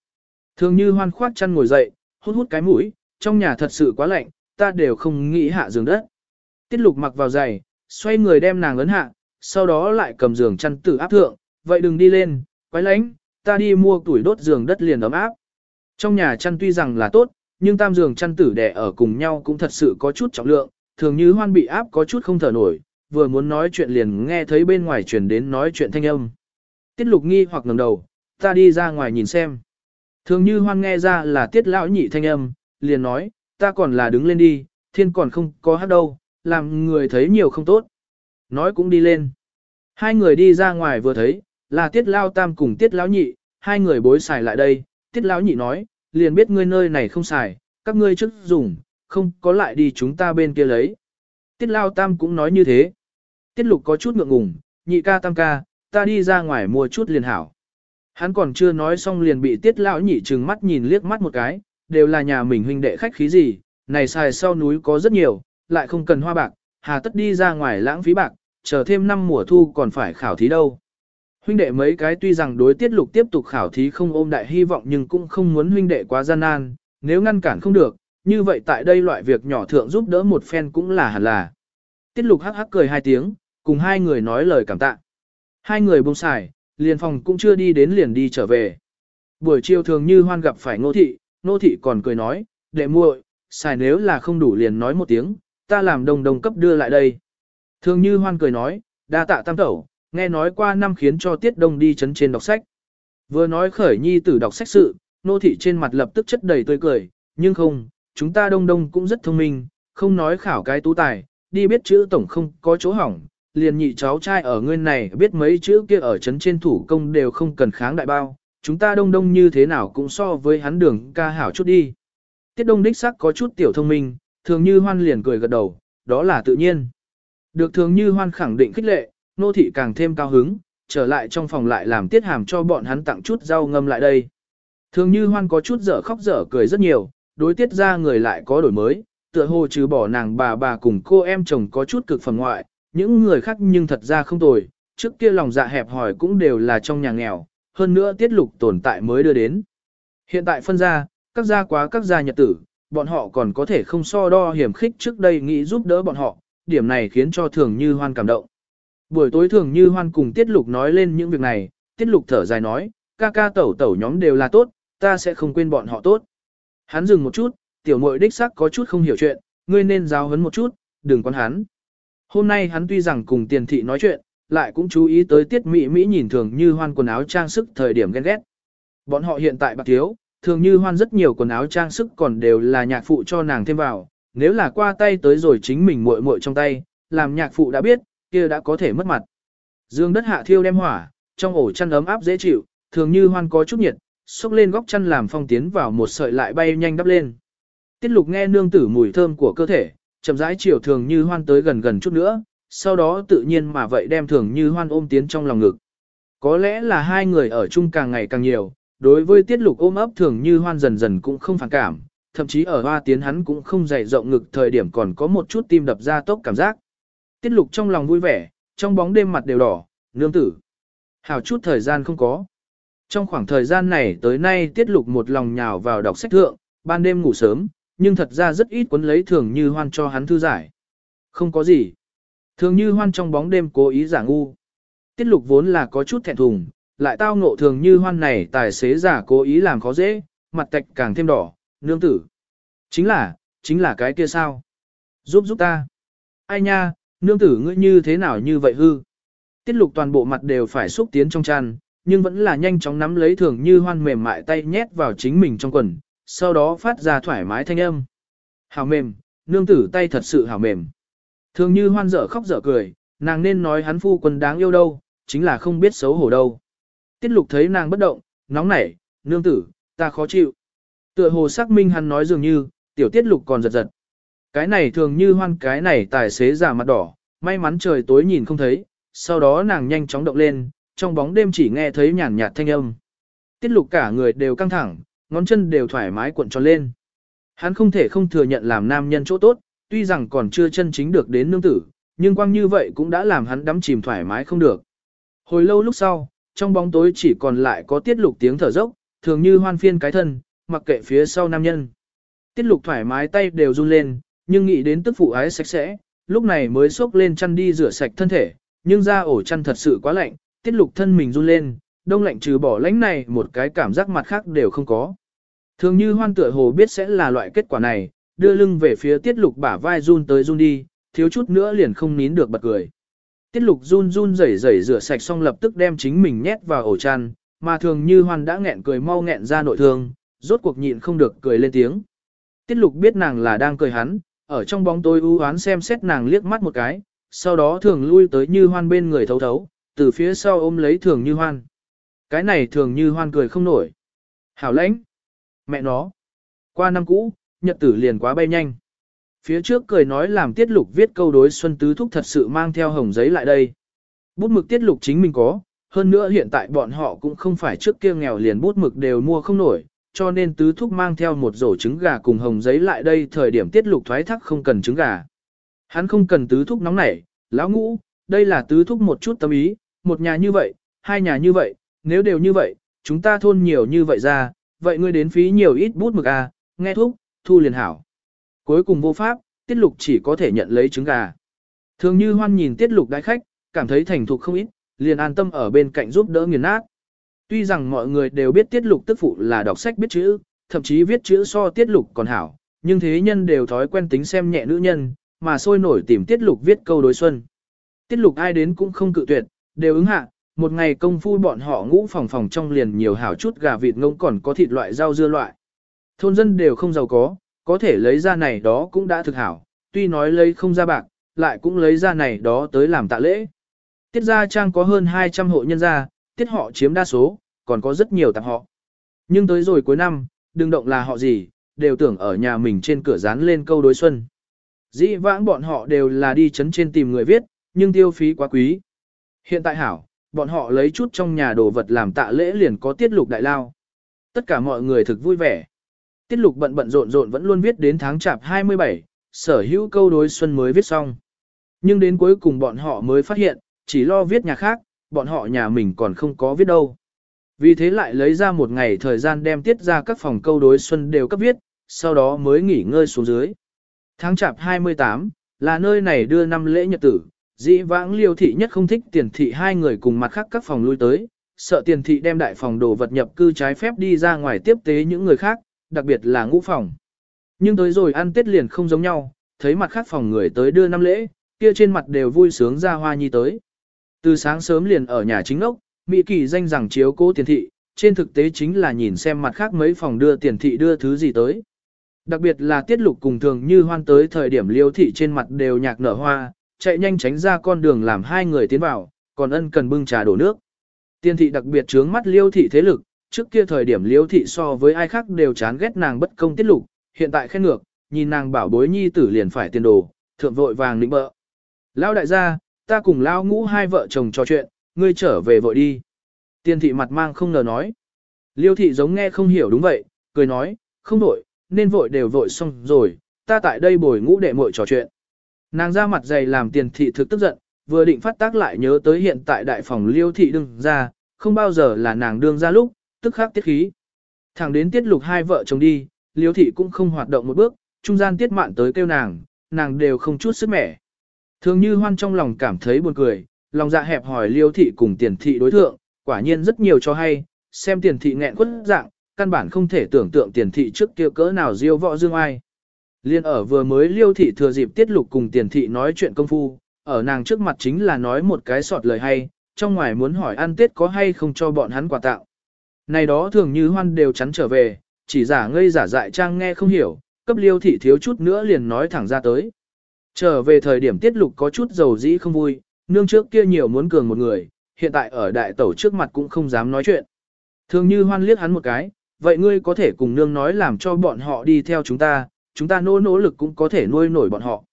Speaker 1: Thường như hoan khoác chăn ngồi dậy, hút hút cái mũi, trong nhà thật sự quá lạnh, ta đều không nghĩ hạ giường đất. Tiết lục mặc vào giày, xoay người đem nàng ấn hạ, sau đó lại cầm giường chăn tử áp thượng, vậy đừng đi lên, quái lánh, ta đi mua tuổi đốt giường đất liền ấm áp. Trong nhà chăn tuy rằng là tốt, nhưng tam giường chăn tử đẻ ở cùng nhau cũng thật sự có chút trọng lượng, thường như hoan bị áp có chút không thở nổi, vừa muốn nói chuyện liền nghe thấy bên ngoài truyền đến nói chuyện thanh âm. Tiết lục nghi hoặc ngẩng đầu, ta đi ra ngoài nhìn xem. Thường như hoan nghe ra là tiết lão nhị thanh âm, liền nói, ta còn là đứng lên đi, thiên còn không có hát đâu, làm người thấy nhiều không tốt. Nói cũng đi lên. Hai người đi ra ngoài vừa thấy, là tiết lao tam cùng tiết lão nhị, hai người bối xài lại đây, tiết lão nhị nói, liền biết ngươi nơi này không xài, các ngươi trước dùng, không có lại đi chúng ta bên kia lấy. Tiết lao tam cũng nói như thế. Tiết lục có chút ngượng ngùng, nhị ca tam ca, ta đi ra ngoài mua chút liền hảo. Hắn còn chưa nói xong liền bị tiết lão nhị trừng mắt nhìn liếc mắt một cái, đều là nhà mình huynh đệ khách khí gì, này xài sau núi có rất nhiều, lại không cần hoa bạc, hà tất đi ra ngoài lãng phí bạc, chờ thêm năm mùa thu còn phải khảo thí đâu. Huynh đệ mấy cái tuy rằng đối tiết lục tiếp tục khảo thí không ôm đại hy vọng nhưng cũng không muốn huynh đệ quá gian nan, nếu ngăn cản không được, như vậy tại đây loại việc nhỏ thượng giúp đỡ một phen cũng là hẳn là. Tiết lục hắc hắc cười hai tiếng, cùng hai người nói lời cảm tạ. Hai người buông xài, liền phòng cũng chưa đi đến liền đi trở về. Buổi chiều thường như hoan gặp phải Ngô thị, Ngô thị còn cười nói, đệ muội, xài nếu là không đủ liền nói một tiếng, ta làm đồng đồng cấp đưa lại đây. Thường như hoan cười nói, đa tạ tam tẩu, nghe nói qua năm khiến cho tiết đông đi chấn trên đọc sách. Vừa nói khởi nhi tử đọc sách sự, nô thị trên mặt lập tức chất đầy tươi cười, nhưng không, chúng ta đông đông cũng rất thông minh, không nói khảo cái tú tài, đi biết chữ tổng không có chỗ hỏng, liền nhị cháu trai ở ngươi này biết mấy chữ kia ở chấn trên thủ công đều không cần kháng đại bao, chúng ta đông đông như thế nào cũng so với hắn đường ca hảo chút đi. Tiết đông đích sắc có chút tiểu thông minh, thường như hoan liền cười gật đầu, đó là tự nhiên. Được thường như hoan khẳng định khích lệ, nô thị càng thêm cao hứng, trở lại trong phòng lại làm tiết hàm cho bọn hắn tặng chút rau ngâm lại đây. Thường như hoan có chút dở khóc dở cười rất nhiều, đối tiết ra người lại có đổi mới, tựa hồ trừ bỏ nàng bà bà cùng cô em chồng có chút cực phần ngoại, những người khác nhưng thật ra không tồi, trước kia lòng dạ hẹp hỏi cũng đều là trong nhà nghèo, hơn nữa tiết lục tồn tại mới đưa đến. Hiện tại phân ra, các gia quá các gia nhật tử, bọn họ còn có thể không so đo hiểm khích trước đây nghĩ giúp đỡ bọn họ, điểm này khiến cho thường như hoan cảm động. Buổi tối thường như hoan cùng tiết lục nói lên những việc này, tiết lục thở dài nói, ca ca tẩu tẩu nhóm đều là tốt, ta sẽ không quên bọn họ tốt. Hắn dừng một chút, tiểu muội đích sắc có chút không hiểu chuyện, ngươi nên giáo hấn một chút, đừng quan hắn. Hôm nay hắn tuy rằng cùng tiền thị nói chuyện, lại cũng chú ý tới tiết mỹ mỹ nhìn thường như hoan quần áo trang sức thời điểm ghen ghét. Bọn họ hiện tại bạc thiếu, thường như hoan rất nhiều quần áo trang sức còn đều là nhạc phụ cho nàng thêm vào, nếu là qua tay tới rồi chính mình muội muội trong tay, làm nhạc phụ đã biết, kia đã có thể mất mặt. Dương đất hạ thiêu đem hỏa, trong ổ chăn ấm áp dễ chịu, thường như hoan có chút nhiệt, xúc lên góc chăn làm phong tiến vào một sợi lại bay nhanh đắp lên. Tiết lục nghe nương tử mùi thơm của cơ thể, chậm rãi chiều thường như hoan tới gần gần chút nữa, sau đó tự nhiên mà vậy đem thường như hoan ôm tiến trong lòng ngực. Có lẽ là hai người ở chung càng ngày càng nhiều, đối với tiết lục ôm ấp thường như hoan dần dần cũng không phản cảm, thậm chí ở hoa tiến hắn cũng không dày rộng ngực thời điểm còn có một chút tim đập ra tốc cảm giác. Tiết lục trong lòng vui vẻ, trong bóng đêm mặt đều đỏ, nương tử. Hảo chút thời gian không có. Trong khoảng thời gian này tới nay tiết lục một lòng nhào vào đọc sách thượng, ban đêm ngủ sớm, nhưng thật ra rất ít cuốn lấy thường như hoan cho hắn thư giải. Không có gì. Thường như hoan trong bóng đêm cố ý giả ngu. Tiết lục vốn là có chút thẹn thùng, lại tao ngộ thường như hoan này tài xế giả cố ý làm khó dễ, mặt tạch càng thêm đỏ, nương tử. Chính là, chính là cái kia sao? Giúp giúp ta. Ai nha, nương tử ngươi như thế nào như vậy hư? Tiết lục toàn bộ mặt đều phải xúc tiến trong chăn, nhưng vẫn là nhanh chóng nắm lấy thường như hoan mềm mại tay nhét vào chính mình trong quần, sau đó phát ra thoải mái thanh âm. Hảo mềm, nương tử tay thật sự hảo mềm. Thường như hoan dở khóc dở cười, nàng nên nói hắn phu quân đáng yêu đâu, chính là không biết xấu hổ đâu. Tiết lục thấy nàng bất động, nóng nảy, nương tử, ta khó chịu. Tựa hồ xác minh hắn nói dường như, tiểu tiết lục còn giật giật. Cái này thường như hoan cái này tài xế giả mặt đỏ, may mắn trời tối nhìn không thấy, sau đó nàng nhanh chóng động lên, trong bóng đêm chỉ nghe thấy nhàn nhạt thanh âm. Tiết lục cả người đều căng thẳng, ngón chân đều thoải mái cuộn tròn lên. Hắn không thể không thừa nhận làm nam nhân chỗ tốt, tuy rằng còn chưa chân chính được đến nương tử, nhưng quang như vậy cũng đã làm hắn đắm chìm thoải mái không được. Hồi lâu lúc sau, trong bóng tối chỉ còn lại có tiết lục tiếng thở dốc, thường như hoan phiên cái thân, mặc kệ phía sau nam nhân. Tiết lục thoải mái tay đều run lên, nhưng nghĩ đến tức phụ ái sạch sẽ, lúc này mới xốc lên chăn đi rửa sạch thân thể, nhưng ra ổ chăn thật sự quá lạnh, tiết lục thân mình run lên, đông lạnh trừ bỏ lãnh này một cái cảm giác mặt khác đều không có. Thường như hoan tựa hồ biết sẽ là loại kết quả này, đưa lưng về phía tiết lục bả vai run tới run đi, thiếu chút nữa liền không nín được bật cười. Tiết lục run run rẩy rẩy rửa sạch xong lập tức đem chính mình nhét vào ổ chăn, mà thường như hoan đã nghẹn cười mau nghẹn ra nội thương, rốt cuộc nhịn không được cười lên tiếng. Tiết lục biết nàng là đang cười hắn, ở trong bóng tối u oán xem xét nàng liếc mắt một cái, sau đó thường lui tới như hoan bên người thấu thấu, từ phía sau ôm lấy thường như hoan. Cái này thường như hoan cười không nổi. Hảo lãnh. Mẹ nó. Qua năm cũ, nhật tử liền quá bay nhanh. Phía trước cười nói làm tiết lục viết câu đối xuân tứ thúc thật sự mang theo hồng giấy lại đây. Bút mực tiết lục chính mình có, hơn nữa hiện tại bọn họ cũng không phải trước kia nghèo liền bút mực đều mua không nổi, cho nên tứ thúc mang theo một rổ trứng gà cùng hồng giấy lại đây thời điểm tiết lục thoái thác không cần trứng gà. Hắn không cần tứ thúc nóng nảy, lão ngũ, đây là tứ thúc một chút tâm ý, một nhà như vậy, hai nhà như vậy, nếu đều như vậy, chúng ta thôn nhiều như vậy ra, vậy ngươi đến phí nhiều ít bút mực à, nghe thúc, thu liền hảo. Cuối cùng vô pháp, tiết lục chỉ có thể nhận lấy trứng gà. Thường như hoan nhìn tiết lục đại khách, cảm thấy thành thục không ít, liền an tâm ở bên cạnh giúp đỡ nghiền nát. Tuy rằng mọi người đều biết tiết lục tức phụ là đọc sách biết chữ, thậm chí viết chữ so tiết lục còn hảo, nhưng thế nhân đều thói quen tính xem nhẹ nữ nhân, mà sôi nổi tìm tiết lục viết câu đối xuân. Tiết lục ai đến cũng không cự tuyệt, đều ứng hạ, một ngày công phu bọn họ ngũ phòng phòng trong liền nhiều hảo chút gà vịt ngông còn có thịt loại rau dưa loại. Thôn dân đều không giàu có, có thể lấy ra này đó cũng đã thực hảo, tuy nói lấy không ra bạc, lại cũng lấy ra này đó tới làm tạ lễ. Tiết gia trang có hơn 200 hộ nhân gia, tiết họ chiếm đa số, còn có rất nhiều tạp họ. Nhưng tới rồi cuối năm, đừng động là họ gì, đều tưởng ở nhà mình trên cửa dán lên câu đối xuân. Dĩ vãng bọn họ đều là đi chấn trên tìm người viết, nhưng tiêu phí quá quý. Hiện tại hảo, bọn họ lấy chút trong nhà đồ vật làm tạ lễ liền có tiết lục đại lao. Tất cả mọi người thực vui vẻ. Tiết lục bận bận rộn rộn vẫn luôn viết đến tháng chạp 27, sở hữu câu đối xuân mới viết xong. Nhưng đến cuối cùng bọn họ mới phát hiện, chỉ lo viết nhà khác, bọn họ nhà mình còn không có viết đâu. Vì thế lại lấy ra một ngày thời gian đem tiết ra các phòng câu đối xuân đều cấp viết, sau đó mới nghỉ ngơi xuống dưới. Tháng chạp 28, là nơi này đưa năm lễ nhật tử, dĩ vãng liêu thị nhất không thích tiền thị hai người cùng mặt khác các phòng lui tới, sợ tiền thị đem đại phòng đồ vật nhập cư trái phép đi ra ngoài tiếp tế những người khác, đặc biệt là ngũ phòng. Nhưng tới rồi ăn tết liền không giống nhau, thấy mặt khác phòng người tới đưa năm lễ, kia trên mặt đều vui sướng ra hoa nhi tới. Từ sáng sớm liền ở nhà chính ốc, Mỹ kỳ danh rằng chiếu cố tiền thị, trên thực tế chính là nhìn xem mặt khác mấy phòng đưa tiền thị đưa thứ gì tới. Đặc biệt là tiết lục cùng thường như hoan tới thời điểm liêu thị trên mặt đều nhạc nở hoa, chạy nhanh tránh ra con đường làm hai người tiến vào, còn ân cần bưng trà đổ nước. Tiền thị đặc biệt trướng mắt liêu thị thế lực, trước kia thời điểm liêu thị so với ai khác đều chán ghét nàng bất công tiết lục, hiện tại khen ngược, nhìn nàng bảo bối nhi tử liền phải tiền đồ, thượng vội vàng lĩnh bợ. Lão đại gia, ta cùng lao ngũ hai vợ chồng trò chuyện, ngươi trở về vội đi. Tiên thị mặt mang không ngờ nói. Liêu thị giống nghe không hiểu đúng vậy, cười nói, không vội, nên vội đều vội xong rồi, ta tại đây bồi ngũ đệ muội trò chuyện. Nàng ra mặt dày làm tiền thị thực tức giận, vừa định phát tác lại nhớ tới hiện tại đại phòng liêu thị đương ra, không bao giờ là nàng đương ra lúc, tức khắc tiết khí. Thẳng đến tiết lục hai vợ chồng đi, liêu thị cũng không hoạt động một bước, trung gian tiết mạn tới kêu nàng, nàng đều không chút sức mẻ. Thường như hoan trong lòng cảm thấy buồn cười, lòng dạ hẹp hỏi liêu thị cùng tiền thị đối thượng, quả nhiên rất nhiều cho hay, xem tiền thị nghẹn quất dạng, căn bản không thể tưởng tượng tiền thị trước kia cỡ nào diêu võ dương ai. Liên ở vừa mới liêu thị thừa dịp tiết lục cùng tiền thị nói chuyện công phu, ở nàng trước mặt chính là nói một cái sọt lời hay, trong ngoài muốn hỏi ăn tết có hay không cho bọn hắn quà tạo. Này đó thường như hoan đều chắn trở về, chỉ giả ngây giả dại trang nghe không hiểu, cấp liêu thị thiếu chút nữa liền nói thẳng ra tới. Trở về thời điểm tiết lục có chút dầu dĩ không vui, nương trước kia nhiều muốn cường một người, hiện tại ở đại tẩu trước mặt cũng không dám nói chuyện. Thường như hoan liếc hắn một cái, vậy ngươi có thể cùng nương nói làm cho bọn họ đi theo chúng ta, chúng ta nỗ nỗ lực cũng có thể nuôi nổi bọn họ.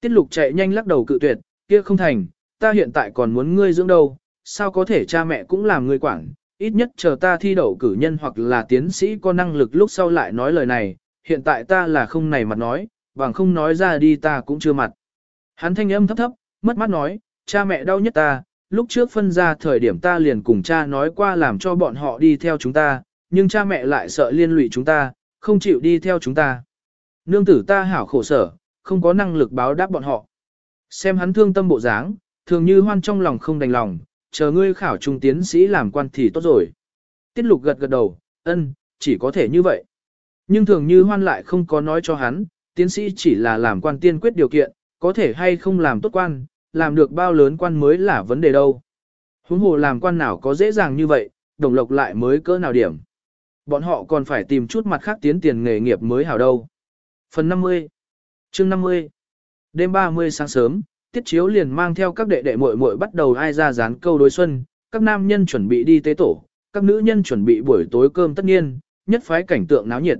Speaker 1: Tiết lục chạy nhanh lắc đầu cự tuyệt, kia không thành, ta hiện tại còn muốn ngươi dưỡng đâu, sao có thể cha mẹ cũng làm ngươi quản, ít nhất chờ ta thi đậu cử nhân hoặc là tiến sĩ có năng lực lúc sau lại nói lời này, hiện tại ta là không này mặt nói, bằng không nói ra đi ta cũng chưa mặt. Hắn thanh âm thấp thấp, mất mắt nói, cha mẹ đau nhất ta, lúc trước phân ra thời điểm ta liền cùng cha nói qua làm cho bọn họ đi theo chúng ta, nhưng cha mẹ lại sợ liên lụy chúng ta, không chịu đi theo chúng ta. Nương tử ta hảo khổ sở, không có năng lực báo đáp bọn họ. Xem hắn thương tâm bộ dáng, thường như hoan trong lòng không đành lòng, chờ ngươi khảo trung tiến sĩ làm quan thì tốt rồi. Tiết lục gật gật đầu, ân, chỉ có thể như vậy. Nhưng thường như hoan lại không có nói cho hắn, tiến sĩ chỉ là làm quan tiên quyết điều kiện, có thể hay không làm tốt quan, làm được bao lớn quan mới là vấn đề đâu. Huống hồ làm quan nào có dễ dàng như vậy, đồng lộc lại mới cỡ nào điểm. Bọn họ còn phải tìm chút mặt khác tiến tiền nghề nghiệp mới hảo đâu. Phần 50 Chương 50 Đêm 30 sáng sớm, tiết chiếu liền mang theo các đệ đệ muội muội bắt đầu ai ra dán câu đối xuân, các nam nhân chuẩn bị đi tế tổ, các nữ nhân chuẩn bị buổi tối cơm tất nhiên, nhất phái cảnh tượng náo nhiệt.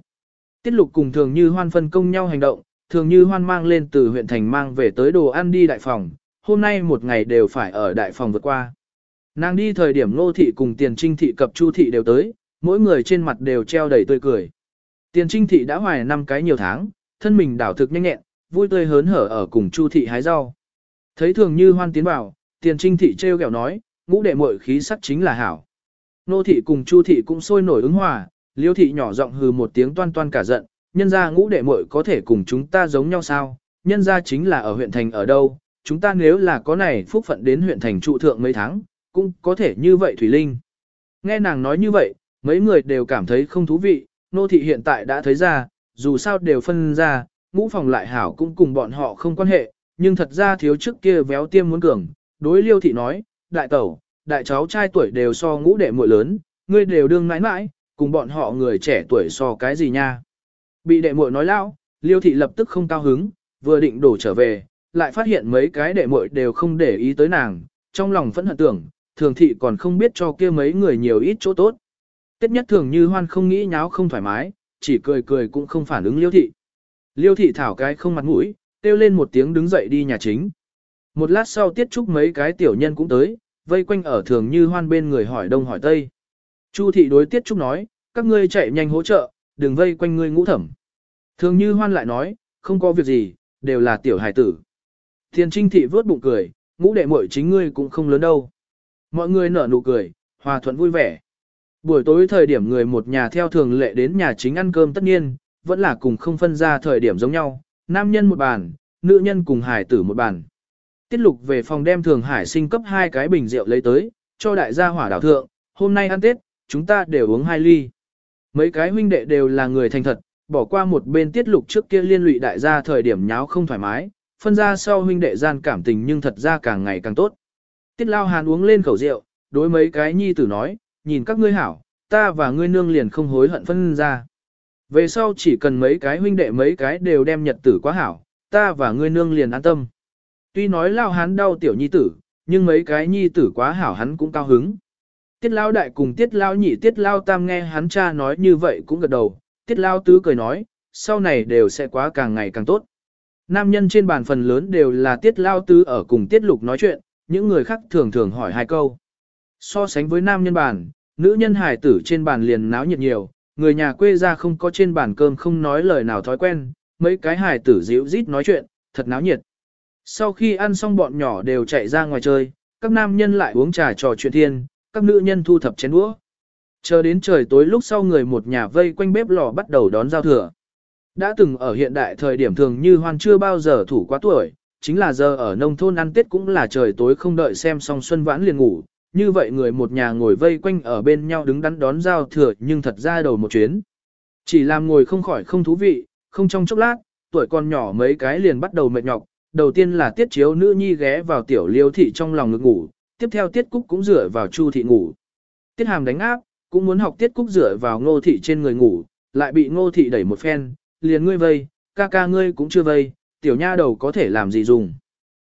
Speaker 1: Tiết lục cùng thường như hoan phân công nhau hành động, thường như hoan mang lên từ huyện thành mang về tới đồ ăn đi đại phòng, hôm nay một ngày đều phải ở đại phòng vượt qua. Nàng đi thời điểm nô thị cùng tiền trinh thị cập chu thị đều tới, mỗi người trên mặt đều treo đầy tươi cười. Tiền trinh thị đã hoài năm cái nhiều tháng, thân mình đảo thực nhanh nhẹn, vui tươi hớn hở ở cùng chu thị hái rau. Thấy thường như hoan tiến vào, tiền trinh thị treo kẹo nói, ngũ đệ muội khí sắc chính là hảo. Nô thị cùng chu thị cũng sôi nổi ứng hòa, liêu thị nhỏ giọng hừ một tiếng toan toan cả giận, nhân ra ngũ đệ muội có thể cùng chúng ta giống nhau sao, nhân ra chính là ở huyện thành ở đâu, chúng ta nếu là có này phúc phận đến huyện thành trụ thượng mấy tháng, cũng có thể như vậy Thủy Linh. Nghe nàng nói như vậy, mấy người đều cảm thấy không thú vị, nô thị hiện tại đã thấy ra, dù sao đều phân ra, ngũ phòng lại hảo cũng cùng bọn họ không quan hệ, nhưng thật ra thiếu trước kia véo tiêm muốn cường, đối liêu thị nói, đại tẩu, đại cháu trai tuổi đều so ngũ đệ muội lớn, ngươi đều đương mãi mãi, cùng bọn họ người trẻ tuổi so cái gì nha. Bị đệ muội nói lão, liêu thị lập tức không cao hứng, vừa định đổ trở về, lại phát hiện mấy cái đệ muội đều không để ý tới nàng, trong lòng phẫn hận tưởng, thường thị còn không biết cho kia mấy người nhiều ít chỗ tốt. Tết nhất thường như hoan không nghĩ nháo không thoải mái, chỉ cười cười cũng không phản ứng liêu thị. Liêu thị thảo cái không mặt mũi, kêu lên một tiếng đứng dậy đi nhà chính. Một lát sau tiết trúc mấy cái tiểu nhân cũng tới, vây quanh ở thường như hoan bên người hỏi đông hỏi tây. Chu thị đối tiết trúc nói, các ngươi chạy nhanh hỗ trợ, đừng vây quanh ngươi ngũ thẩm. Thường như hoan lại nói, không có việc gì, đều là tiểu hài tử. Thiên trinh thị vớt bụng cười, ngũ đệ muội chính ngươi cũng không lớn đâu. Mọi người nở nụ cười, hòa thuận vui vẻ. Buổi tối thời điểm người một nhà theo thường lệ đến nhà chính ăn cơm tất nhiên, vẫn là cùng không phân ra thời điểm giống nhau, nam nhân một bàn, nữ nhân cùng hải tử một bàn. Tiết lục về phòng đem thường hải sinh cấp hai cái bình rượu lấy tới, cho đại gia hỏa đảo thượng, hôm nay ăn Tết, chúng ta đều uống hai ly. Mấy cái huynh đệ đều là người thành thật, bỏ qua một bên tiết lục trước kia liên lụy đại gia thời điểm nháo không thoải mái, phân ra sau huynh đệ gian cảm tình nhưng thật ra càng ngày càng tốt. Tiết lao hàn uống lên khẩu rượu, đối mấy cái nhi tử nói, nhìn các ngươi hảo, ta và ngươi nương liền không hối hận phân ra. Về sau chỉ cần mấy cái huynh đệ mấy cái đều đem nhật tử quá hảo, ta và ngươi nương liền an tâm. Tuy nói lao hán đau tiểu nhi tử, nhưng mấy cái nhi tử quá hảo hắn cũng cao hứng. Tiết lao đại cùng tiết lao nhị tiết lao tam nghe hắn cha nói như vậy cũng gật đầu, tiết lao tứ cười nói, sau này đều sẽ quá càng ngày càng tốt. Nam nhân trên bàn phần lớn đều là tiết lao tứ ở cùng tiết lục nói chuyện, những người khác thường thường hỏi hai câu. So sánh với nam nhân bàn, nữ nhân hải tử trên bàn liền náo nhiệt nhiều, người nhà quê ra không có trên bàn cơm không nói lời nào thói quen, mấy cái hải tử dịu rít nói chuyện, thật náo nhiệt. Sau khi ăn xong bọn nhỏ đều chạy ra ngoài chơi, các nam nhân lại uống trà trò chuyện thiên, các nữ nhân thu thập chén đũa. Chờ đến trời tối lúc sau người một nhà vây quanh bếp lò bắt đầu đón giao thừa. Đã từng ở hiện đại thời điểm thường như hoan chưa bao giờ thủ quá tuổi, chính là giờ ở nông thôn ăn Tết cũng là trời tối không đợi xem xong xuân vãn liền ngủ, như vậy người một nhà ngồi vây quanh ở bên nhau đứng đắn đón giao thừa nhưng thật ra đầu một chuyến. Chỉ làm ngồi không khỏi không thú vị, không trong chốc lát, tuổi còn nhỏ mấy cái liền bắt đầu mệt nhọc, đầu tiên là tiết chiếu nữ nhi ghé vào tiểu liêu thị trong lòng ngực ngủ, tiếp theo tiết cúc cũng dựa vào chu thị ngủ. Tiết hàm đánh áp, cũng muốn học tiết cúc dựa vào ngô thị trên người ngủ, lại bị ngô thị đẩy một phen, liền ngươi vây, ca ca ngươi cũng chưa vây, tiểu nha đầu có thể làm gì dùng.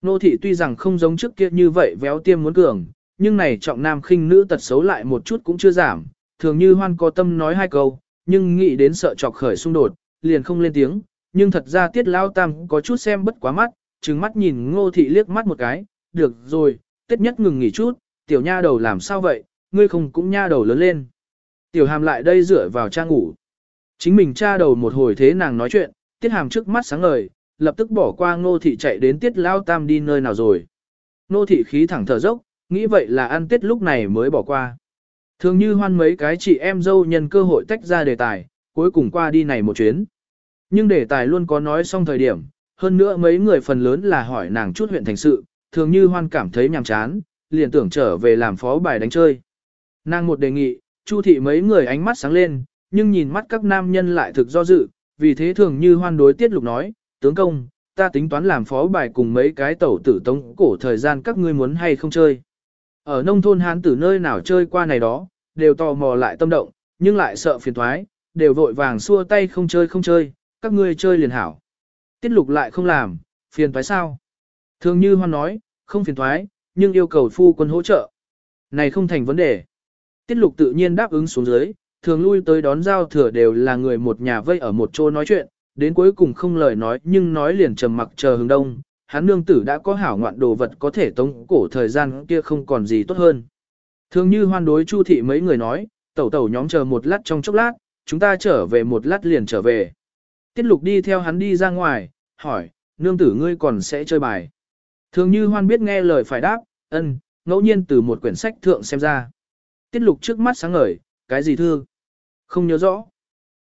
Speaker 1: Ngô thị tuy rằng không giống trước kia như vậy véo tiêm muốn cường, nhưng này trọng nam khinh nữ tật xấu lại một chút cũng chưa giảm, thường như hoan có tâm nói hai câu, nhưng nghĩ đến sợ chọc khởi xung đột, liền không lên tiếng, nhưng thật ra tiết lao tam có chút xem bất quá mắt, trừng mắt nhìn ngô thị liếc mắt một cái, được rồi, tết nhất ngừng nghỉ chút, tiểu nha đầu làm sao vậy, ngươi không cũng nha đầu lớn lên. Tiểu hàm lại đây dựa vào cha ngủ. Chính mình cha đầu một hồi thế nàng nói chuyện, tiết hàm trước mắt sáng ngời, lập tức bỏ qua ngô thị chạy đến tiết lao tam đi nơi nào rồi. Ngô thị khí thẳng thở dốc, nghĩ vậy là ăn tết lúc này mới bỏ qua. Thường như hoan mấy cái chị em dâu nhân cơ hội tách ra đề tài, cuối cùng qua đi này một chuyến. Nhưng đề tài luôn có nói xong thời điểm, hơn nữa mấy người phần lớn là hỏi nàng chút huyện thành sự, thường như hoan cảm thấy nhàm chán, liền tưởng trở về làm phó bài đánh chơi. Nàng một đề nghị, chu thị mấy người ánh mắt sáng lên, nhưng nhìn mắt các nam nhân lại thực do dự, vì thế thường như hoan đối tiết lục nói, tướng công, ta tính toán làm phó bài cùng mấy cái tẩu tử tống cổ thời gian các ngươi muốn hay không chơi. Ở nông thôn hán tử nơi nào chơi qua này đó, đều tò mò lại tâm động, nhưng lại sợ phiền thoái, đều vội vàng xua tay không chơi không chơi, các ngươi chơi liền hảo. Tiết lục lại không làm, phiền thoái sao? Thường như hoan nói, không phiền thoái, nhưng yêu cầu phu quân hỗ trợ. Này không thành vấn đề. Tiết lục tự nhiên đáp ứng xuống dưới, thường lui tới đón giao thừa đều là người một nhà vây ở một chỗ nói chuyện, đến cuối cùng không lời nói nhưng nói liền trầm mặc chờ hướng đông. Hắn nương tử đã có hảo ngoạn đồ vật có thể tống cổ thời gian kia không còn gì tốt hơn. Thường như hoan đối chu thị mấy người nói, tẩu tẩu nhóm chờ một lát trong chốc lát, chúng ta trở về một lát liền trở về. Tiết lục đi theo hắn đi ra ngoài, hỏi, nương tử ngươi còn sẽ chơi bài. Thường như hoan biết nghe lời phải đáp, ân, ngẫu nhiên từ một quyển sách thượng xem ra. Tiết lục trước mắt sáng ngời, cái gì thư? Không nhớ rõ.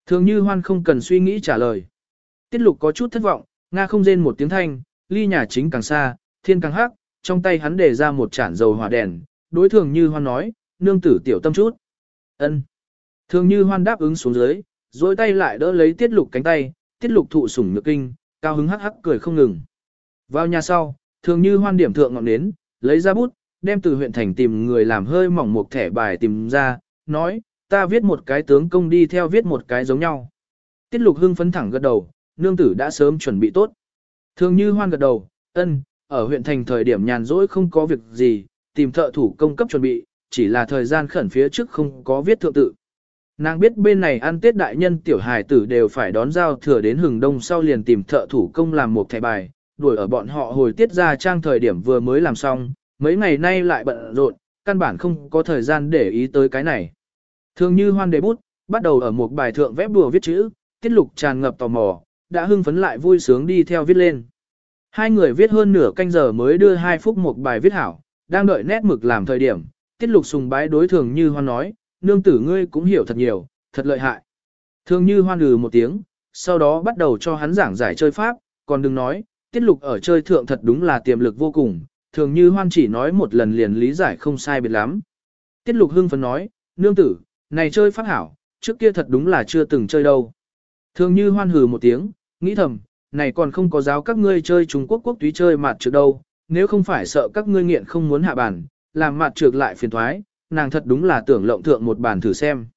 Speaker 1: Thường như hoan không cần suy nghĩ trả lời. Tiết lục có chút thất vọng, Nga không rên một tiếng thanh, ly nhà chính càng xa, thiên càng hắc, trong tay hắn để ra một chản dầu hỏa đèn, đối thường như hoan nói, nương tử tiểu tâm chút. ân Thường như hoan đáp ứng xuống dưới, dối tay lại đỡ lấy tiết lục cánh tay, tiết lục thụ sủng nhược kinh, cao hứng hắc hắc cười không ngừng. Vào nhà sau, thường như hoan điểm thượng ngọn nến, lấy ra bút, đem từ huyện thành tìm người làm hơi mỏng một thẻ bài tìm ra, nói, ta viết một cái tướng công đi theo viết một cái giống nhau. Tiết lục hưng phấn thẳng gật đầu, nương tử đã sớm chuẩn bị tốt. Thường như hoan gật đầu, ân, ở huyện thành thời điểm nhàn rỗi không có việc gì, tìm thợ thủ công cấp chuẩn bị, chỉ là thời gian khẩn phía trước không có viết thượng tự. Nàng biết bên này ăn tết đại nhân tiểu hài tử đều phải đón giao thừa đến hừng đông sau liền tìm thợ thủ công làm một thẻ bài, đuổi ở bọn họ hồi tiết ra trang thời điểm vừa mới làm xong, mấy ngày nay lại bận rộn, căn bản không có thời gian để ý tới cái này. Thường như hoan đề bút, bắt đầu ở một bài thượng vẽ bùa viết chữ, tiết lục tràn ngập tò mò, đã hưng phấn lại vui sướng đi theo viết lên. Hai người viết hơn nửa canh giờ mới đưa hai phút một bài viết hảo, đang đợi nét mực làm thời điểm, tiết lục sùng bái đối thường như hoan nói, nương tử ngươi cũng hiểu thật nhiều, thật lợi hại. Thường như hoan lừ một tiếng, sau đó bắt đầu cho hắn giảng giải chơi pháp, còn đừng nói, tiết lục ở chơi thượng thật đúng là tiềm lực vô cùng, thường như hoan chỉ nói một lần liền lý giải không sai biệt lắm. Tiết lục hưng phấn nói, nương tử, này chơi pháp hảo, trước kia thật đúng là chưa từng chơi đâu. Thường như hoan hừ một tiếng, nghĩ thầm, này còn không có giáo các ngươi chơi Trung Quốc quốc túy chơi mặt trược đâu, nếu không phải sợ các ngươi nghiện không muốn hạ bản, làm mặt trược lại phiền thoái, nàng thật đúng là tưởng lộng thượng một bản thử xem.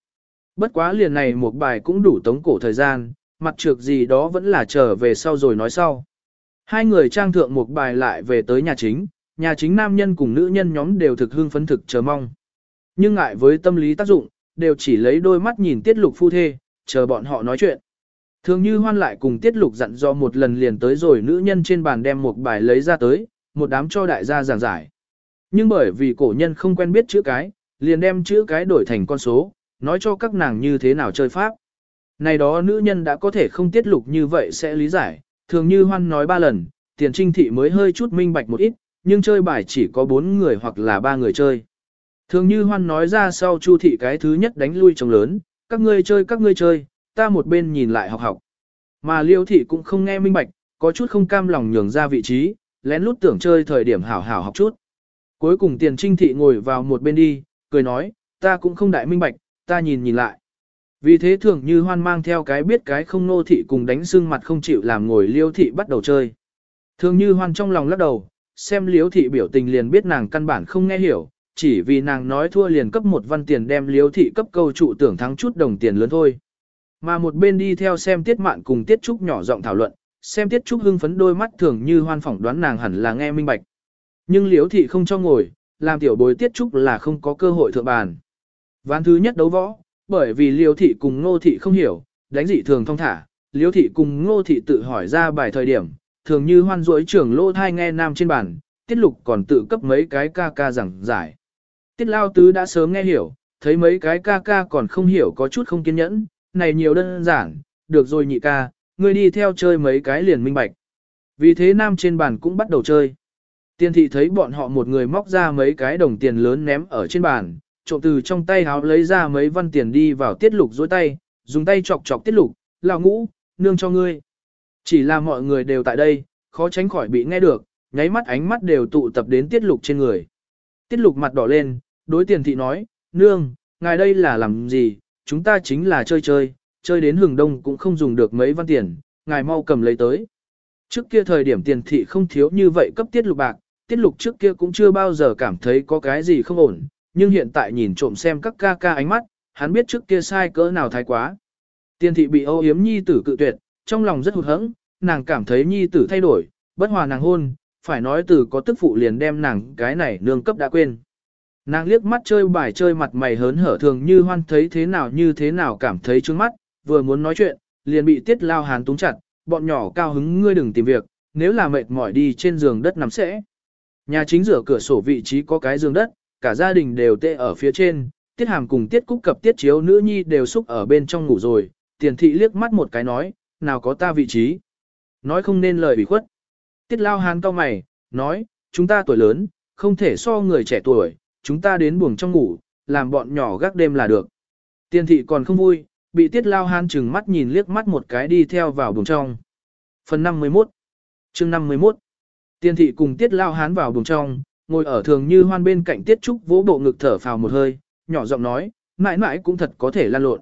Speaker 1: Bất quá liền này một bài cũng đủ tống cổ thời gian, mặt trược gì đó vẫn là trở về sau rồi nói sau. Hai người trang thượng một bài lại về tới nhà chính, nhà chính nam nhân cùng nữ nhân nhóm đều thực hưng phấn thực chờ mong. Nhưng ngại với tâm lý tác dụng, đều chỉ lấy đôi mắt nhìn tiết lục phu thê, chờ bọn họ nói chuyện. Thường như hoan lại cùng tiết lục dặn do một lần liền tới rồi nữ nhân trên bàn đem một bài lấy ra tới, một đám cho đại gia giảng giải. Nhưng bởi vì cổ nhân không quen biết chữ cái, liền đem chữ cái đổi thành con số, nói cho các nàng như thế nào chơi pháp. Này đó nữ nhân đã có thể không tiết lục như vậy sẽ lý giải, thường như hoan nói ba lần, tiền trinh thị mới hơi chút minh bạch một ít, nhưng chơi bài chỉ có bốn người hoặc là ba người chơi. Thường như hoan nói ra sau chu thị cái thứ nhất đánh lui chồng lớn, các ngươi chơi các ngươi chơi, ta một bên nhìn lại học học. Mà liêu thị cũng không nghe minh bạch, có chút không cam lòng nhường ra vị trí, lén lút tưởng chơi thời điểm hảo hảo học chút. Cuối cùng tiền trinh thị ngồi vào một bên đi, cười nói, ta cũng không đại minh bạch, ta nhìn nhìn lại. Vì thế thường như hoan mang theo cái biết cái không nô thị cùng đánh sưng mặt không chịu làm ngồi liêu thị bắt đầu chơi. Thường như hoan trong lòng lắc đầu, xem liêu thị biểu tình liền biết nàng căn bản không nghe hiểu, chỉ vì nàng nói thua liền cấp một văn tiền đem liêu thị cấp câu trụ tưởng thắng chút đồng tiền lớn thôi. Mà một bên đi theo xem tiết mạn cùng tiết trúc nhỏ giọng thảo luận, xem tiết trúc hưng phấn đôi mắt thường như hoan phỏng đoán nàng hẳn là nghe minh bạch. Nhưng liêu thị không cho ngồi, làm tiểu bối tiết trúc là không có cơ hội thượng bàn. Ván thứ nhất đấu võ, bởi vì liêu thị cùng ngô thị không hiểu, đánh dị thường thông thả, liêu thị cùng ngô thị tự hỏi ra bài thời điểm, thường như hoan rỗi trưởng lô thai nghe nam trên bàn, tiết lục còn tự cấp mấy cái ca ca giảng giải. Tiết lao tứ đã sớm nghe hiểu, thấy mấy cái ca ca còn không hiểu có chút không kiên nhẫn, này nhiều đơn giản, được rồi nhị ca, ngươi đi theo chơi mấy cái liền minh bạch. Vì thế nam trên bàn cũng bắt đầu chơi. Tiên thị thấy bọn họ một người móc ra mấy cái đồng tiền lớn ném ở trên bàn, trộm từ trong tay háo lấy ra mấy văn tiền đi vào tiết lục dối tay, dùng tay chọc chọc tiết lục, lão ngũ, nương cho ngươi. Chỉ là mọi người đều tại đây, khó tránh khỏi bị nghe được, nháy mắt ánh mắt đều tụ tập đến tiết lục trên người. Tiết lục mặt đỏ lên, đối tiền thị nói, nương, ngài đây là làm gì, chúng ta chính là chơi chơi, chơi đến hừng đông cũng không dùng được mấy văn tiền, ngài mau cầm lấy tới. Trước kia thời điểm tiền thị không thiếu như vậy cấp tiết lục bạc, tiết lục trước kia cũng chưa bao giờ cảm thấy có cái gì không ổn, nhưng hiện tại nhìn trộm xem các ca ca ánh mắt, hắn biết trước kia sai cỡ nào thái quá. tiên thị bị âu yếm nhi tử cự tuyệt, trong lòng rất hụt hẫng, nàng cảm thấy nhi tử thay đổi, bất hòa nàng hôn, phải nói từ có tức phụ liền đem nàng cái này nương cấp đã quên. Nàng liếc mắt chơi bài chơi mặt mày hớn hở thường như hoan thấy thế nào như thế nào cảm thấy trướng mắt, vừa muốn nói chuyện, liền bị tiết lao hán túng chặt, bọn nhỏ cao hứng ngươi đừng tìm việc, nếu là mệt mỏi đi trên giường đất nằm sẽ. Nhà chính rửa cửa sổ vị trí có cái giường đất, cả gia đình đều tê ở phía trên, tiết hàm cùng tiết cúc cập tiết chiếu nữ nhi đều xúc ở bên trong ngủ rồi, tiền thị liếc mắt một cái nói, nào có ta vị trí. Nói không nên lời bị khuất. Tiết lao hán cao mày, nói, chúng ta tuổi lớn, không thể so người trẻ tuổi, chúng ta đến buồng trong ngủ, làm bọn nhỏ gác đêm là được. Tiền thị còn không vui, bị tiết lao hán chừng mắt nhìn liếc mắt một cái đi theo vào buồng trong. Phần 51 chương 51 Tiền thị cùng tiết lao hán vào buồng trong, ngồi ở thường như hoan bên cạnh tiết trúc vỗ bộ ngực thở phào một hơi, nhỏ giọng nói, mãi mãi cũng thật có thể lan lộn.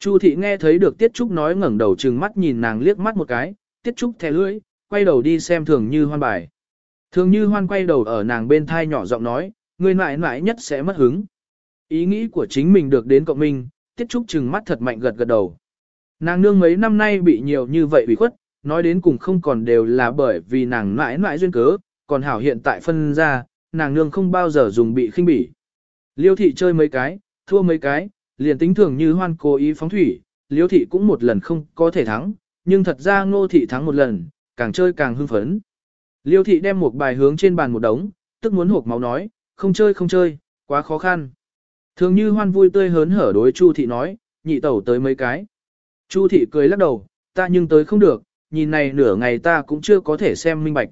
Speaker 1: Chu thị nghe thấy được tiết trúc nói ngẩng đầu chừng mắt nhìn nàng liếc mắt một cái, tiết trúc thè lưỡi, quay đầu đi xem thường như hoan bài. Thường như hoan quay đầu ở nàng bên thai nhỏ giọng nói, người mãi mãi nhất sẽ mất hứng. Ý nghĩ của chính mình được đến cộng minh, tiết trúc chừng mắt thật mạnh gật gật đầu. Nàng nương mấy năm nay bị nhiều như vậy bị khuất, nói đến cùng không còn đều là bởi vì nàng mãi mãi duyên cớ, còn hảo hiện tại phân ra, nàng nương không bao giờ dùng bị khinh bỉ. Liêu thị chơi mấy cái, thua mấy cái, liền tính thường như hoan cố ý phóng thủy, liêu thị cũng một lần không có thể thắng, nhưng thật ra ngô thị thắng một lần, càng chơi càng hưng phấn. Liêu thị đem một bài hướng trên bàn một đống, tức muốn hộp máu nói, không chơi không chơi, quá khó khăn. Thường như hoan vui tươi hớn hở đối Chu thị nói, nhị tẩu tới mấy cái. Chu thị cười lắc đầu, ta nhưng tới không được, nhìn này nửa ngày ta cũng chưa có thể xem minh bạch.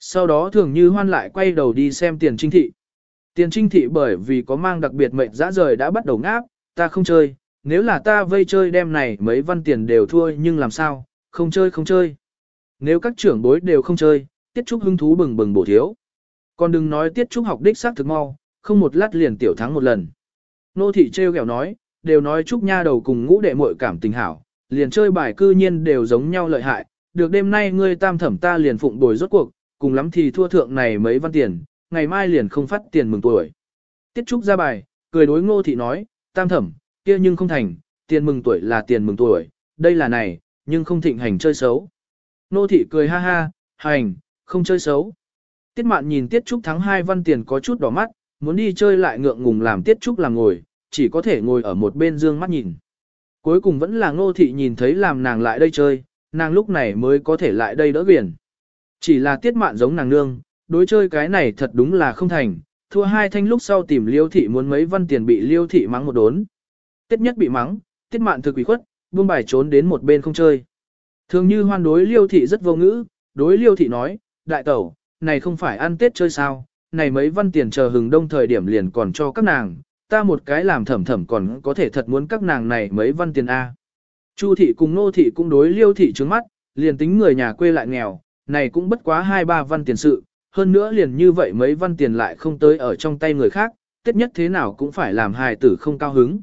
Speaker 1: Sau đó thường như hoan lại quay đầu đi xem tiền trinh thị. Tiền trinh thị bởi vì có mang đặc biệt mệnh dã rời đã bắt đầu ngáp, ta không chơi, nếu là ta vây chơi đem này mấy văn tiền đều thua nhưng làm sao, không chơi không chơi. Nếu các trưởng bối đều không chơi, tiết trúc hứng thú bừng bừng bổ thiếu. Còn đừng nói tiết trúc học đích xác thực mau, không một lát liền tiểu thắng một lần. Nô thị treo kẹo nói, đều nói trúc nha đầu cùng ngũ đệ muội cảm tình hảo, liền chơi bài cư nhiên đều giống nhau lợi hại, được đêm nay ngươi tam thẩm ta liền phụng bồi rốt cuộc, cùng lắm thì thua thượng này mấy văn tiền, ngày mai liền không phát tiền mừng tuổi. Tiết Trúc ra bài, cười đối ngô thị nói, tam thẩm, kia nhưng không thành, tiền mừng tuổi là tiền mừng tuổi, đây là này, nhưng không thịnh hành chơi xấu. Ngô thị cười ha ha, hành, không chơi xấu. Tiết mạn nhìn Tiết Trúc thắng hai văn tiền có chút đỏ mắt, muốn đi chơi lại ngượng ngùng làm Tiết Trúc làm ngồi, chỉ có thể ngồi ở một bên dương mắt nhìn. Cuối cùng vẫn là ngô thị nhìn thấy làm nàng lại đây chơi, nàng lúc này mới có thể lại đây đỡ biển. Chỉ là tiết mạn giống nàng nương, đối chơi cái này thật đúng là không thành, thua hai thanh lúc sau tìm liêu thị muốn mấy văn tiền bị liêu thị mắng một đốn. Tiết nhất bị mắng, tiết mạn thực quỷ khuất, buông bài trốn đến một bên không chơi. Thường như hoan đối liêu thị rất vô ngữ, đối liêu thị nói, đại tẩu, này không phải ăn tết chơi sao, này mấy văn tiền chờ hừng đông thời điểm liền còn cho các nàng, ta một cái làm thẩm thẩm còn có thể thật muốn các nàng này mấy văn tiền A. Chu thị cùng nô thị cũng đối liêu thị trướng mắt, liền tính người nhà quê lại nghèo, này cũng bất quá hai ba văn tiền sự, hơn nữa liền như vậy mấy văn tiền lại không tới ở trong tay người khác, tiết nhất thế nào cũng phải làm hài tử không cao hứng.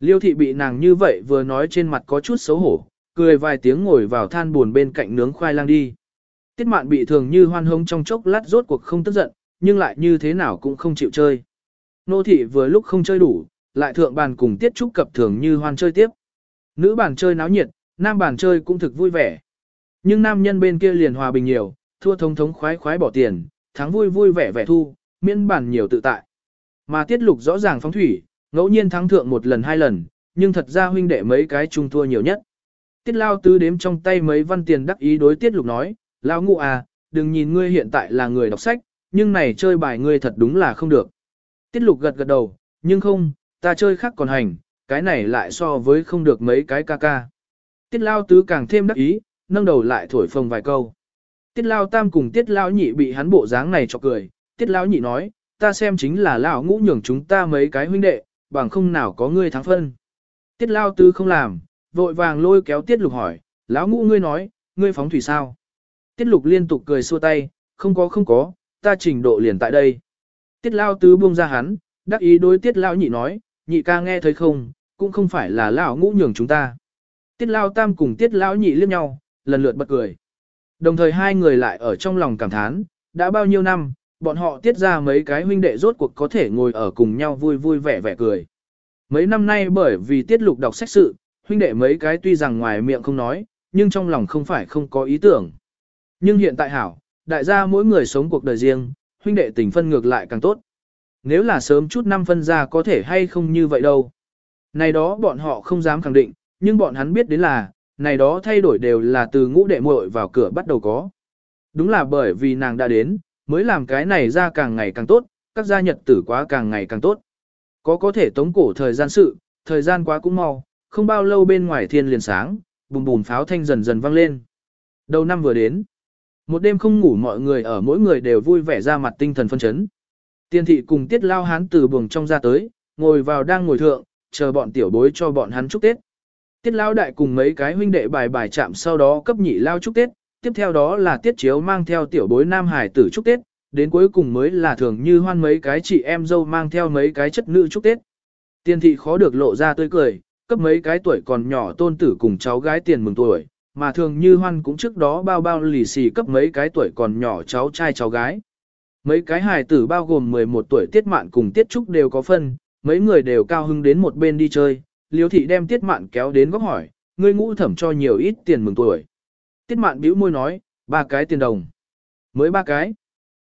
Speaker 1: Liêu thị bị nàng như vậy vừa nói trên mặt có chút xấu hổ, cười vài tiếng ngồi vào than buồn bên cạnh nướng khoai lang đi. Tiết mạn bị thường như hoan hống trong chốc lát rốt cuộc không tức giận, nhưng lại như thế nào cũng không chịu chơi. Nô thị vừa lúc không chơi đủ, lại thượng bàn cùng tiết trúc cập thường như hoan chơi tiếp. Nữ bàn chơi náo nhiệt, nam bàn chơi cũng thực vui vẻ. Nhưng nam nhân bên kia liền hòa bình nhiều, thua thống thống khoái khoái bỏ tiền, thắng vui vui vẻ vẻ thu, miễn bản nhiều tự tại. Mà tiết lục rõ ràng phóng thủy, ngẫu nhiên thắng thượng một lần hai lần, nhưng thật ra huynh đệ mấy cái chung thua nhiều nhất. Tiết lao tứ đếm trong tay mấy văn tiền đắc ý đối tiết lục nói, lao ngụ à, đừng nhìn ngươi hiện tại là người đọc sách, nhưng này chơi bài ngươi thật đúng là không được. Tiết lục gật gật đầu, nhưng không, ta chơi khác còn hành, cái này lại so với không được mấy cái ca ca. Tiết lao tứ càng thêm đắc ý, nâng đầu lại thổi phồng vài câu. Tiết lao tam cùng tiết lao nhị bị hắn bộ dáng này cho cười, tiết lao nhị nói, ta xem chính là lão ngũ nhường chúng ta mấy cái huynh đệ, bằng không nào có ngươi thắng phân. Tiết lao Tư không làm, vội vàng lôi kéo tiết lục hỏi, lão ngũ ngươi nói, ngươi phóng thủy sao? Tiết lục liên tục cười xua tay, không có không có, ta trình độ liền tại đây. Tiết lao tứ buông ra hắn, đắc ý đối tiết lao nhị nói, nhị ca nghe thấy không, cũng không phải là lão ngũ nhường chúng ta. Tiết lao tam cùng tiết lão nhị liếc nhau, lần lượt bật cười. Đồng thời hai người lại ở trong lòng cảm thán, đã bao nhiêu năm, bọn họ tiết ra mấy cái huynh đệ rốt cuộc có thể ngồi ở cùng nhau vui vui vẻ vẻ cười. Mấy năm nay bởi vì tiết lục đọc sách sự, huynh đệ mấy cái tuy rằng ngoài miệng không nói, nhưng trong lòng không phải không có ý tưởng. Nhưng hiện tại hảo, đại gia mỗi người sống cuộc đời riêng, huynh đệ tình phân ngược lại càng tốt. Nếu là sớm chút năm phân ra có thể hay không như vậy đâu. Này đó bọn họ không dám khẳng định, nhưng bọn hắn biết đến là, này đó thay đổi đều là từ ngũ đệ muội vào cửa bắt đầu có. Đúng là bởi vì nàng đã đến, mới làm cái này ra càng ngày càng tốt, các gia nhật tử quá càng ngày càng tốt. Có có thể tống cổ thời gian sự, thời gian quá cũng mau, không bao lâu bên ngoài thiên liền sáng, bùm bùm pháo thanh dần dần vang lên. Đầu năm vừa đến. Một đêm không ngủ mọi người ở mỗi người đều vui vẻ ra mặt tinh thần phân chấn. Tiên thị cùng tiết lao hán từ buồng trong ra tới, ngồi vào đang ngồi thượng, chờ bọn tiểu bối cho bọn hắn chúc Tết. Tiết lao đại cùng mấy cái huynh đệ bài bài chạm sau đó cấp nhị lao chúc Tết, tiếp theo đó là tiết chiếu mang theo tiểu bối nam hải tử chúc Tết, đến cuối cùng mới là thường như hoan mấy cái chị em dâu mang theo mấy cái chất nữ chúc Tết. Tiên thị khó được lộ ra tươi cười, cấp mấy cái tuổi còn nhỏ tôn tử cùng cháu gái tiền mừng tuổi, mà thường như hoan cũng trước đó bao bao lì xì cấp mấy cái tuổi còn nhỏ cháu trai cháu gái. Mấy cái hài tử bao gồm 11 tuổi tiết mạn cùng tiết trúc đều có phân, mấy người đều cao hưng đến một bên đi chơi, liêu thị đem tiết mạn kéo đến góc hỏi, ngươi ngũ thẩm cho nhiều ít tiền mừng tuổi. Tiết mạn bĩu môi nói, ba cái tiền đồng. Mới ba cái.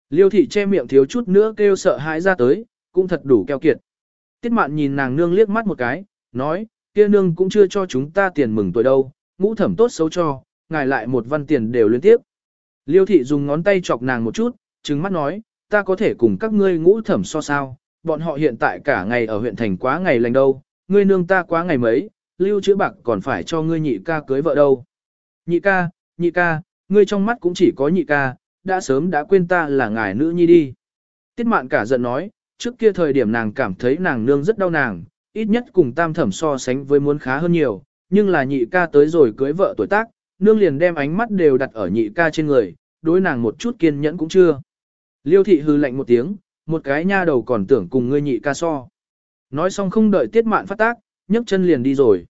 Speaker 1: Liêu thị che miệng thiếu chút nữa kêu sợ hãi ra tới, cũng thật đủ keo kiệt. Tiết mạn nhìn nàng nương liếc mắt một cái, nói, kia nương cũng chưa cho chúng ta tiền mừng tuổi đâu, ngũ thẩm tốt xấu cho, ngài lại một văn tiền đều liên tiếp. Liêu thị dùng ngón tay chọc nàng một chút, trừng mắt nói, ta có thể cùng các ngươi ngũ thẩm so sao, bọn họ hiện tại cả ngày ở huyện thành quá ngày lành đâu, ngươi nương ta quá ngày mấy, lưu chữ bạc còn phải cho ngươi nhị ca cưới vợ đâu. Nhị ca, nhị ca, ngươi trong mắt cũng chỉ có nhị ca, đã sớm đã quên ta là ngài nữ nhi đi. Tiết mạn cả giận nói, trước kia thời điểm nàng cảm thấy nàng nương rất đau nàng, ít nhất cùng tam thẩm so sánh với muốn khá hơn nhiều, nhưng là nhị ca tới rồi cưới vợ tuổi tác, nương liền đem ánh mắt đều đặt ở nhị ca trên người, đối nàng một chút kiên nhẫn cũng chưa. Liêu thị hư lạnh một tiếng, một cái nha đầu còn tưởng cùng ngươi nhị ca so. Nói xong không đợi tiết mạn phát tác, nhấc chân liền đi rồi.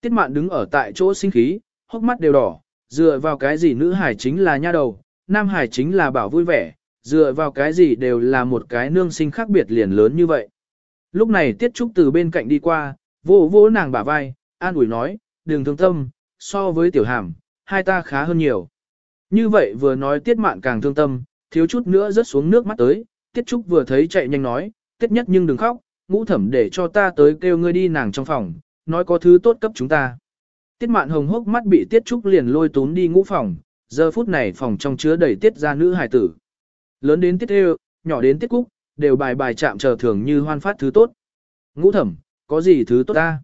Speaker 1: Tiết mạn đứng ở tại chỗ sinh khí, hốc mắt đều đỏ, dựa vào cái gì nữ hải chính là nha đầu, nam hải chính là bảo vui vẻ, dựa vào cái gì đều là một cái nương sinh khác biệt liền lớn như vậy. Lúc này Tiết Trúc từ bên cạnh đi qua, vỗ vỗ nàng bả vai, an ủi nói, đừng thương tâm, so với tiểu hàm, hai ta khá hơn nhiều. Như vậy vừa nói Tiết Mạn càng thương tâm, thiếu chút nữa rớt xuống nước mắt tới, Tiết Trúc vừa thấy chạy nhanh nói, Tiết nhất nhưng đừng khóc, ngũ thẩm để cho ta tới kêu ngươi đi nàng trong phòng, nói có thứ tốt cấp chúng ta. Tiết Mạn hồng hốc mắt bị Tiết Trúc liền lôi tún đi ngũ phòng, giờ phút này phòng trong chứa đầy Tiết gia nữ hài tử. Lớn đến Tiết yêu, nhỏ đến Tiết Cúc, đều bài bài chạm chờ thường như hoan phát thứ tốt. Ngũ thẩm, có gì thứ tốt ta?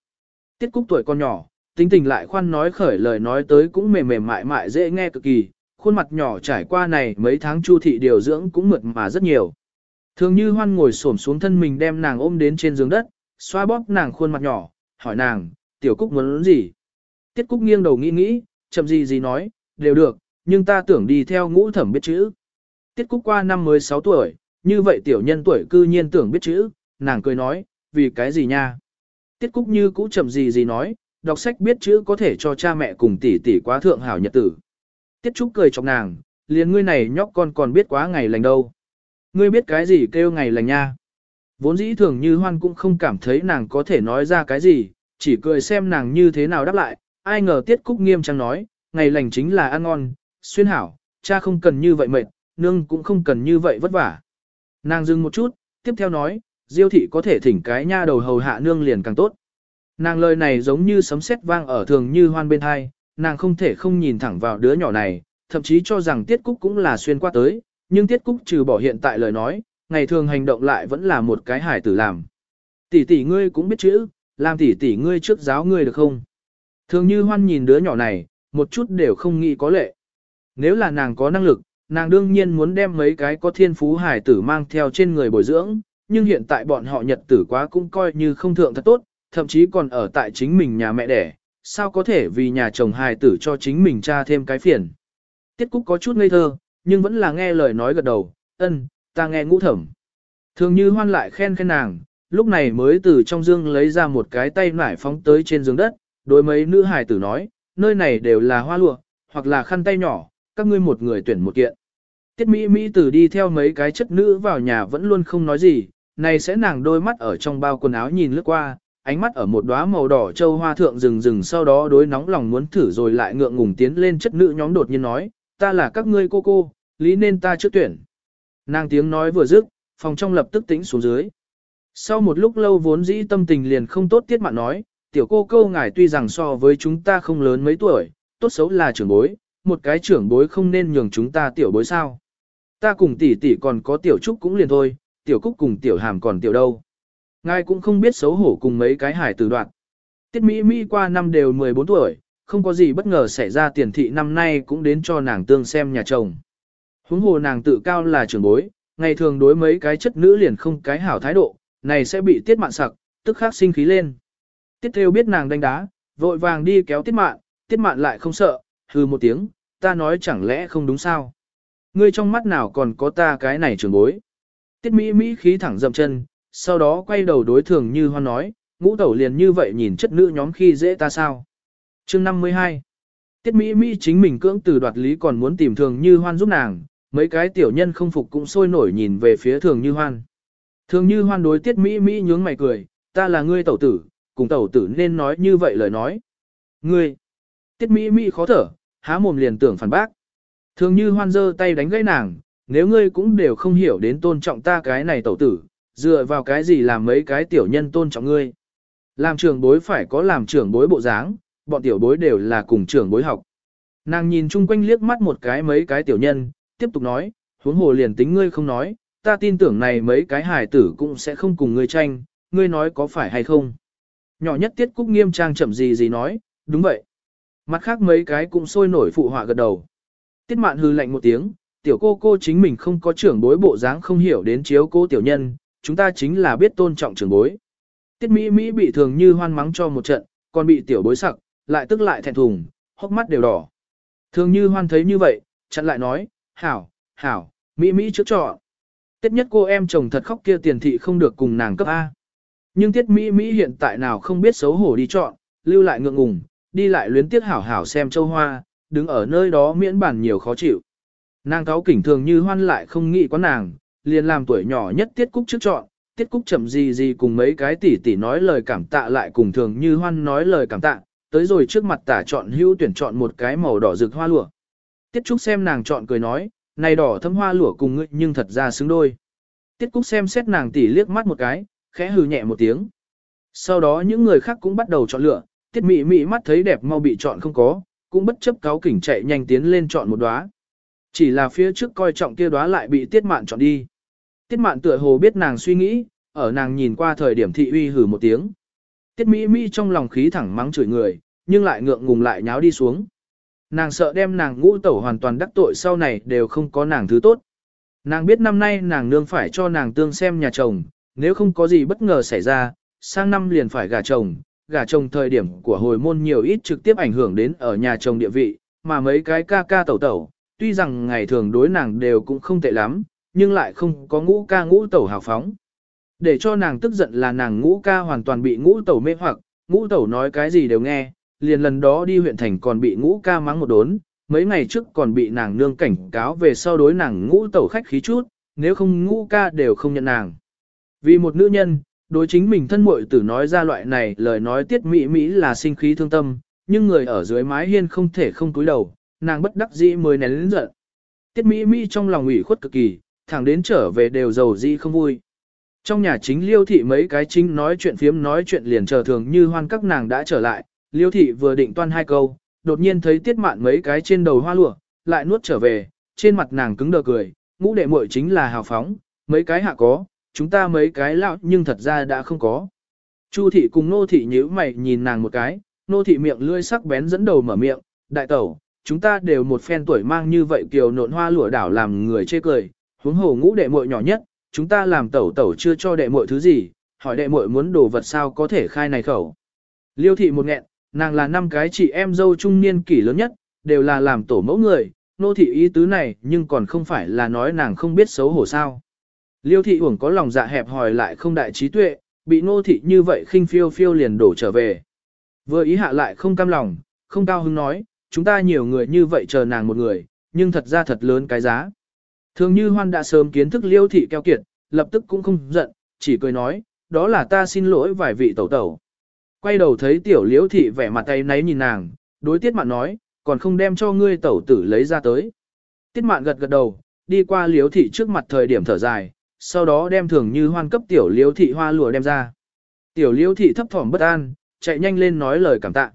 Speaker 1: Tiết Cúc tuổi con nhỏ, tính tình lại khoan nói khởi lời nói tới cũng mềm mềm mại mại dễ nghe cực kỳ, khuôn mặt nhỏ trải qua này mấy tháng chu thị điều dưỡng cũng mượt mà rất nhiều. Thường như hoan ngồi xổm xuống thân mình đem nàng ôm đến trên giường đất, xoa bóp nàng khuôn mặt nhỏ, hỏi nàng, tiểu cúc muốn gì? Tiết cúc nghiêng đầu nghĩ nghĩ, chậm gì gì nói, đều được, nhưng ta tưởng đi theo ngũ thẩm biết chữ. Tiết cúc qua năm mới 6 tuổi, như vậy tiểu nhân tuổi cư nhiên tưởng biết chữ, nàng cười nói, vì cái gì nha? Tiết cúc như cũ chậm gì gì nói, đọc sách biết chữ có thể cho cha mẹ cùng tỷ tỷ quá thượng hảo nhật tử. Tiết Trúc cười chọc nàng, liền ngươi này nhóc con còn biết quá ngày lành đâu. Ngươi biết cái gì kêu ngày lành nha. Vốn dĩ thường như hoan cũng không cảm thấy nàng có thể nói ra cái gì, chỉ cười xem nàng như thế nào đáp lại, ai ngờ Tiết Cúc nghiêm trang nói, ngày lành chính là ăn ngon, xuyên hảo, cha không cần như vậy mệt, nương cũng không cần như vậy vất vả. Nàng dừng một chút, tiếp theo nói, diêu thị có thể thỉnh cái nha đầu hầu hạ nương liền càng tốt. Nàng lời này giống như sấm sét vang ở thường như hoan bên hai, nàng không thể không nhìn thẳng vào đứa nhỏ này, thậm chí cho rằng Tiết Cúc cũng là xuyên qua tới, nhưng Tiết Cúc trừ bỏ hiện tại lời nói, ngày thường hành động lại vẫn là một cái hải tử làm. Tỷ tỷ ngươi cũng biết chữ, làm tỷ tỷ ngươi trước giáo ngươi được không? Thường như hoan nhìn đứa nhỏ này, một chút đều không nghĩ có lệ. Nếu là nàng có năng lực, nàng đương nhiên muốn đem mấy cái có thiên phú hải tử mang theo trên người bồi dưỡng, nhưng hiện tại bọn họ nhật tử quá cũng coi như không thượng thật tốt, thậm chí còn ở tại chính mình nhà mẹ đẻ, sao có thể vì nhà chồng hài tử cho chính mình cha thêm cái phiền. Tiết Cúc có chút ngây thơ, nhưng vẫn là nghe lời nói gật đầu, ân, ta nghe ngũ thẩm. Thường như hoan lại khen khen nàng, lúc này mới từ trong dương lấy ra một cái tay nải phóng tới trên giường đất, đối mấy nữ hài tử nói, nơi này đều là hoa lụa, hoặc là khăn tay nhỏ, các ngươi một người tuyển một kiện. Tiết Mỹ Mỹ tử đi theo mấy cái chất nữ vào nhà vẫn luôn không nói gì, này sẽ nàng đôi mắt ở trong bao quần áo nhìn lướt qua, ánh mắt ở một đóa màu đỏ châu hoa thượng rừng rừng sau đó đối nóng lòng muốn thử rồi lại ngượng ngùng tiến lên chất nữ nhóm đột nhiên nói, ta là các ngươi cô cô, lý nên ta trước tuyển. Nàng tiếng nói vừa dứt, phòng trong lập tức tĩnh xuống dưới. Sau một lúc lâu vốn dĩ tâm tình liền không tốt tiết mạn nói, tiểu cô câu ngài tuy rằng so với chúng ta không lớn mấy tuổi, tốt xấu là trưởng bối, một cái trưởng bối không nên nhường chúng ta tiểu bối sao. Ta cùng tỷ tỷ còn có tiểu trúc cũng liền thôi, tiểu cúc cùng tiểu hàm còn tiểu đâu. Ngài cũng không biết xấu hổ cùng mấy cái hải từ đoạn. Tiết Mỹ Mỹ qua năm đều 14 tuổi, không có gì bất ngờ xảy ra tiền thị năm nay cũng đến cho nàng tương xem nhà chồng. Huống hồ nàng tự cao là trưởng bối, ngày thường đối mấy cái chất nữ liền không cái hảo thái độ, này sẽ bị tiết mạn sặc, tức khắc sinh khí lên. Tiết theo biết nàng đánh đá, vội vàng đi kéo tiết mạn, tiết mạn lại không sợ, hừ một tiếng, ta nói chẳng lẽ không đúng sao. Ngươi trong mắt nào còn có ta cái này trưởng bối. Tiết Mỹ Mỹ khí thẳng dậm chân, sau đó quay đầu đối thường như hoan nói, ngũ tẩu liền như vậy nhìn chất nữ nhóm khi dễ ta sao chương 52 Tiết Mỹ Mỹ chính mình cưỡng từ đoạt lý còn muốn tìm thường như hoan giúp nàng, mấy cái tiểu nhân không phục cũng sôi nổi nhìn về phía thường như hoan. Thường như hoan đối Tiết Mỹ Mỹ nhướng mày cười, ta là ngươi tẩu tử, cùng tẩu tử nên nói như vậy lời nói. Ngươi! Tiết Mỹ Mỹ khó thở, há mồm liền tưởng phản bác. Thường như hoan giơ tay đánh gãy nàng, nếu ngươi cũng đều không hiểu đến tôn trọng ta cái này tẩu tử, dựa vào cái gì làm mấy cái tiểu nhân tôn trọng ngươi. Làm trưởng bối phải có làm trưởng bối bộ dáng, bọn tiểu bối đều là cùng trưởng bối học. Nàng nhìn chung quanh liếc mắt một cái mấy cái tiểu nhân, tiếp tục nói, huống hồ liền tính ngươi không nói, ta tin tưởng này mấy cái hài tử cũng sẽ không cùng ngươi tranh, ngươi nói có phải hay không. Nhỏ nhất tiết cúc nghiêm trang chậm gì gì nói, đúng vậy. Mặt khác mấy cái cũng sôi nổi phụ họa gật đầu. Tiết mạn hư lạnh một tiếng, tiểu cô cô chính mình không có trưởng bối bộ dáng không hiểu đến chiếu cô tiểu nhân, chúng ta chính là biết tôn trọng trưởng bối. Tiết Mỹ Mỹ bị thường như hoan mắng cho một trận, còn bị tiểu bối sặc, lại tức lại thẹn thùng, hốc mắt đều đỏ. Thường như hoan thấy như vậy, chặn lại nói, hảo, hảo, Mỹ Mỹ trước trọ. Tiết nhất cô em chồng thật khóc kia tiền thị không được cùng nàng cấp A. Nhưng tiết Mỹ Mỹ hiện tại nào không biết xấu hổ đi chọn, lưu lại ngượng ngùng, đi lại luyến tiết hảo hảo xem châu hoa, đứng ở nơi đó miễn bản nhiều khó chịu. Nàng cáo kỉnh thường như hoan lại không nghĩ có nàng, liền làm tuổi nhỏ nhất tiết cúc trước chọn, tiết cúc chậm gì gì cùng mấy cái tỷ tỷ nói lời cảm tạ lại cùng thường như hoan nói lời cảm tạ, tới rồi trước mặt tả chọn hưu tuyển chọn một cái màu đỏ rực hoa lụa. Tiết trúc xem nàng chọn cười nói, này đỏ thâm hoa lụa cùng ngươi nhưng thật ra xứng đôi. Tiết cúc xem xét nàng tỉ liếc mắt một cái, khẽ hừ nhẹ một tiếng. Sau đó những người khác cũng bắt đầu chọn lựa, tiết mị mị mắt thấy đẹp mau bị chọn không có, cũng bất chấp cáo kỉnh chạy nhanh tiến lên chọn một đóa. Chỉ là phía trước coi trọng kia đóa lại bị tiết mạn chọn đi. Tiết mạn tựa hồ biết nàng suy nghĩ, ở nàng nhìn qua thời điểm thị uy hử một tiếng. Tiết Mỹ Mỹ trong lòng khí thẳng mắng chửi người, nhưng lại ngượng ngùng lại nháo đi xuống. Nàng sợ đem nàng ngũ tẩu hoàn toàn đắc tội sau này đều không có nàng thứ tốt. Nàng biết năm nay nàng nương phải cho nàng tương xem nhà chồng, nếu không có gì bất ngờ xảy ra, sang năm liền phải gả chồng, gả chồng thời điểm của hồi môn nhiều ít trực tiếp ảnh hưởng đến ở nhà chồng địa vị, mà mấy cái ca ca tẩu tẩu, tuy rằng ngày thường đối nàng đều cũng không tệ lắm, nhưng lại không có ngũ ca ngũ tẩu hào phóng. Để cho nàng tức giận là nàng ngũ ca hoàn toàn bị ngũ tẩu mê hoặc, ngũ tẩu nói cái gì đều nghe, liền lần đó đi huyện thành còn bị ngũ ca mắng một đốn, mấy ngày trước còn bị nàng nương cảnh cáo về sau đối nàng ngũ tẩu khách khí chút, nếu không ngũ ca đều không nhận nàng. Vì một nữ nhân, đối chính mình thân muội tử nói ra loại này lời nói tiết mỹ mỹ là sinh khí thương tâm, nhưng người ở dưới mái hiên không thể không cúi đầu, nàng bất đắc dĩ mới nén lớn giận. Tiết mỹ mỹ trong lòng ủy khuất cực kỳ, thẳng đến trở về đều giàu dĩ không vui. Trong nhà chính liêu thị mấy cái chính nói chuyện phiếm nói chuyện liền chờ thường như hoan các nàng đã trở lại, liêu thị vừa định toan hai câu, đột nhiên thấy tiết mạn mấy cái trên đầu hoa lụa, lại nuốt trở về, trên mặt nàng cứng đờ cười, ngũ đệ muội chính là hào phóng, mấy cái hạ có, chúng ta mấy cái lão nhưng thật ra đã không có. Chu thị cùng nô thị nhíu mày nhìn nàng một cái, nô thị miệng lươi sắc bén dẫn đầu mở miệng, đại tẩu, chúng ta đều một phen tuổi mang như vậy kiều nộn hoa lụa đảo làm người chê cười, huống hồ ngũ đệ muội nhỏ nhất, chúng ta làm tẩu tẩu chưa cho đệ muội thứ gì, hỏi đệ muội muốn đồ vật sao có thể khai này khẩu. Liêu thị một nghẹn, nàng là năm cái chị em dâu trung niên kỷ lớn nhất, đều là làm tổ mẫu người, nô thị ý tứ này nhưng còn không phải là nói nàng không biết xấu hổ sao. Liêu thị uổng có lòng dạ hẹp hòi lại không đại trí tuệ, bị nô thị như vậy khinh phiêu phiêu liền đổ trở về. Vừa ý hạ lại không cam lòng, không cao hứng nói, chúng ta nhiều người như vậy chờ nàng một người, nhưng thật ra thật lớn cái giá. Thường như hoan đã sớm kiến thức liêu thị keo kiệt, lập tức cũng không giận, chỉ cười nói, đó là ta xin lỗi vài vị tẩu tẩu. Quay đầu thấy tiểu liễu thị vẻ mặt tay náy nhìn nàng, đối tiết mạn nói, còn không đem cho ngươi tẩu tử lấy ra tới. Tiết mạn gật gật đầu, đi qua liễu thị trước mặt thời điểm thở dài, sau đó đem thường như hoan cấp tiểu liễu thị hoa lụa đem ra. Tiểu liễu thị thấp thỏm bất an, chạy nhanh lên nói lời cảm tạ.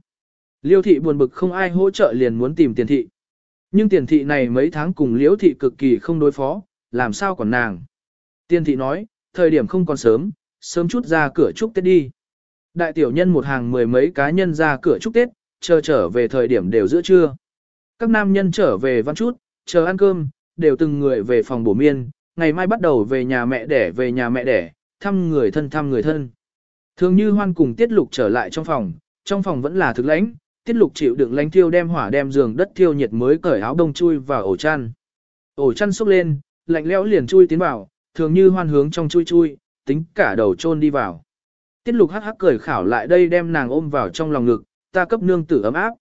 Speaker 1: Liêu thị buồn bực không ai hỗ trợ liền muốn tìm tiền thị. Nhưng tiền thị này mấy tháng cùng liễu thị cực kỳ không đối phó, làm sao còn nàng. Tiền thị nói, thời điểm không còn sớm, sớm chút ra cửa chúc Tết đi. Đại tiểu nhân một hàng mười mấy cá nhân ra cửa chúc Tết, chờ trở về thời điểm đều giữa trưa. Các nam nhân trở về văn chút, chờ ăn cơm, đều từng người về phòng bổ miên, ngày mai bắt đầu về nhà mẹ đẻ về nhà mẹ đẻ, thăm người thân thăm người thân. Thường như hoan cùng tiết lục trở lại trong phòng, trong phòng vẫn là thực lãnh, tiết lục chịu đựng lánh thiêu đem hỏa đem giường đất thiêu nhiệt mới cởi áo đông chui vào ổ chăn. Ổ chăn xúc lên, lạnh lẽo liền chui tiến vào, thường như hoan hướng trong chui chui, tính cả đầu chôn đi vào. Tiết lục hắc hắc cười khảo lại đây đem nàng ôm vào trong lòng ngực, ta cấp nương tử ấm áp.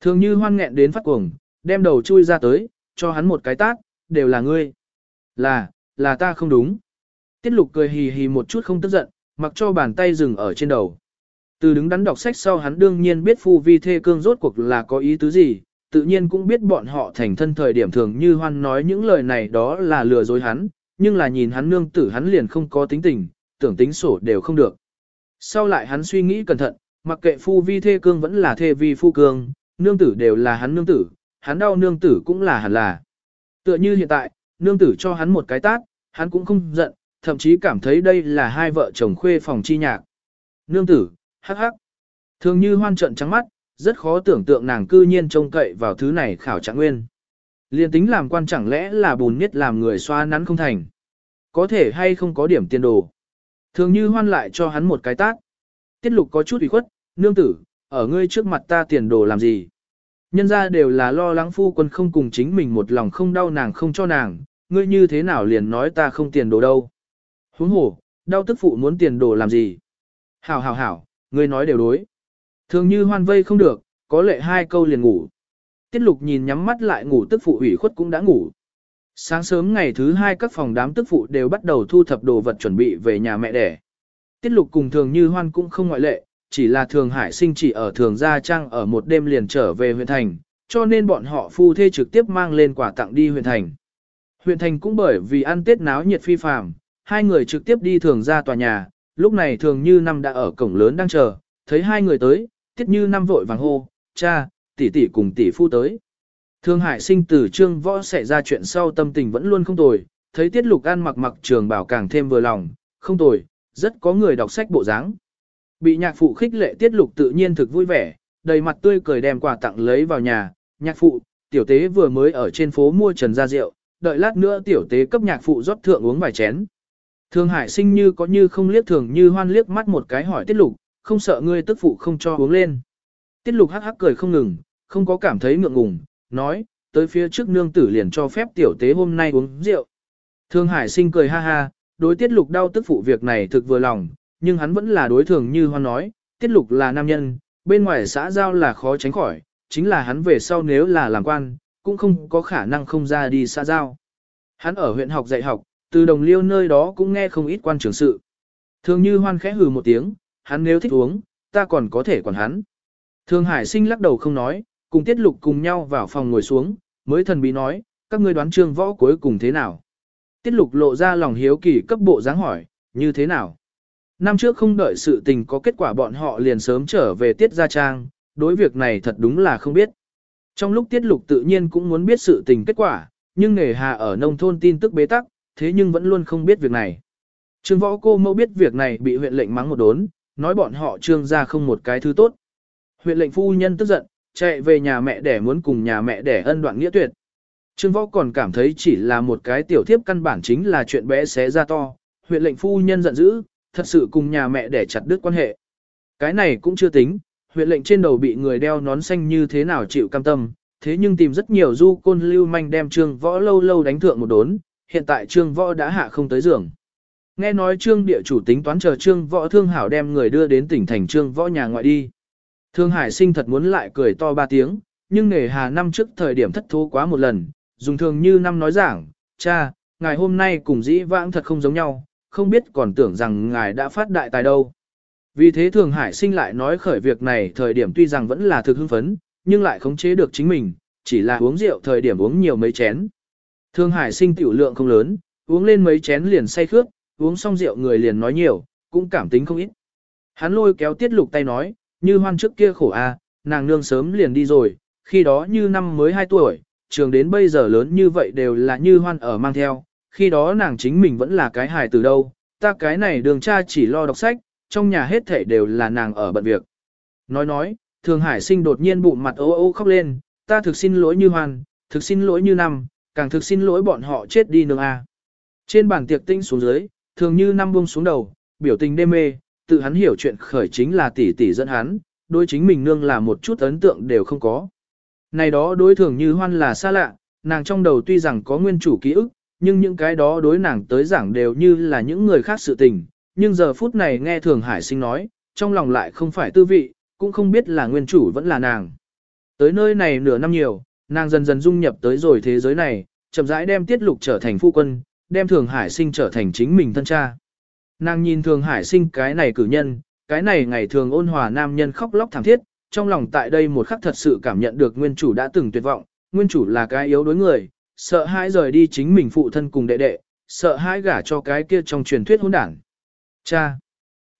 Speaker 1: Thường như hoan nghẹn đến phát cuồng, đem đầu chui ra tới, cho hắn một cái tát, đều là ngươi. Là, là ta không đúng. Tiết lục cười hì hì một chút không tức giận, mặc cho bàn tay dừng ở trên đầu. Từ đứng đắn đọc sách sau hắn đương nhiên biết phu vi thê cương rốt cuộc là có ý tứ gì, tự nhiên cũng biết bọn họ thành thân thời điểm thường như hoan nói những lời này đó là lừa dối hắn, nhưng là nhìn hắn nương tử hắn liền không có tính tình, tưởng tính sổ đều không được. Sau lại hắn suy nghĩ cẩn thận, mặc kệ phu vi thê cương vẫn là thê vi phu cương, nương tử đều là hắn nương tử, hắn đau nương tử cũng là hẳn là. Tựa như hiện tại, nương tử cho hắn một cái tát, hắn cũng không giận, thậm chí cảm thấy đây là hai vợ chồng khuê phòng chi nhạc. Nương tử, hắc hắc. Thường như hoan trận trắng mắt, rất khó tưởng tượng nàng cư nhiên trông cậy vào thứ này khảo trạng nguyên. Liên tính làm quan chẳng lẽ là bùn nhất làm người xoa nắn không thành. Có thể hay không có điểm tiền đồ. Thường như hoan lại cho hắn một cái tác, Tiết lục có chút ủy khuất, nương tử, ở ngươi trước mặt ta tiền đồ làm gì. Nhân ra đều là lo lắng phu quân không cùng chính mình một lòng không đau nàng không cho nàng, ngươi như thế nào liền nói ta không tiền đồ đâu. Huống hồ, đau tức phụ muốn tiền đồ làm gì. Hảo hảo hảo, ngươi nói đều đối. Thường như hoan vây không được, có lệ hai câu liền ngủ. Tiết lục nhìn nhắm mắt lại ngủ tức phụ ủy khuất cũng đã ngủ. Sáng sớm ngày thứ hai các phòng đám tức phụ đều bắt đầu thu thập đồ vật chuẩn bị về nhà mẹ đẻ. Tiết lục cùng thường như hoan cũng không ngoại lệ, chỉ là thường hải sinh chỉ ở thường gia trang ở một đêm liền trở về huyện thành, cho nên bọn họ phu thê trực tiếp mang lên quà tặng đi huyện thành. Huyện thành cũng bởi vì ăn tết náo nhiệt phi phàm, hai người trực tiếp đi thường ra tòa nhà, lúc này thường như năm đã ở cổng lớn đang chờ, thấy hai người tới, tiết như năm vội vàng hô, cha, tỷ tỷ cùng tỷ phu tới. Thương Hải sinh từ trương võ xảy ra chuyện sau tâm tình vẫn luôn không tồi, thấy tiết lục an mặc mặc trường bảo càng thêm vừa lòng, không tồi, rất có người đọc sách bộ dáng. Bị nhạc phụ khích lệ tiết lục tự nhiên thực vui vẻ, đầy mặt tươi cười đem quà tặng lấy vào nhà, nhạc phụ, tiểu tế vừa mới ở trên phố mua trần gia rượu, đợi lát nữa tiểu tế cấp nhạc phụ rót thượng uống vài chén. Thương Hải sinh như có như không liếc thường như hoan liếc mắt một cái hỏi tiết lục, không sợ ngươi tức phụ không cho uống lên. Tiết lục hắc hắc cười không ngừng, không có cảm thấy ngượng ngùng, nói, tới phía trước nương tử liền cho phép tiểu tế hôm nay uống rượu. Thương Hải sinh cười ha ha, đối tiết lục đau tức phụ việc này thực vừa lòng, nhưng hắn vẫn là đối thường như hoan nói, tiết lục là nam nhân, bên ngoài xã giao là khó tránh khỏi, chính là hắn về sau nếu là làm quan, cũng không có khả năng không ra đi xã giao. Hắn ở huyện học dạy học, từ đồng liêu nơi đó cũng nghe không ít quan trường sự. Thường như hoan khẽ hừ một tiếng, hắn nếu thích uống, ta còn có thể quản hắn. Thường hải sinh lắc đầu không nói, cùng tiết lục cùng nhau vào phòng ngồi xuống, mới thần bí nói, các ngươi đoán trương võ cuối cùng thế nào. Tiết lục lộ ra lòng hiếu kỳ cấp bộ dáng hỏi, như thế nào. Năm trước không đợi sự tình có kết quả bọn họ liền sớm trở về tiết gia trang, đối việc này thật đúng là không biết. Trong lúc tiết lục tự nhiên cũng muốn biết sự tình kết quả, nhưng nghề hà ở nông thôn tin tức bế tắc, thế nhưng vẫn luôn không biết việc này. Trương võ cô mẫu biết việc này bị huyện lệnh mắng một đốn, nói bọn họ trương ra không một cái thứ tốt. Huyện lệnh phu nhân tức giận, chạy về nhà mẹ để muốn cùng nhà mẹ để ân đoạn nghĩa tuyệt. Trương võ còn cảm thấy chỉ là một cái tiểu thiếp căn bản chính là chuyện bé xé ra to, huyện lệnh phu nhân giận dữ, thật sự cùng nhà mẹ để chặt đứt quan hệ. Cái này cũng chưa tính, huyện lệnh trên đầu bị người đeo nón xanh như thế nào chịu cam tâm, thế nhưng tìm rất nhiều du côn lưu manh đem trương võ lâu lâu đánh thượng một đốn, hiện tại trương võ đã hạ không tới giường. Nghe nói trương địa chủ tính toán chờ trương võ thương hảo đem người đưa đến tỉnh thành trương võ nhà ngoại đi. Thương hải sinh thật muốn lại cười to ba tiếng, nhưng nghề hà năm trước thời điểm thất thố quá một lần, dùng thường như năm nói giảng, cha, ngài hôm nay cùng dĩ vãng thật không giống nhau, không biết còn tưởng rằng ngài đã phát đại tài đâu. Vì thế Thường Hải sinh lại nói khởi việc này thời điểm tuy rằng vẫn là thực hưng phấn, nhưng lại khống chế được chính mình, chỉ là uống rượu thời điểm uống nhiều mấy chén. Thương Hải sinh tiểu lượng không lớn, uống lên mấy chén liền say khước, uống xong rượu người liền nói nhiều, cũng cảm tính không ít. Hắn lôi kéo tiết lục tay nói, như hoan trước kia khổ a, nàng nương sớm liền đi rồi, khi đó như năm mới 2 tuổi, trường đến bây giờ lớn như vậy đều là như hoan ở mang theo, khi đó nàng chính mình vẫn là cái hài từ đâu, ta cái này đường cha chỉ lo đọc sách, trong nhà hết thể đều là nàng ở bận việc. Nói nói, thường hải sinh đột nhiên bụng mặt ô ô khóc lên, ta thực xin lỗi như hoan, thực xin lỗi như năm, càng thực xin lỗi bọn họ chết đi nương a. Trên bàn tiệc tinh xuống dưới, thường như năm buông xuống đầu, biểu tình đê mê, tự hắn hiểu chuyện khởi chính là tỷ tỷ dẫn hắn, đối chính mình nương là một chút ấn tượng đều không có. Này đó đối thường như hoan là xa lạ, nàng trong đầu tuy rằng có nguyên chủ ký ức, nhưng những cái đó đối nàng tới giảng đều như là những người khác sự tình, nhưng giờ phút này nghe thường hải sinh nói, trong lòng lại không phải tư vị, cũng không biết là nguyên chủ vẫn là nàng. Tới nơi này nửa năm nhiều, nàng dần dần dung nhập tới rồi thế giới này, chậm rãi đem tiết lục trở thành phu quân, đem thường hải sinh trở thành chính mình thân cha. Nàng nhìn thường hải sinh cái này cử nhân, cái này ngày thường ôn hòa nam nhân khóc lóc thảm thiết, trong lòng tại đây một khắc thật sự cảm nhận được nguyên chủ đã từng tuyệt vọng, nguyên chủ là cái yếu đối người, sợ hãi rời đi chính mình phụ thân cùng đệ đệ, sợ hãi gả cho cái kia trong truyền thuyết hỗn đảng. Cha!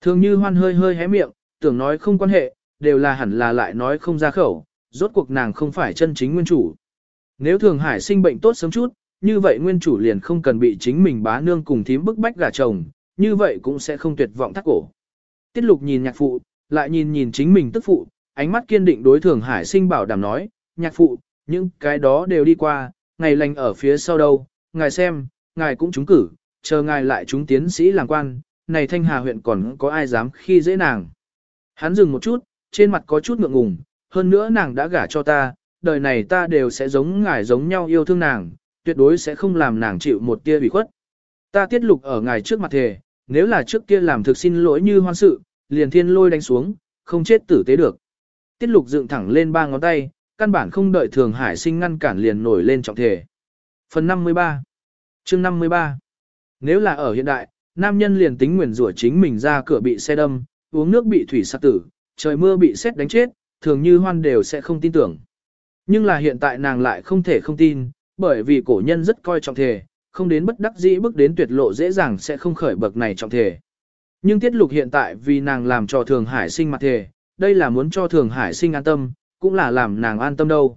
Speaker 1: Thường như hoan hơi hơi hé miệng, tưởng nói không quan hệ, đều là hẳn là lại nói không ra khẩu, rốt cuộc nàng không phải chân chính nguyên chủ. Nếu thường hải sinh bệnh tốt sớm chút, như vậy nguyên chủ liền không cần bị chính mình bá nương cùng thím bức bách gả chồng, như vậy cũng sẽ không tuyệt vọng thắt cổ. Tiết lục nhìn nhạc phụ, lại nhìn nhìn chính mình tức phụ, ánh mắt kiên định đối thường hải sinh bảo đảm nói, nhạc phụ, những cái đó đều đi qua, ngày lành ở phía sau đâu, ngài xem, ngài cũng trúng cử, chờ ngài lại trúng tiến sĩ làm quan, này thanh hà huyện còn có ai dám khi dễ nàng. Hắn dừng một chút, trên mặt có chút ngượng ngùng, hơn nữa nàng đã gả cho ta, đời này ta đều sẽ giống ngài giống nhau yêu thương nàng, tuyệt đối sẽ không làm nàng chịu một tia bị khuất. Ta tiết lục ở ngài trước mặt thề, nếu là trước kia làm thực xin lỗi như hoan sự, liền thiên lôi đánh xuống, không chết tử tế được. Tiết lục dựng thẳng lên ba ngón tay, căn bản không đợi thường hải sinh ngăn cản liền nổi lên trọng thể. Phần 53 chương 53 Nếu là ở hiện đại, nam nhân liền tính nguyền rủa chính mình ra cửa bị xe đâm, uống nước bị thủy sát tử, trời mưa bị xét đánh chết, thường như hoan đều sẽ không tin tưởng. Nhưng là hiện tại nàng lại không thể không tin, bởi vì cổ nhân rất coi trọng thể, không đến bất đắc dĩ bước đến tuyệt lộ dễ dàng sẽ không khởi bậc này trọng thể. Nhưng tiết lục hiện tại vì nàng làm cho thường hải sinh mặt thể, đây là muốn cho thường hải sinh an tâm, cũng là làm nàng an tâm đâu.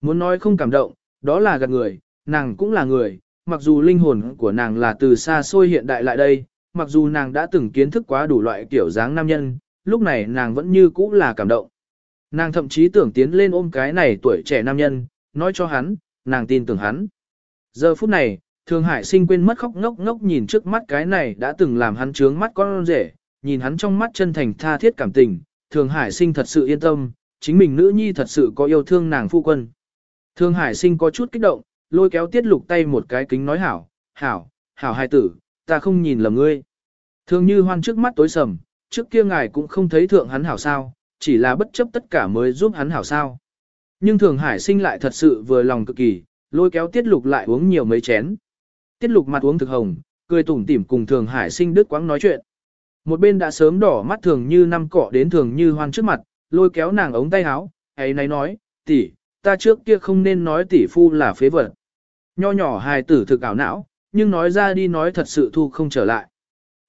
Speaker 1: Muốn nói không cảm động, đó là gạt người, nàng cũng là người, mặc dù linh hồn của nàng là từ xa xôi hiện đại lại đây, mặc dù nàng đã từng kiến thức quá đủ loại kiểu dáng nam nhân, lúc này nàng vẫn như cũ là cảm động. Nàng thậm chí tưởng tiến lên ôm cái này tuổi trẻ nam nhân, nói cho hắn, nàng tin tưởng hắn. Giờ phút này, Thường Hải sinh quên mất khóc ngốc ngốc nhìn trước mắt cái này đã từng làm hắn trướng mắt con rể, nhìn hắn trong mắt chân thành tha thiết cảm tình, Thường Hải sinh thật sự yên tâm, chính mình nữ nhi thật sự có yêu thương nàng phu quân. Thường Hải sinh có chút kích động, lôi kéo tiết lục tay một cái kính nói hảo, hảo, hảo hai tử, ta không nhìn lầm ngươi. Thường như hoan trước mắt tối sầm, trước kia ngài cũng không thấy thượng hắn hảo sao, chỉ là bất chấp tất cả mới giúp hắn hảo sao. Nhưng thường hải sinh lại thật sự vừa lòng cực kỳ, lôi kéo tiết lục lại uống nhiều mấy chén. Tiết lục mặt uống thực hồng, cười tủm tỉm cùng thường hải sinh đứt quãng nói chuyện. Một bên đã sớm đỏ mắt thường như năm cọ đến thường như hoan trước mặt, lôi kéo nàng ống tay áo, ấy nấy nói, tỷ, ta trước kia không nên nói tỷ phu là phế vật. Nho nhỏ hài tử thực ảo não, nhưng nói ra đi nói thật sự thu không trở lại.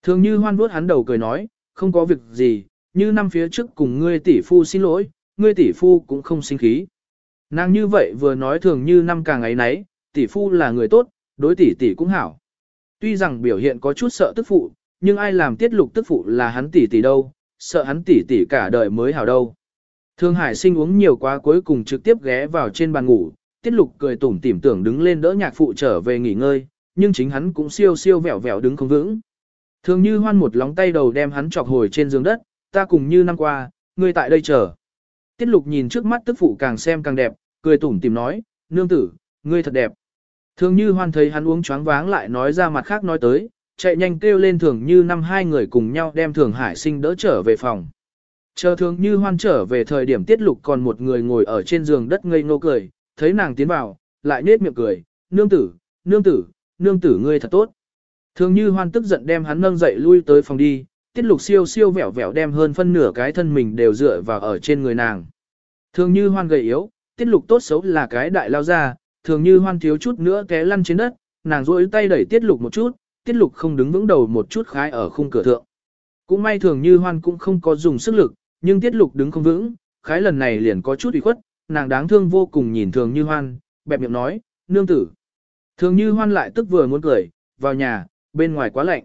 Speaker 1: Thường như hoan vuốt hắn đầu cười nói, không có việc gì, như năm phía trước cùng ngươi tỷ phu xin lỗi, ngươi tỷ phu cũng không sinh khí. Nàng như vậy vừa nói thường như năm càng ấy nấy, tỷ phu là người tốt, đối tỷ tỷ cũng hảo. Tuy rằng biểu hiện có chút sợ tức phụ, nhưng ai làm tiết lục tức phụ là hắn tỷ tỷ đâu, sợ hắn tỷ tỷ cả đời mới hảo đâu. Thương Hải sinh uống nhiều quá cuối cùng trực tiếp ghé vào trên bàn ngủ, tiết lục cười tủm tỉm tưởng đứng lên đỡ nhạc phụ trở về nghỉ ngơi, nhưng chính hắn cũng siêu siêu vẹo vẹo đứng không vững. Thường như hoan một lóng tay đầu đem hắn chọc hồi trên giường đất, ta cùng như năm qua, ngươi tại đây chờ. Tiết lục nhìn trước mắt tức phụ càng xem càng đẹp, cười tủm tỉm nói, nương tử, ngươi thật đẹp. Thường như hoan thấy hắn uống choáng váng lại nói ra mặt khác nói tới, chạy nhanh kêu lên thường như năm hai người cùng nhau đem thường hải sinh đỡ trở về phòng. Chờ thường như hoan trở về thời điểm tiết lục còn một người ngồi ở trên giường đất ngây ngô cười, thấy nàng tiến vào, lại nết miệng cười, nương tử, nương tử, nương tử ngươi thật tốt. Thường như hoan tức giận đem hắn nâng dậy lui tới phòng đi, tiết lục siêu siêu vẻo vẻo đem hơn phân nửa cái thân mình đều dựa vào ở trên người nàng. Thường như hoan gầy yếu, tiết lục tốt xấu là cái đại lao ra, thường như hoan thiếu chút nữa té lăn trên đất, nàng rỗi tay đẩy tiết lục một chút, tiết lục không đứng vững đầu một chút khái ở khung cửa thượng. Cũng may thường như hoan cũng không có dùng sức lực, nhưng tiết lục đứng không vững, khái lần này liền có chút ủy khuất, nàng đáng thương vô cùng nhìn thường như hoan, bẹp miệng nói, nương tử. Thường như hoan lại tức vừa muốn cười, vào nhà, bên ngoài quá lạnh.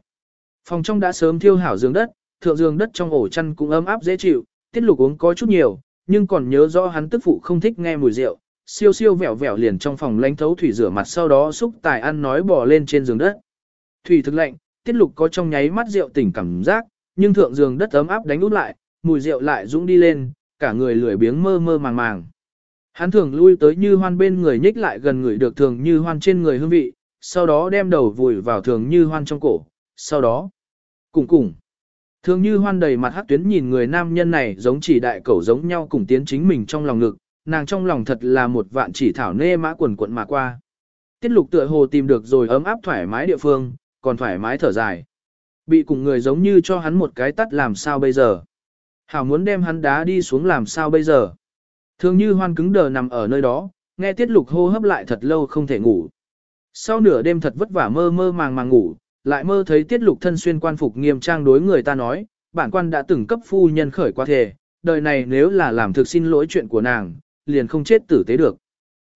Speaker 1: Phòng trong đã sớm thiêu hảo giường đất, thượng giường đất trong ổ chăn cũng ấm áp dễ chịu, tiết lục uống có chút nhiều, nhưng còn nhớ rõ hắn tức phụ không thích nghe mùi rượu, siêu siêu vẹo vẹo liền trong phòng lánh thấu thủy rửa mặt sau đó xúc tài ăn nói bò lên trên giường đất. Thủy thực lạnh, tiết lục có trong nháy mắt rượu tỉnh cảm giác, nhưng thượng giường đất ấm áp đánh út lại, mùi rượu lại dũng đi lên, cả người lười biếng mơ mơ màng màng. Hắn thường lui tới như hoan bên người nhích lại gần người được thường như hoan trên người hương vị, sau đó đem đầu vùi vào thường như hoan trong cổ, sau đó, cùng cùng. Thường như hoan đầy mặt hắc tuyến nhìn người nam nhân này giống chỉ đại cẩu giống nhau cùng tiến chính mình trong lòng ngực, nàng trong lòng thật là một vạn chỉ thảo nê mã quần quận mà qua. Tiết lục tựa hồ tìm được rồi ấm áp thoải mái địa phương, còn thoải mái thở dài. Bị cùng người giống như cho hắn một cái tắt làm sao bây giờ. Hảo muốn đem hắn đá đi xuống làm sao bây giờ. Thường như hoan cứng đờ nằm ở nơi đó, nghe tiết lục hô hấp lại thật lâu không thể ngủ. Sau nửa đêm thật vất vả mơ mơ màng màng ngủ, lại mơ thấy tiết lục thân xuyên quan phục nghiêm trang đối người ta nói, bản quan đã từng cấp phu nhân khởi qua thể, đời này nếu là làm thực xin lỗi chuyện của nàng, liền không chết tử tế được.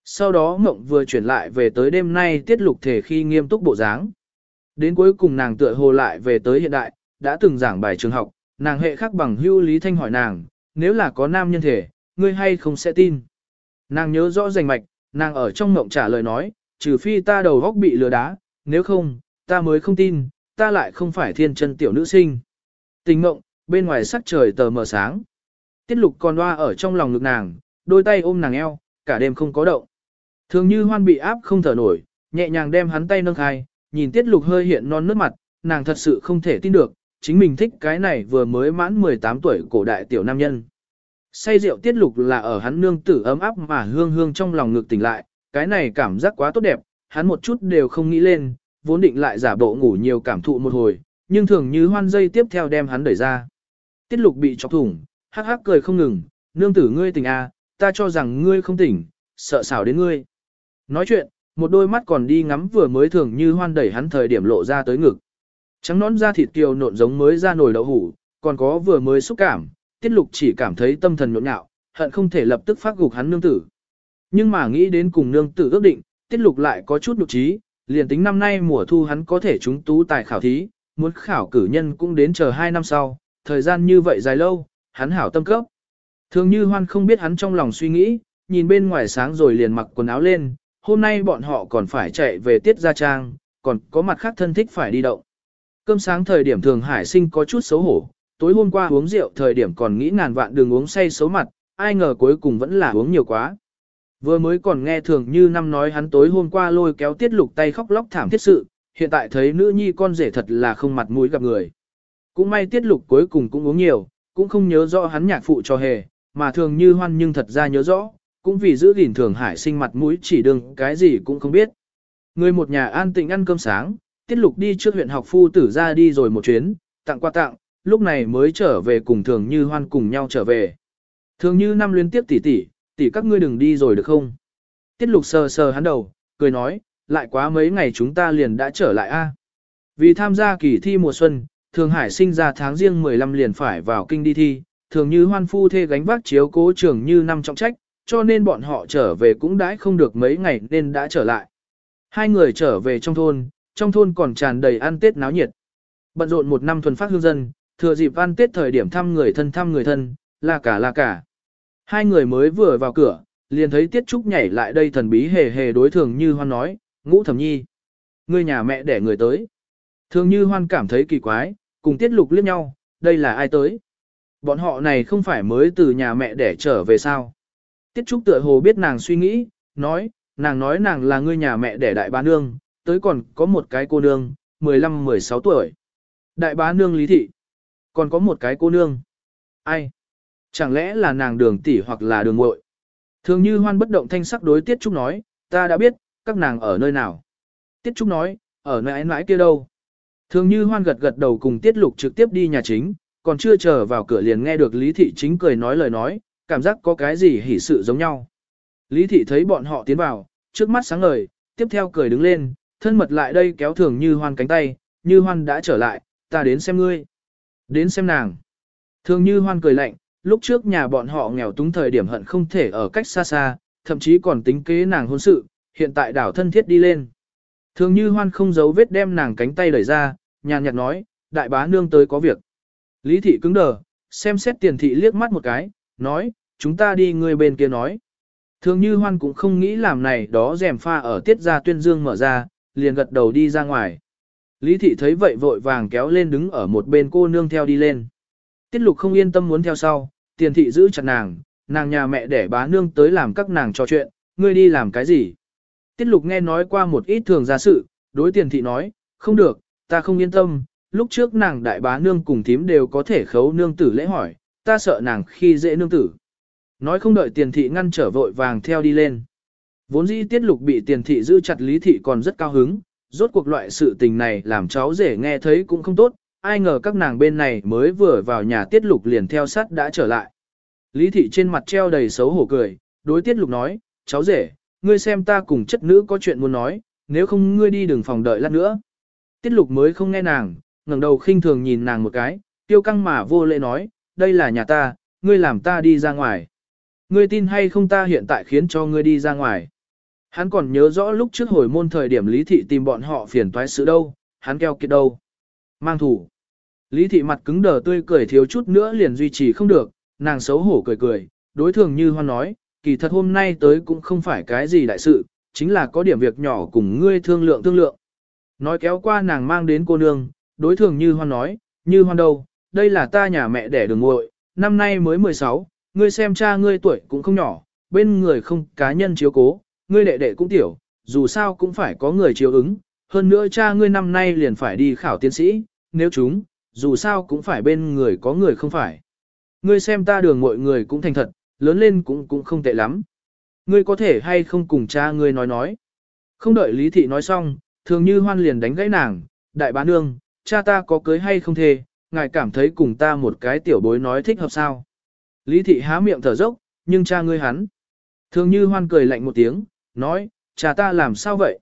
Speaker 1: Sau đó mộng vừa chuyển lại về tới đêm nay tiết lục thể khi nghiêm túc bộ dáng. Đến cuối cùng nàng tựa hồ lại về tới hiện đại, đã từng giảng bài trường học, nàng hệ khác bằng hưu lý thanh hỏi nàng, nếu là có nam nhân thể, ngươi hay không sẽ tin. Nàng nhớ rõ rành mạch, nàng ở trong mộng trả lời nói, trừ phi ta đầu góc bị lừa đá, nếu không, ta mới không tin, ta lại không phải thiên chân tiểu nữ sinh. Tình mộng, bên ngoài sắc trời tờ mờ sáng. Tiết lục còn loa ở trong lòng ngực nàng, đôi tay ôm nàng eo, cả đêm không có động. Thường như hoan bị áp không thở nổi, nhẹ nhàng đem hắn tay nâng khai, nhìn tiết lục hơi hiện non nước mặt, nàng thật sự không thể tin được, chính mình thích cái này vừa mới mãn 18 tuổi cổ đại tiểu nam nhân. Say rượu tiết lục là ở hắn nương tử ấm áp mà hương hương trong lòng ngực tỉnh lại, cái này cảm giác quá tốt đẹp, hắn một chút đều không nghĩ lên, vốn định lại giả bộ ngủ nhiều cảm thụ một hồi, nhưng thường như hoan dây tiếp theo đem hắn đẩy ra. Tiết lục bị chọc thủng, hắc hắc cười không ngừng, nương tử ngươi tỉnh à, ta cho rằng ngươi không tỉnh, sợ xảo đến ngươi. Nói chuyện, một đôi mắt còn đi ngắm vừa mới thường như hoan đẩy hắn thời điểm lộ ra tới ngực. Trắng nón da thịt kiều nộn giống mới ra nồi đậu hủ, còn có vừa mới xúc cảm, tiết lục chỉ cảm thấy tâm thần nhộn nhạo, hận không thể lập tức phát gục hắn nương tử. Nhưng mà nghĩ đến cùng nương tử ước định, tiết lục lại có chút nhục trí, liền tính năm nay mùa thu hắn có thể trúng tú tài khảo thí, muốn khảo cử nhân cũng đến chờ 2 năm sau, thời gian như vậy dài lâu, hắn hảo tâm cấp. Thường như hoan không biết hắn trong lòng suy nghĩ, nhìn bên ngoài sáng rồi liền mặc quần áo lên, hôm nay bọn họ còn phải chạy về tiết gia trang, còn có mặt khác thân thích phải đi động. Cơm sáng thời điểm thường hải sinh có chút xấu hổ, tối hôm qua uống rượu thời điểm còn nghĩ ngàn vạn đường uống say xấu mặt, ai ngờ cuối cùng vẫn là uống nhiều quá. Vừa mới còn nghe thường như năm nói hắn tối hôm qua lôi kéo tiết lục tay khóc lóc thảm thiết sự, hiện tại thấy nữ nhi con rể thật là không mặt mũi gặp người. Cũng may tiết lục cuối cùng cũng uống nhiều, cũng không nhớ rõ hắn nhạc phụ cho hề, mà thường như hoan nhưng thật ra nhớ rõ, cũng vì giữ gìn thường hải sinh mặt mũi chỉ đừng cái gì cũng không biết. Người một nhà an tĩnh ăn cơm sáng, tiết lục đi trước huyện học phu tử ra đi rồi một chuyến, tặng qua tặng, lúc này mới trở về cùng thường như hoan cùng nhau trở về. Thường như năm liên tiếp tỷ tỷ, tỷ các ngươi đừng đi rồi được không? Tiết lục sờ sờ hắn đầu, cười nói, lại quá mấy ngày chúng ta liền đã trở lại a. Vì tham gia kỳ thi mùa xuân, Thường Hải sinh ra tháng riêng 15 liền phải vào kinh đi thi, thường như hoan phu thê gánh vác chiếu cố trường như năm trọng trách, cho nên bọn họ trở về cũng đãi không được mấy ngày nên đã trở lại. Hai người trở về trong thôn, trong thôn còn tràn đầy ăn tết náo nhiệt. Bận rộn một năm thuần phát hương dân, thừa dịp ăn tết thời điểm thăm người thân thăm người thân, là cả là cả. Hai người mới vừa vào cửa, liền thấy Tiết Trúc nhảy lại đây thần bí hề hề đối thường như hoan nói, ngũ thẩm nhi. Ngươi nhà mẹ để người tới. Thường như hoan cảm thấy kỳ quái, cùng Tiết Lục liếc nhau, đây là ai tới? Bọn họ này không phải mới từ nhà mẹ để trở về sao? Tiết Trúc tựa hồ biết nàng suy nghĩ, nói, nàng nói nàng là ngươi nhà mẹ để đại bá nương, tới còn có một cái cô nương, 15-16 tuổi. Đại bá nương lý thị. Còn có một cái cô nương. Ai? Chẳng lẽ là nàng đường tỷ hoặc là đường muội? Thường như hoan bất động thanh sắc đối Tiết Trúc nói, ta đã biết, các nàng ở nơi nào. Tiết Trúc nói, ở nơi mãi kia đâu. Thường như hoan gật gật đầu cùng tiết lục trực tiếp đi nhà chính, còn chưa chờ vào cửa liền nghe được Lý Thị chính cười nói lời nói, cảm giác có cái gì hỉ sự giống nhau. Lý Thị thấy bọn họ tiến vào, trước mắt sáng ngời, tiếp theo cười đứng lên, thân mật lại đây kéo thường như hoan cánh tay, như hoan đã trở lại, ta đến xem ngươi. Đến xem nàng. Thường như hoan cười lạnh, lúc trước nhà bọn họ nghèo túng thời điểm hận không thể ở cách xa xa, thậm chí còn tính kế nàng hôn sự, hiện tại đảo thân thiết đi lên. Thường như hoan không giấu vết đem nàng cánh tay đẩy ra, nhàn nhạt nói, đại bá nương tới có việc. Lý thị cứng đờ, xem xét tiền thị liếc mắt một cái, nói, chúng ta đi người bên kia nói. Thường như hoan cũng không nghĩ làm này đó rèm pha ở tiết ra tuyên dương mở ra, liền gật đầu đi ra ngoài. Lý thị thấy vậy vội vàng kéo lên đứng ở một bên cô nương theo đi lên. Tiết lục không yên tâm muốn theo sau, tiền thị giữ chặt nàng, nàng nhà mẹ để bá nương tới làm các nàng trò chuyện, ngươi đi làm cái gì. Tiết lục nghe nói qua một ít thường ra sự, đối tiền thị nói, không được, ta không yên tâm, lúc trước nàng đại bá nương cùng thím đều có thể khấu nương tử lễ hỏi, ta sợ nàng khi dễ nương tử. Nói không đợi tiền thị ngăn trở vội vàng theo đi lên. Vốn dĩ tiết lục bị tiền thị giữ chặt lý thị còn rất cao hứng, rốt cuộc loại sự tình này làm cháu rể nghe thấy cũng không tốt, ai ngờ các nàng bên này mới vừa vào nhà tiết lục liền theo sát đã trở lại. Lý thị trên mặt treo đầy xấu hổ cười, đối tiết lục nói, cháu rể, ngươi xem ta cùng chất nữ có chuyện muốn nói, nếu không ngươi đi đừng phòng đợi lát nữa. Tiết lục mới không nghe nàng, ngẩng đầu khinh thường nhìn nàng một cái, tiêu căng mà vô lễ nói, đây là nhà ta, ngươi làm ta đi ra ngoài. Ngươi tin hay không ta hiện tại khiến cho ngươi đi ra ngoài. Hắn còn nhớ rõ lúc trước hồi môn thời điểm Lý Thị tìm bọn họ phiền toái sự đâu, hắn keo kiệt đâu. Mang thủ. Lý Thị mặt cứng đờ tươi cười thiếu chút nữa liền duy trì không được, nàng xấu hổ cười cười, đối thường như hoan nói, kỳ thật hôm nay tới cũng không phải cái gì đại sự, chính là có điểm việc nhỏ cùng ngươi thương lượng thương lượng. Nói kéo qua nàng mang đến cô nương, đối thường như hoan nói, như hoan đâu, đây là ta nhà mẹ đẻ đường ngội, năm nay mới 16, ngươi xem cha ngươi tuổi cũng không nhỏ, bên người không cá nhân chiếu cố, ngươi đệ đệ cũng tiểu, dù sao cũng phải có người chiếu ứng, hơn nữa cha ngươi năm nay liền phải đi khảo tiến sĩ, nếu chúng, dù sao cũng phải bên người có người không phải. Ngươi xem ta đường mọi người cũng thành thật, lớn lên cũng cũng không tệ lắm. Ngươi có thể hay không cùng cha ngươi nói nói. Không đợi Lý Thị nói xong, thường như hoan liền đánh gãy nàng, đại bá nương, cha ta có cưới hay không thề, ngài cảm thấy cùng ta một cái tiểu bối nói thích hợp sao. Lý Thị há miệng thở dốc, nhưng cha ngươi hắn. Thường như hoan cười lạnh một tiếng, nói, cha ta làm sao vậy?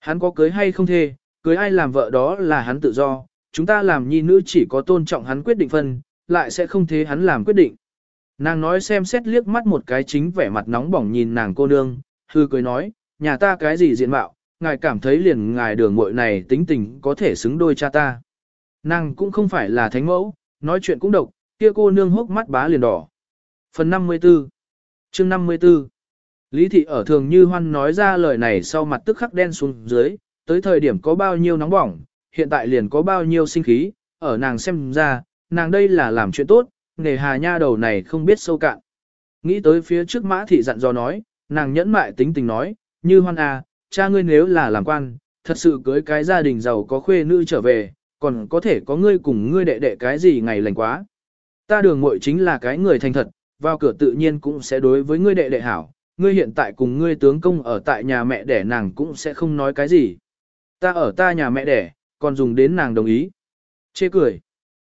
Speaker 1: Hắn có cưới hay không thề, cưới ai làm vợ đó là hắn tự do, chúng ta làm nhi nữ chỉ có tôn trọng hắn quyết định phân, lại sẽ không thế hắn làm quyết định. Nàng nói xem xét liếc mắt một cái chính vẻ mặt nóng bỏng nhìn nàng cô nương, hư cười nói, nhà ta cái gì diện mạo, ngài cảm thấy liền ngài đường muội này tính tình có thể xứng đôi cha ta. Nàng cũng không phải là thánh mẫu, nói chuyện cũng độc, kia cô nương hốc mắt bá liền đỏ. Phần 54 chương 54 Lý thị ở thường như hoan nói ra lời này sau mặt tức khắc đen xuống dưới, tới thời điểm có bao nhiêu nóng bỏng, hiện tại liền có bao nhiêu sinh khí, ở nàng xem ra, nàng đây là làm chuyện tốt, nghề hà nha đầu này không biết sâu cạn. Nghĩ tới phía trước mã thị dặn dò nói, nàng nhẫn mại tính tình nói, như hoan à, cha ngươi nếu là làm quan, thật sự cưới cái gia đình giàu có khuê nữ trở về, còn có thể có ngươi cùng ngươi đệ đệ cái gì ngày lành quá. Ta đường muội chính là cái người thành thật, vào cửa tự nhiên cũng sẽ đối với ngươi đệ đệ hảo, ngươi hiện tại cùng ngươi tướng công ở tại nhà mẹ đẻ nàng cũng sẽ không nói cái gì. Ta ở ta nhà mẹ đẻ, còn dùng đến nàng đồng ý. Chê cười.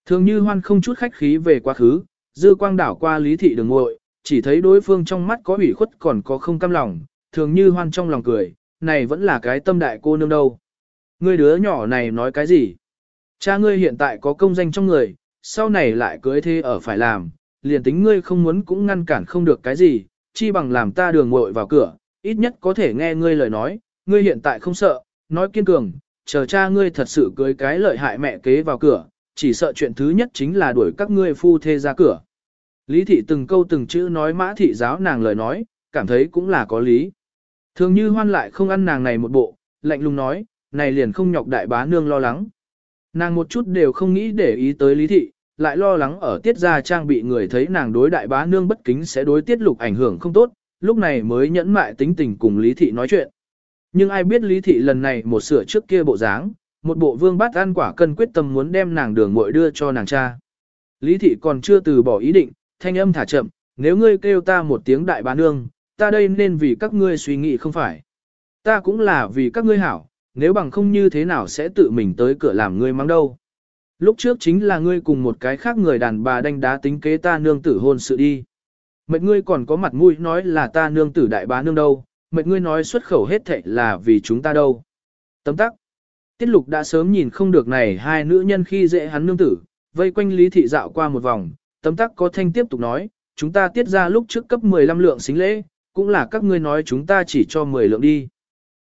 Speaker 1: Thường như hoan không chút khách khí về quá khứ, dư quang đảo qua lý thị đường ngội, chỉ thấy đối phương trong mắt có ủy khuất còn có không cam lòng, thường như hoan trong lòng cười, này vẫn là cái tâm đại cô nương đâu. Ngươi đứa nhỏ này nói cái gì? Cha ngươi hiện tại có công danh trong người, sau này lại cưới thế ở phải làm, liền tính ngươi không muốn cũng ngăn cản không được cái gì, chi bằng làm ta đường ngội vào cửa, ít nhất có thể nghe ngươi lời nói, ngươi hiện tại không sợ, nói kiên cường, chờ cha ngươi thật sự cưới cái lợi hại mẹ kế vào cửa, chỉ sợ chuyện thứ nhất chính là đuổi các ngươi phu thê ra cửa. Lý thị từng câu từng chữ nói mã thị giáo nàng lời nói, cảm thấy cũng là có lý. Thường như hoan lại không ăn nàng này một bộ, lạnh lùng nói, này liền không nhọc đại bá nương lo lắng. Nàng một chút đều không nghĩ để ý tới lý thị, lại lo lắng ở tiết gia trang bị người thấy nàng đối đại bá nương bất kính sẽ đối tiết lục ảnh hưởng không tốt, lúc này mới nhẫn mại tính tình cùng lý thị nói chuyện. Nhưng ai biết lý thị lần này một sửa trước kia bộ dáng, một bộ vương bát ăn quả cân quyết tâm muốn đem nàng đường muội đưa cho nàng cha. Lý thị còn chưa từ bỏ ý định, thanh âm thả chậm, nếu ngươi kêu ta một tiếng đại bá nương, ta đây nên vì các ngươi suy nghĩ không phải. Ta cũng là vì các ngươi hảo, nếu bằng không như thế nào sẽ tự mình tới cửa làm ngươi mang đâu. Lúc trước chính là ngươi cùng một cái khác người đàn bà đánh đá tính kế ta nương tử hôn sự đi. Mệt ngươi còn có mặt mũi nói là ta nương tử đại bá nương đâu, mệt ngươi nói xuất khẩu hết thệ là vì chúng ta đâu. Tấm tắc. Tiết lục đã sớm nhìn không được này hai nữ nhân khi dễ hắn nương tử, vây quanh lý thị dạo qua một vòng, tấm tắc có thanh tiếp tục nói, chúng ta tiết ra lúc trước cấp 15 lượng xính lễ, cũng là các ngươi nói chúng ta chỉ cho 10 lượng đi.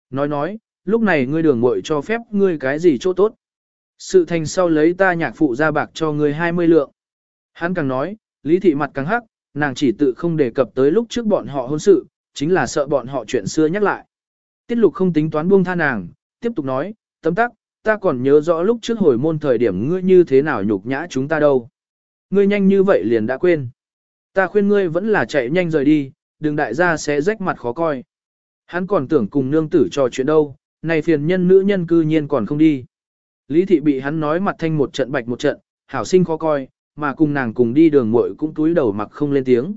Speaker 1: Nói nói, lúc này ngươi đường muội cho phép ngươi cái gì chỗ tốt. Sự thành sau lấy ta nhạc phụ ra bạc cho ngươi 20 lượng. Hắn càng nói, lý thị mặt càng hắc, nàng chỉ tự không đề cập tới lúc trước bọn họ hôn sự, chính là sợ bọn họ chuyện xưa nhắc lại. Tiết lục không tính toán buông tha nàng, tiếp tục nói, tấm tắc, ta còn nhớ rõ lúc trước hồi môn thời điểm ngươi như thế nào nhục nhã chúng ta đâu. Ngươi nhanh như vậy liền đã quên. Ta khuyên ngươi vẫn là chạy nhanh rời đi, đừng đại gia sẽ rách mặt khó coi. Hắn còn tưởng cùng nương tử trò chuyện đâu, này phiền nhân nữ nhân cư nhiên còn không đi. Lý thị bị hắn nói mặt thanh một trận bạch một trận, hảo sinh khó coi, mà cùng nàng cùng đi đường muội cũng túi đầu mặc không lên tiếng.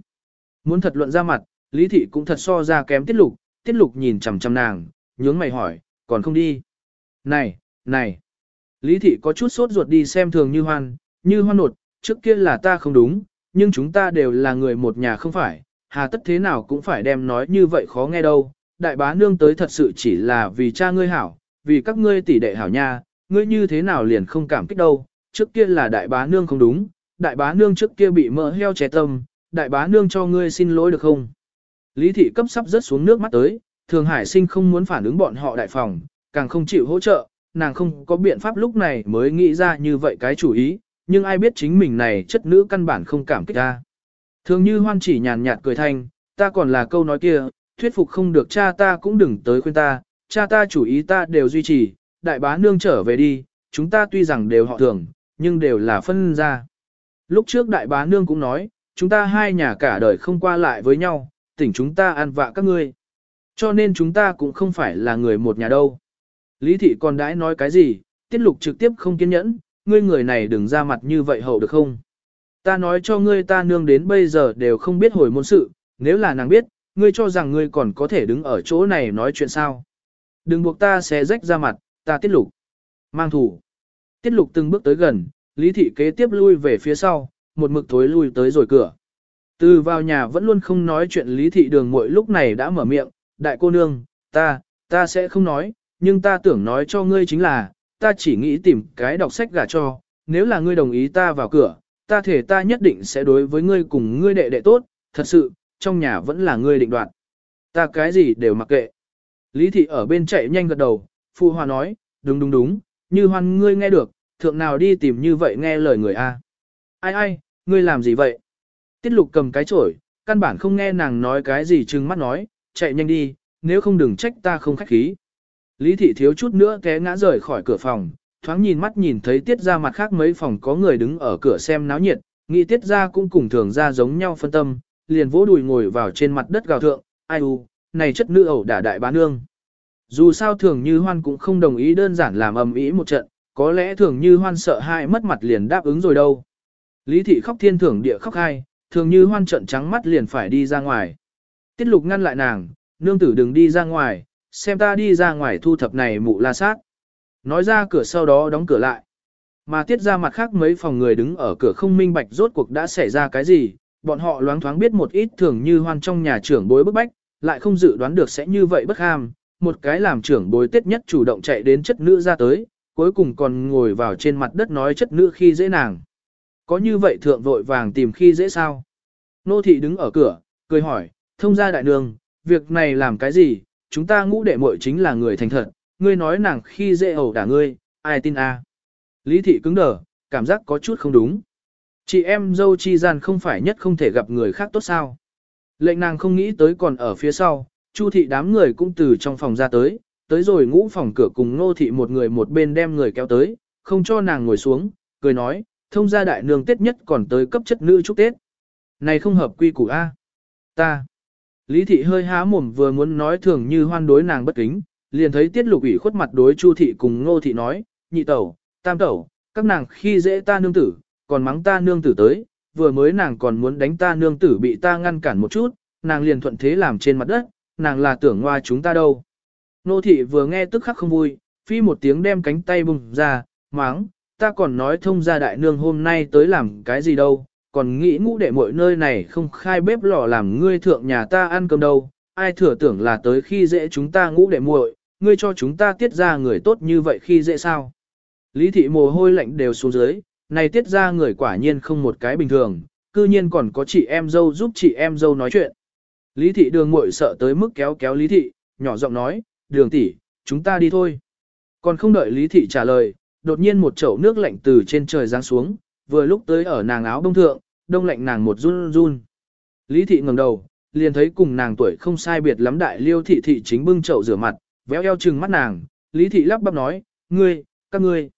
Speaker 1: Muốn thật luận ra mặt, Lý thị cũng thật so ra kém tiết lục, tiết lục nhìn chằm chằm nàng, nhướng mày hỏi, còn không đi. Này, này. Lý thị có chút sốt ruột đi xem thường như hoan, như hoan nột, trước kia là ta không đúng, nhưng chúng ta đều là người một nhà không phải, hà tất thế nào cũng phải đem nói như vậy khó nghe đâu. Đại bá nương tới thật sự chỉ là vì cha ngươi hảo, vì các ngươi tỷ đệ hảo nha, ngươi như thế nào liền không cảm kích đâu, trước kia là đại bá nương không đúng, đại bá nương trước kia bị mỡ heo trẻ tâm, đại bá nương cho ngươi xin lỗi được không? Lý thị cấp sắp rớt xuống nước mắt tới, thường hải sinh không muốn phản ứng bọn họ đại phòng, càng không chịu hỗ trợ, nàng không có biện pháp lúc này mới nghĩ ra như vậy cái chủ ý, nhưng ai biết chính mình này chất nữ căn bản không cảm kích ta. Thường như hoan chỉ nhàn nhạt cười thanh, ta còn là câu nói kia, thuyết phục không được cha ta cũng đừng tới khuyên ta, cha ta chủ ý ta đều duy trì, đại bá nương trở về đi, chúng ta tuy rằng đều họ thường, nhưng đều là phân ra. Lúc trước đại bá nương cũng nói, chúng ta hai nhà cả đời không qua lại với nhau, tỉnh chúng ta ăn vạ các ngươi. Cho nên chúng ta cũng không phải là người một nhà đâu. Lý thị còn đãi nói cái gì, tiết lục trực tiếp không kiên nhẫn, ngươi người này đừng ra mặt như vậy hậu được không? Ta nói cho ngươi ta nương đến bây giờ đều không biết hồi môn sự, nếu là nàng biết, ngươi cho rằng ngươi còn có thể đứng ở chỗ này nói chuyện sao. Đừng buộc ta sẽ rách ra mặt, ta tiết lục. Mang thủ. Tiết lục từng bước tới gần, lý thị kế tiếp lui về phía sau, một mực thối lui tới rồi cửa. Từ vào nhà vẫn luôn không nói chuyện lý thị đường muội lúc này đã mở miệng, đại cô nương, ta, ta sẽ không nói, nhưng ta tưởng nói cho ngươi chính là, ta chỉ nghĩ tìm cái đọc sách gả cho, nếu là ngươi đồng ý ta vào cửa, ta thể ta nhất định sẽ đối với ngươi cùng ngươi đệ đệ tốt, thật sự, trong nhà vẫn là ngươi định đoạt. Ta cái gì đều mặc kệ. Lý thị ở bên chạy nhanh gật đầu, phụ hòa nói, đúng đúng đúng, như hoan ngươi nghe được, thượng nào đi tìm như vậy nghe lời người a. Ai ai, ngươi làm gì vậy? Tiết lục cầm cái chổi, căn bản không nghe nàng nói cái gì trừng mắt nói, chạy nhanh đi, nếu không đừng trách ta không khách khí. Lý thị thiếu chút nữa té ngã rời khỏi cửa phòng, thoáng nhìn mắt nhìn thấy tiết ra mặt khác mấy phòng có người đứng ở cửa xem náo nhiệt, nghĩ tiết ra cũng cùng thường ra giống nhau phân tâm, liền vỗ đùi ngồi vào trên mặt đất gào thượng, ai u, này chất nữ ẩu đả đại bá nương. Dù sao thường như hoan cũng không đồng ý đơn giản làm ầm ĩ một trận, có lẽ thường như hoan sợ hai mất mặt liền đáp ứng rồi đâu. Lý thị khóc thiên thưởng địa khóc hai, thường như hoan trận trắng mắt liền phải đi ra ngoài. Tiết lục ngăn lại nàng, nương tử đừng đi ra ngoài, xem ta đi ra ngoài thu thập này mụ la sát. Nói ra cửa sau đó đóng cửa lại. Mà tiết ra mặt khác mấy phòng người đứng ở cửa không minh bạch rốt cuộc đã xảy ra cái gì, bọn họ loáng thoáng biết một ít thường như hoan trong nhà trưởng bối bức bách, lại không dự đoán được sẽ như vậy bất ham, một cái làm trưởng bối tiết nhất chủ động chạy đến chất nữ ra tới, cuối cùng còn ngồi vào trên mặt đất nói chất nữ khi dễ nàng. Có như vậy thượng vội vàng tìm khi dễ sao? Nô thị đứng ở cửa, cười hỏi, thông gia đại nương, việc này làm cái gì, chúng ta ngũ đệ muội chính là người thành thật, ngươi nói nàng khi dễ ẩu đả ngươi, ai tin a? Lý thị cứng đờ, cảm giác có chút không đúng. Chị em dâu chi gian không phải nhất không thể gặp người khác tốt sao. Lệnh nàng không nghĩ tới còn ở phía sau, chu thị đám người cũng từ trong phòng ra tới, tới rồi ngũ phòng cửa cùng nô thị một người một bên đem người kéo tới, không cho nàng ngồi xuống, cười nói, thông gia đại nương tết nhất còn tới cấp chất nữ chúc tết. Này không hợp quy củ A. Ta. Lý thị hơi há mồm vừa muốn nói thường như hoan đối nàng bất kính, liền thấy tiết lục ủy khuất mặt đối chu thị cùng ngô thị nói, nhị tẩu, tam tẩu, các nàng khi dễ ta nương tử, còn mắng ta nương tử tới, vừa mới nàng còn muốn đánh ta nương tử bị ta ngăn cản một chút, nàng liền thuận thế làm trên mặt đất, nàng là tưởng ngoa chúng ta đâu. Nô thị vừa nghe tức khắc không vui, phi một tiếng đem cánh tay bùng ra, mắng ta còn nói thông gia đại nương hôm nay tới làm cái gì đâu, còn nghĩ ngũ đệ mọi nơi này không khai bếp lò làm ngươi thượng nhà ta ăn cơm đâu, ai thừa tưởng là tới khi dễ chúng ta ngũ đệ muội, ngươi cho chúng ta tiết ra người tốt như vậy khi dễ sao. Lý thị mồ hôi lạnh đều xuống dưới, này tiết ra người quả nhiên không một cái bình thường, cư nhiên còn có chị em dâu giúp chị em dâu nói chuyện. Lý thị đường muội sợ tới mức kéo kéo Lý thị, nhỏ giọng nói, đường tỷ, chúng ta đi thôi. Còn không đợi Lý thị trả lời, đột nhiên một chậu nước lạnh từ trên trời giáng xuống, vừa lúc tới ở nàng áo đông thượng, đông lạnh nàng một run run. Lý thị ngẩng đầu, liền thấy cùng nàng tuổi không sai biệt lắm đại liêu thị thị chính bưng chậu rửa mặt, véo eo trừng mắt nàng, Lý thị lắp bắp nói, ngươi, các ngươi.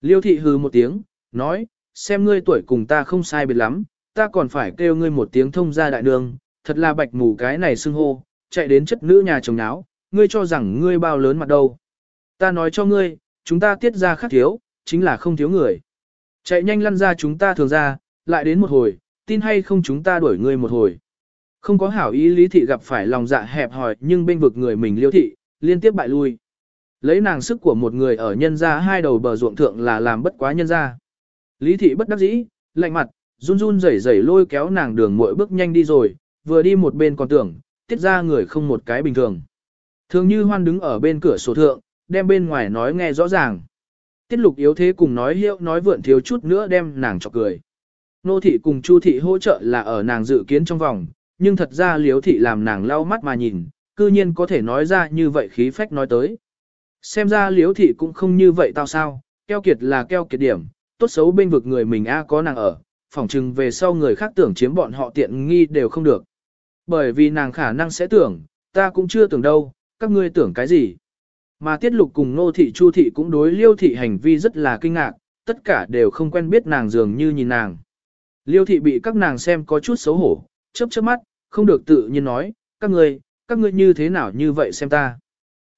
Speaker 1: Liêu thị hừ một tiếng, nói, xem ngươi tuổi cùng ta không sai biệt lắm, ta còn phải kêu ngươi một tiếng thông ra đại đường, thật là bạch mù cái này xưng hô, chạy đến chất nữ nhà chồng náo, ngươi cho rằng ngươi bao lớn mặt đâu. Ta nói cho ngươi, chúng ta tiết ra khắc thiếu, chính là không thiếu người. Chạy nhanh lăn ra chúng ta thường ra, lại đến một hồi, tin hay không chúng ta đuổi người một hồi. Không có hảo ý lý thị gặp phải lòng dạ hẹp hòi nhưng bên vực người mình liêu thị, liên tiếp bại lui. Lấy nàng sức của một người ở nhân ra hai đầu bờ ruộng thượng là làm bất quá nhân ra. Lý thị bất đắc dĩ, lạnh mặt, run run rẩy rẩy lôi kéo nàng đường mỗi bước nhanh đi rồi, vừa đi một bên còn tưởng, tiết ra người không một cái bình thường. Thường như hoan đứng ở bên cửa sổ thượng, đem bên ngoài nói nghe rõ ràng. Tiết lục yếu thế cùng nói hiệu nói vượn thiếu chút nữa đem nàng chọc cười. Nô thị cùng chu thị hỗ trợ là ở nàng dự kiến trong vòng, nhưng thật ra liếu thị làm nàng lau mắt mà nhìn, cư nhiên có thể nói ra như vậy khí phách nói tới. Xem ra liếu thị cũng không như vậy tao sao, keo kiệt là keo kiệt điểm, tốt xấu bên vực người mình a có nàng ở, phỏng chừng về sau người khác tưởng chiếm bọn họ tiện nghi đều không được. Bởi vì nàng khả năng sẽ tưởng, ta cũng chưa tưởng đâu, các ngươi tưởng cái gì. Mà tiết lục cùng nô thị chu thị cũng đối liêu thị hành vi rất là kinh ngạc, tất cả đều không quen biết nàng dường như nhìn nàng. Liêu thị bị các nàng xem có chút xấu hổ, chớp chớp mắt, không được tự nhiên nói, các ngươi, các ngươi như thế nào như vậy xem ta.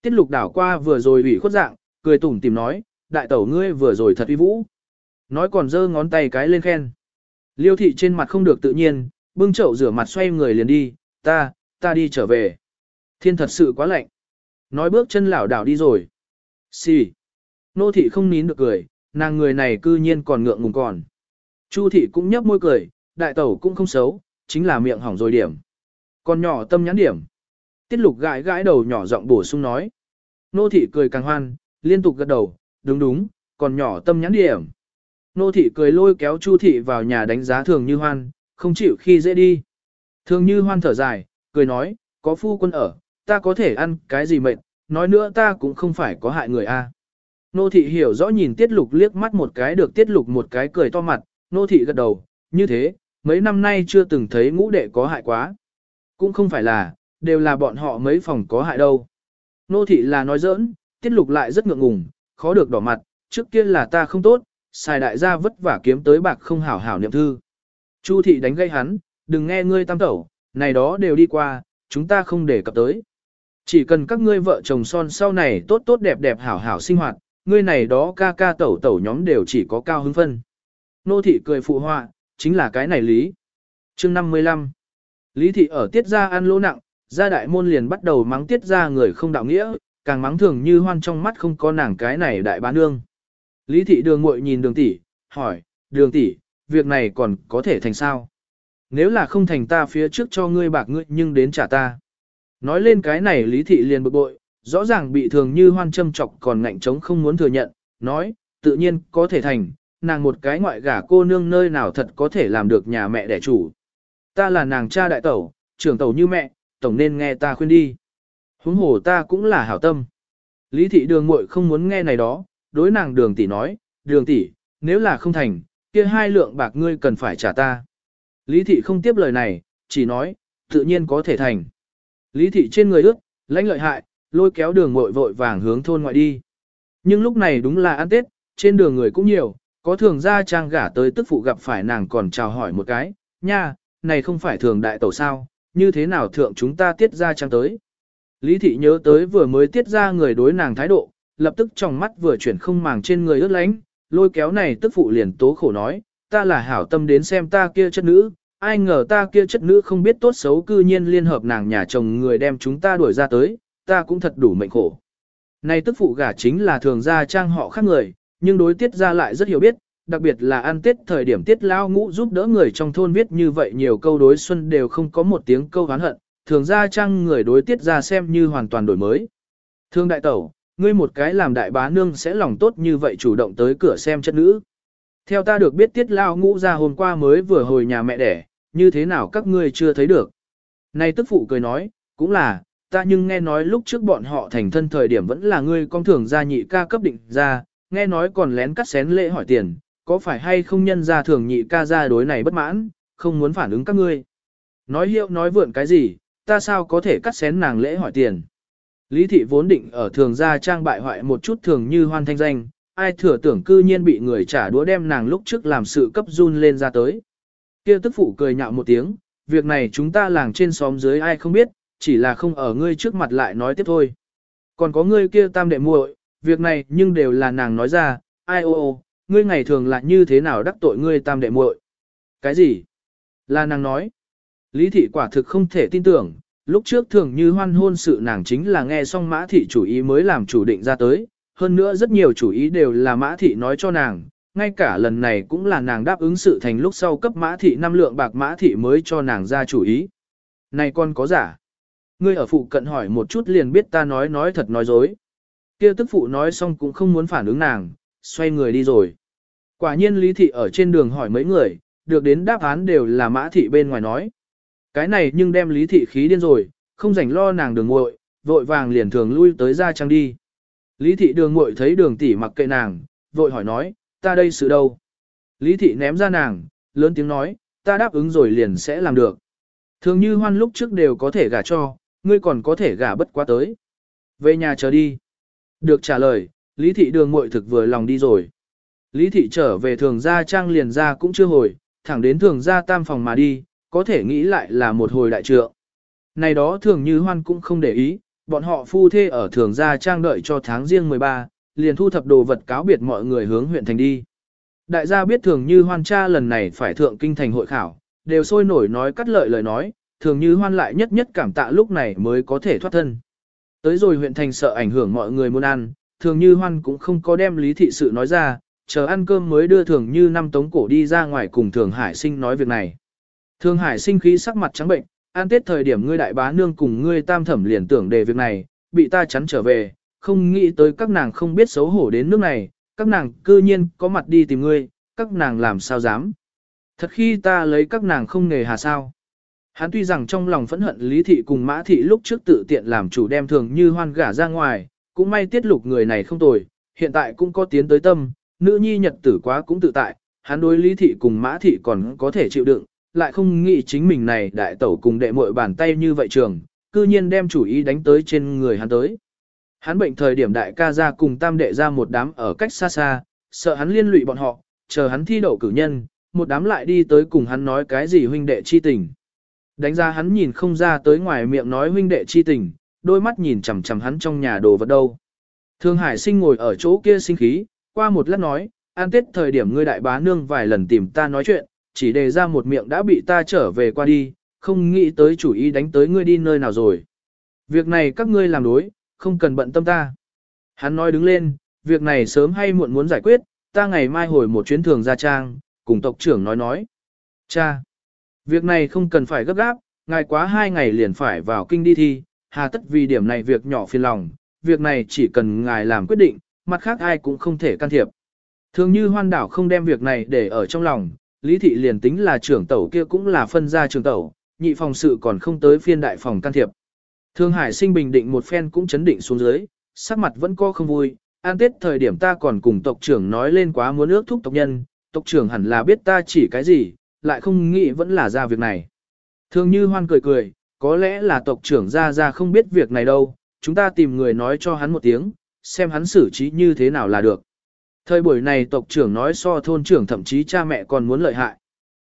Speaker 1: Tiết lục đảo qua vừa rồi ủy khuất dạng, cười tủm tìm nói, đại tẩu ngươi vừa rồi thật uy vũ. Nói còn giơ ngón tay cái lên khen. Liêu thị trên mặt không được tự nhiên, bưng chậu rửa mặt xoay người liền đi, ta, ta đi trở về. Thiên thật sự quá lạnh. Nói bước chân lảo đảo đi rồi. Xì. Nô thị không nín được cười, nàng người này cư nhiên còn ngượng ngùng còn. Chu thị cũng nhấp môi cười, đại tẩu cũng không xấu, chính là miệng hỏng rồi điểm. Còn nhỏ tâm nhãn điểm. Tiết lục gãi gãi đầu nhỏ giọng bổ sung nói. Nô thị cười càng hoan, liên tục gật đầu, đúng đúng, còn nhỏ tâm nhãn điểm. Nô thị cười lôi kéo Chu thị vào nhà đánh giá thường như hoan, không chịu khi dễ đi. Thường như hoan thở dài, cười nói, có phu quân ở, ta có thể ăn cái gì mệt, nói nữa ta cũng không phải có hại người a. Nô thị hiểu rõ nhìn tiết lục liếc mắt một cái được tiết lục một cái cười to mặt, nô thị gật đầu, như thế, mấy năm nay chưa từng thấy ngũ đệ có hại quá. Cũng không phải là, đều là bọn họ mấy phòng có hại đâu. Nô thị là nói giỡn, tiết lục lại rất ngượng ngùng, khó được đỏ mặt, trước kia là ta không tốt, xài đại gia vất vả kiếm tới bạc không hảo hảo niệm thư. Chu thị đánh gây hắn, đừng nghe ngươi tam tẩu, này đó đều đi qua, chúng ta không để cập tới. Chỉ cần các ngươi vợ chồng son sau này tốt tốt đẹp đẹp hảo hảo sinh hoạt, ngươi này đó ca ca tẩu tẩu nhóm đều chỉ có cao hứng phân. Nô thị cười phụ họa, chính là cái này lý. Chương 55 Lý thị ở tiết gia ăn lỗ nặng, gia đại môn liền bắt đầu mắng tiết gia người không đạo nghĩa, càng mắng thường như hoan trong mắt không có nàng cái này đại bá nương. Lý thị đường muội nhìn đường tỷ, hỏi, đường tỷ, việc này còn có thể thành sao? Nếu là không thành ta phía trước cho ngươi bạc ngươi nhưng đến trả ta. Nói lên cái này lý thị liền bực bội, rõ ràng bị thường như hoan châm chọc còn ngạnh trống không muốn thừa nhận, nói, tự nhiên có thể thành, nàng một cái ngoại gả cô nương nơi nào thật có thể làm được nhà mẹ đẻ chủ. Ta là nàng cha đại tẩu, trưởng tẩu như mẹ, tổng nên nghe ta khuyên đi. Huống hồ ta cũng là hảo tâm. Lý thị đường muội không muốn nghe này đó, đối nàng đường tỷ nói, đường tỷ, nếu là không thành, kia hai lượng bạc ngươi cần phải trả ta. Lý thị không tiếp lời này, chỉ nói, tự nhiên có thể thành. Lý thị trên người ước, lãnh lợi hại, lôi kéo đường muội vội vàng hướng thôn ngoại đi. Nhưng lúc này đúng là ăn Tết, trên đường người cũng nhiều, có thường ra trang gả tới tức phụ gặp phải nàng còn chào hỏi một cái, nha, này không phải thường đại tẩu sao, như thế nào thượng chúng ta tiết ra trang tới. Lý thị nhớ tới vừa mới tiết ra người đối nàng thái độ, lập tức trong mắt vừa chuyển không màng trên người ướt lánh, lôi kéo này tức phụ liền tố khổ nói, ta là hảo tâm đến xem ta kia chất nữ, ai ngờ ta kia chất nữ không biết tốt xấu cư nhiên liên hợp nàng nhà chồng người đem chúng ta đuổi ra tới, ta cũng thật đủ mệnh khổ. Này tức phụ gả chính là thường gia trang họ khác người, nhưng đối tiết ra lại rất hiểu biết, đặc biệt là ăn tết thời điểm tiết lao ngũ giúp đỡ người trong thôn viết như vậy nhiều câu đối xuân đều không có một tiếng câu hán hận, thường gia trang người đối tiết ra xem như hoàn toàn đổi mới. Thương đại tẩu, ngươi một cái làm đại bá nương sẽ lòng tốt như vậy chủ động tới cửa xem chất nữ. Theo ta được biết tiết lao ngũ ra hôm qua mới vừa hồi nhà mẹ đẻ, như thế nào các ngươi chưa thấy được. Này tức phụ cười nói, cũng là, ta nhưng nghe nói lúc trước bọn họ thành thân thời điểm vẫn là ngươi con thưởng gia nhị ca cấp định ra, nghe nói còn lén cắt xén lễ hỏi tiền, có phải hay không nhân ra thường nhị ca ra đối này bất mãn, không muốn phản ứng các ngươi. Nói hiệu nói vượn cái gì, ta sao có thể cắt xén nàng lễ hỏi tiền. Lý thị vốn định ở thường gia trang bại hoại một chút thường như hoan thanh danh, ai thừa tưởng cư nhiên bị người trả đũa đem nàng lúc trước làm sự cấp run lên ra tới. Kia tức phụ cười nhạo một tiếng, việc này chúng ta làng trên xóm dưới ai không biết, chỉ là không ở ngươi trước mặt lại nói tiếp thôi. Còn có ngươi kia tam đệ muội, việc này nhưng đều là nàng nói ra, ai ô ô, ngươi ngày thường là như thế nào đắc tội ngươi tam đệ muội? Cái gì? Là nàng nói. Lý thị quả thực không thể tin tưởng, lúc trước thường như hoan hôn sự nàng chính là nghe xong mã thị chủ ý mới làm chủ định ra tới, hơn nữa rất nhiều chủ ý đều là mã thị nói cho nàng, ngay cả lần này cũng là nàng đáp ứng sự thành lúc sau cấp mã thị năm lượng bạc mã thị mới cho nàng ra chủ ý. Này con có giả? Ngươi ở phụ cận hỏi một chút liền biết ta nói nói thật nói dối. Kia tức phụ nói xong cũng không muốn phản ứng nàng, xoay người đi rồi. Quả nhiên lý thị ở trên đường hỏi mấy người, được đến đáp án đều là mã thị bên ngoài nói. Cái này nhưng đem lý thị khí điên rồi, không rảnh lo nàng đường ngội, vội vàng liền thường lui tới ra trang đi. Lý thị đường ngội thấy đường tỷ mặc kệ nàng, vội hỏi nói, ta đây sự đâu? Lý thị ném ra nàng, lớn tiếng nói, ta đáp ứng rồi liền sẽ làm được. Thường như hoan lúc trước đều có thể gả cho, ngươi còn có thể gả bất quá tới. Về nhà chờ đi. Được trả lời, Lý thị đường muội thực vừa lòng đi rồi. Lý thị trở về thường gia trang liền ra cũng chưa hồi, thẳng đến thường gia tam phòng mà đi, có thể nghĩ lại là một hồi đại trượng. Này đó thường như hoan cũng không để ý, bọn họ phu thê ở thường gia trang đợi cho tháng riêng 13, liền thu thập đồ vật cáo biệt mọi người hướng huyện thành đi. Đại gia biết thường như hoan cha lần này phải thượng kinh thành hội khảo, đều sôi nổi nói cắt lợi lời nói, thường như hoan lại nhất nhất cảm tạ lúc này mới có thể thoát thân. Tới rồi huyện thành sợ ảnh hưởng mọi người muốn ăn, thường như hoan cũng không có đem lý thị sự nói ra, chờ ăn cơm mới đưa thường như năm tống cổ đi ra ngoài cùng thường hải sinh nói việc này. Thường hải sinh khí sắc mặt trắng bệnh, ăn tết thời điểm ngươi đại bá nương cùng ngươi tam thẩm liền tưởng đề việc này, bị ta chắn trở về, không nghĩ tới các nàng không biết xấu hổ đến nước này, các nàng cư nhiên có mặt đi tìm ngươi, các nàng làm sao dám. Thật khi ta lấy các nàng không nghề hà sao. Hắn tuy rằng trong lòng phẫn hận Lý Thị cùng Mã Thị lúc trước tự tiện làm chủ đem thường như hoan gả ra ngoài, cũng may tiết lục người này không tồi, hiện tại cũng có tiến tới tâm, nữ nhi nhật tử quá cũng tự tại, hắn đối Lý Thị cùng Mã Thị còn có thể chịu đựng, lại không nghĩ chính mình này đại tẩu cùng đệ muội bàn tay như vậy trường, cư nhiên đem chủ ý đánh tới trên người hắn tới. Hắn bệnh thời điểm đại ca ra cùng tam đệ ra một đám ở cách xa xa, sợ hắn liên lụy bọn họ, chờ hắn thi đậu cử nhân, một đám lại đi tới cùng hắn nói cái gì huynh đệ chi tình. Đánh ra hắn nhìn không ra tới ngoài miệng nói huynh đệ chi tình, đôi mắt nhìn chằm chằm hắn trong nhà đồ vật đâu. Thương Hải sinh ngồi ở chỗ kia sinh khí, qua một lát nói, an tết thời điểm ngươi đại bá nương vài lần tìm ta nói chuyện, chỉ đề ra một miệng đã bị ta trở về qua đi, không nghĩ tới chủ ý đánh tới ngươi đi nơi nào rồi. Việc này các ngươi làm đối, không cần bận tâm ta. Hắn nói đứng lên, việc này sớm hay muộn muốn giải quyết, ta ngày mai hồi một chuyến thường ra trang, cùng tộc trưởng nói nói. Cha, việc này không cần phải gấp gáp, ngài quá hai ngày liền phải vào kinh đi thi, hà tất vì điểm này việc nhỏ phiền lòng, việc này chỉ cần ngài làm quyết định, mặt khác ai cũng không thể can thiệp. Thường như hoan đảo không đem việc này để ở trong lòng, lý thị liền tính là trưởng tẩu kia cũng là phân gia trưởng tẩu, nhị phòng sự còn không tới phiên đại phòng can thiệp. Thương Hải sinh bình định một phen cũng chấn định xuống dưới, sắc mặt vẫn co không vui, an tết thời điểm ta còn cùng tộc trưởng nói lên quá muốn ước thúc tộc nhân, tộc trưởng hẳn là biết ta chỉ cái gì, lại không nghĩ vẫn là ra việc này. Thương như hoan cười cười, có lẽ là tộc trưởng ra ra không biết việc này đâu, chúng ta tìm người nói cho hắn một tiếng, xem hắn xử trí như thế nào là được. Thời buổi này tộc trưởng nói so thôn trưởng thậm chí cha mẹ còn muốn lợi hại.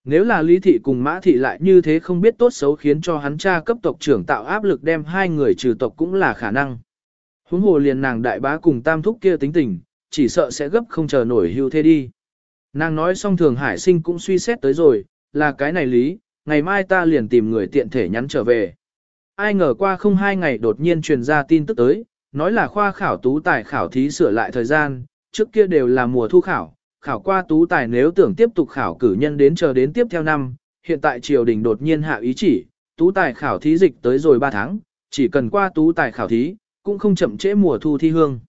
Speaker 1: Nếu là Lý Thị cùng Mã Thị lại như thế không biết tốt xấu khiến cho hắn cha cấp tộc trưởng tạo áp lực đem hai người trừ tộc cũng là khả năng. Huống hồ liền nàng đại bá cùng tam thúc kia tính tình, chỉ sợ sẽ gấp không chờ nổi hưu thế đi. Nàng nói xong thường hải sinh cũng suy xét tới rồi, là cái này lý, ngày mai ta liền tìm người tiện thể nhắn trở về. Ai ngờ qua không hai ngày đột nhiên truyền ra tin tức tới, nói là khoa khảo tú tài khảo thí sửa lại thời gian, trước kia đều là mùa thu khảo, khảo qua tú tài nếu tưởng tiếp tục khảo cử nhân đến chờ đến tiếp theo năm, hiện tại triều đình đột nhiên hạ ý chỉ, tú tài khảo thí dịch tới rồi 3 tháng, chỉ cần qua tú tài khảo thí, cũng không chậm trễ mùa thu thi hương.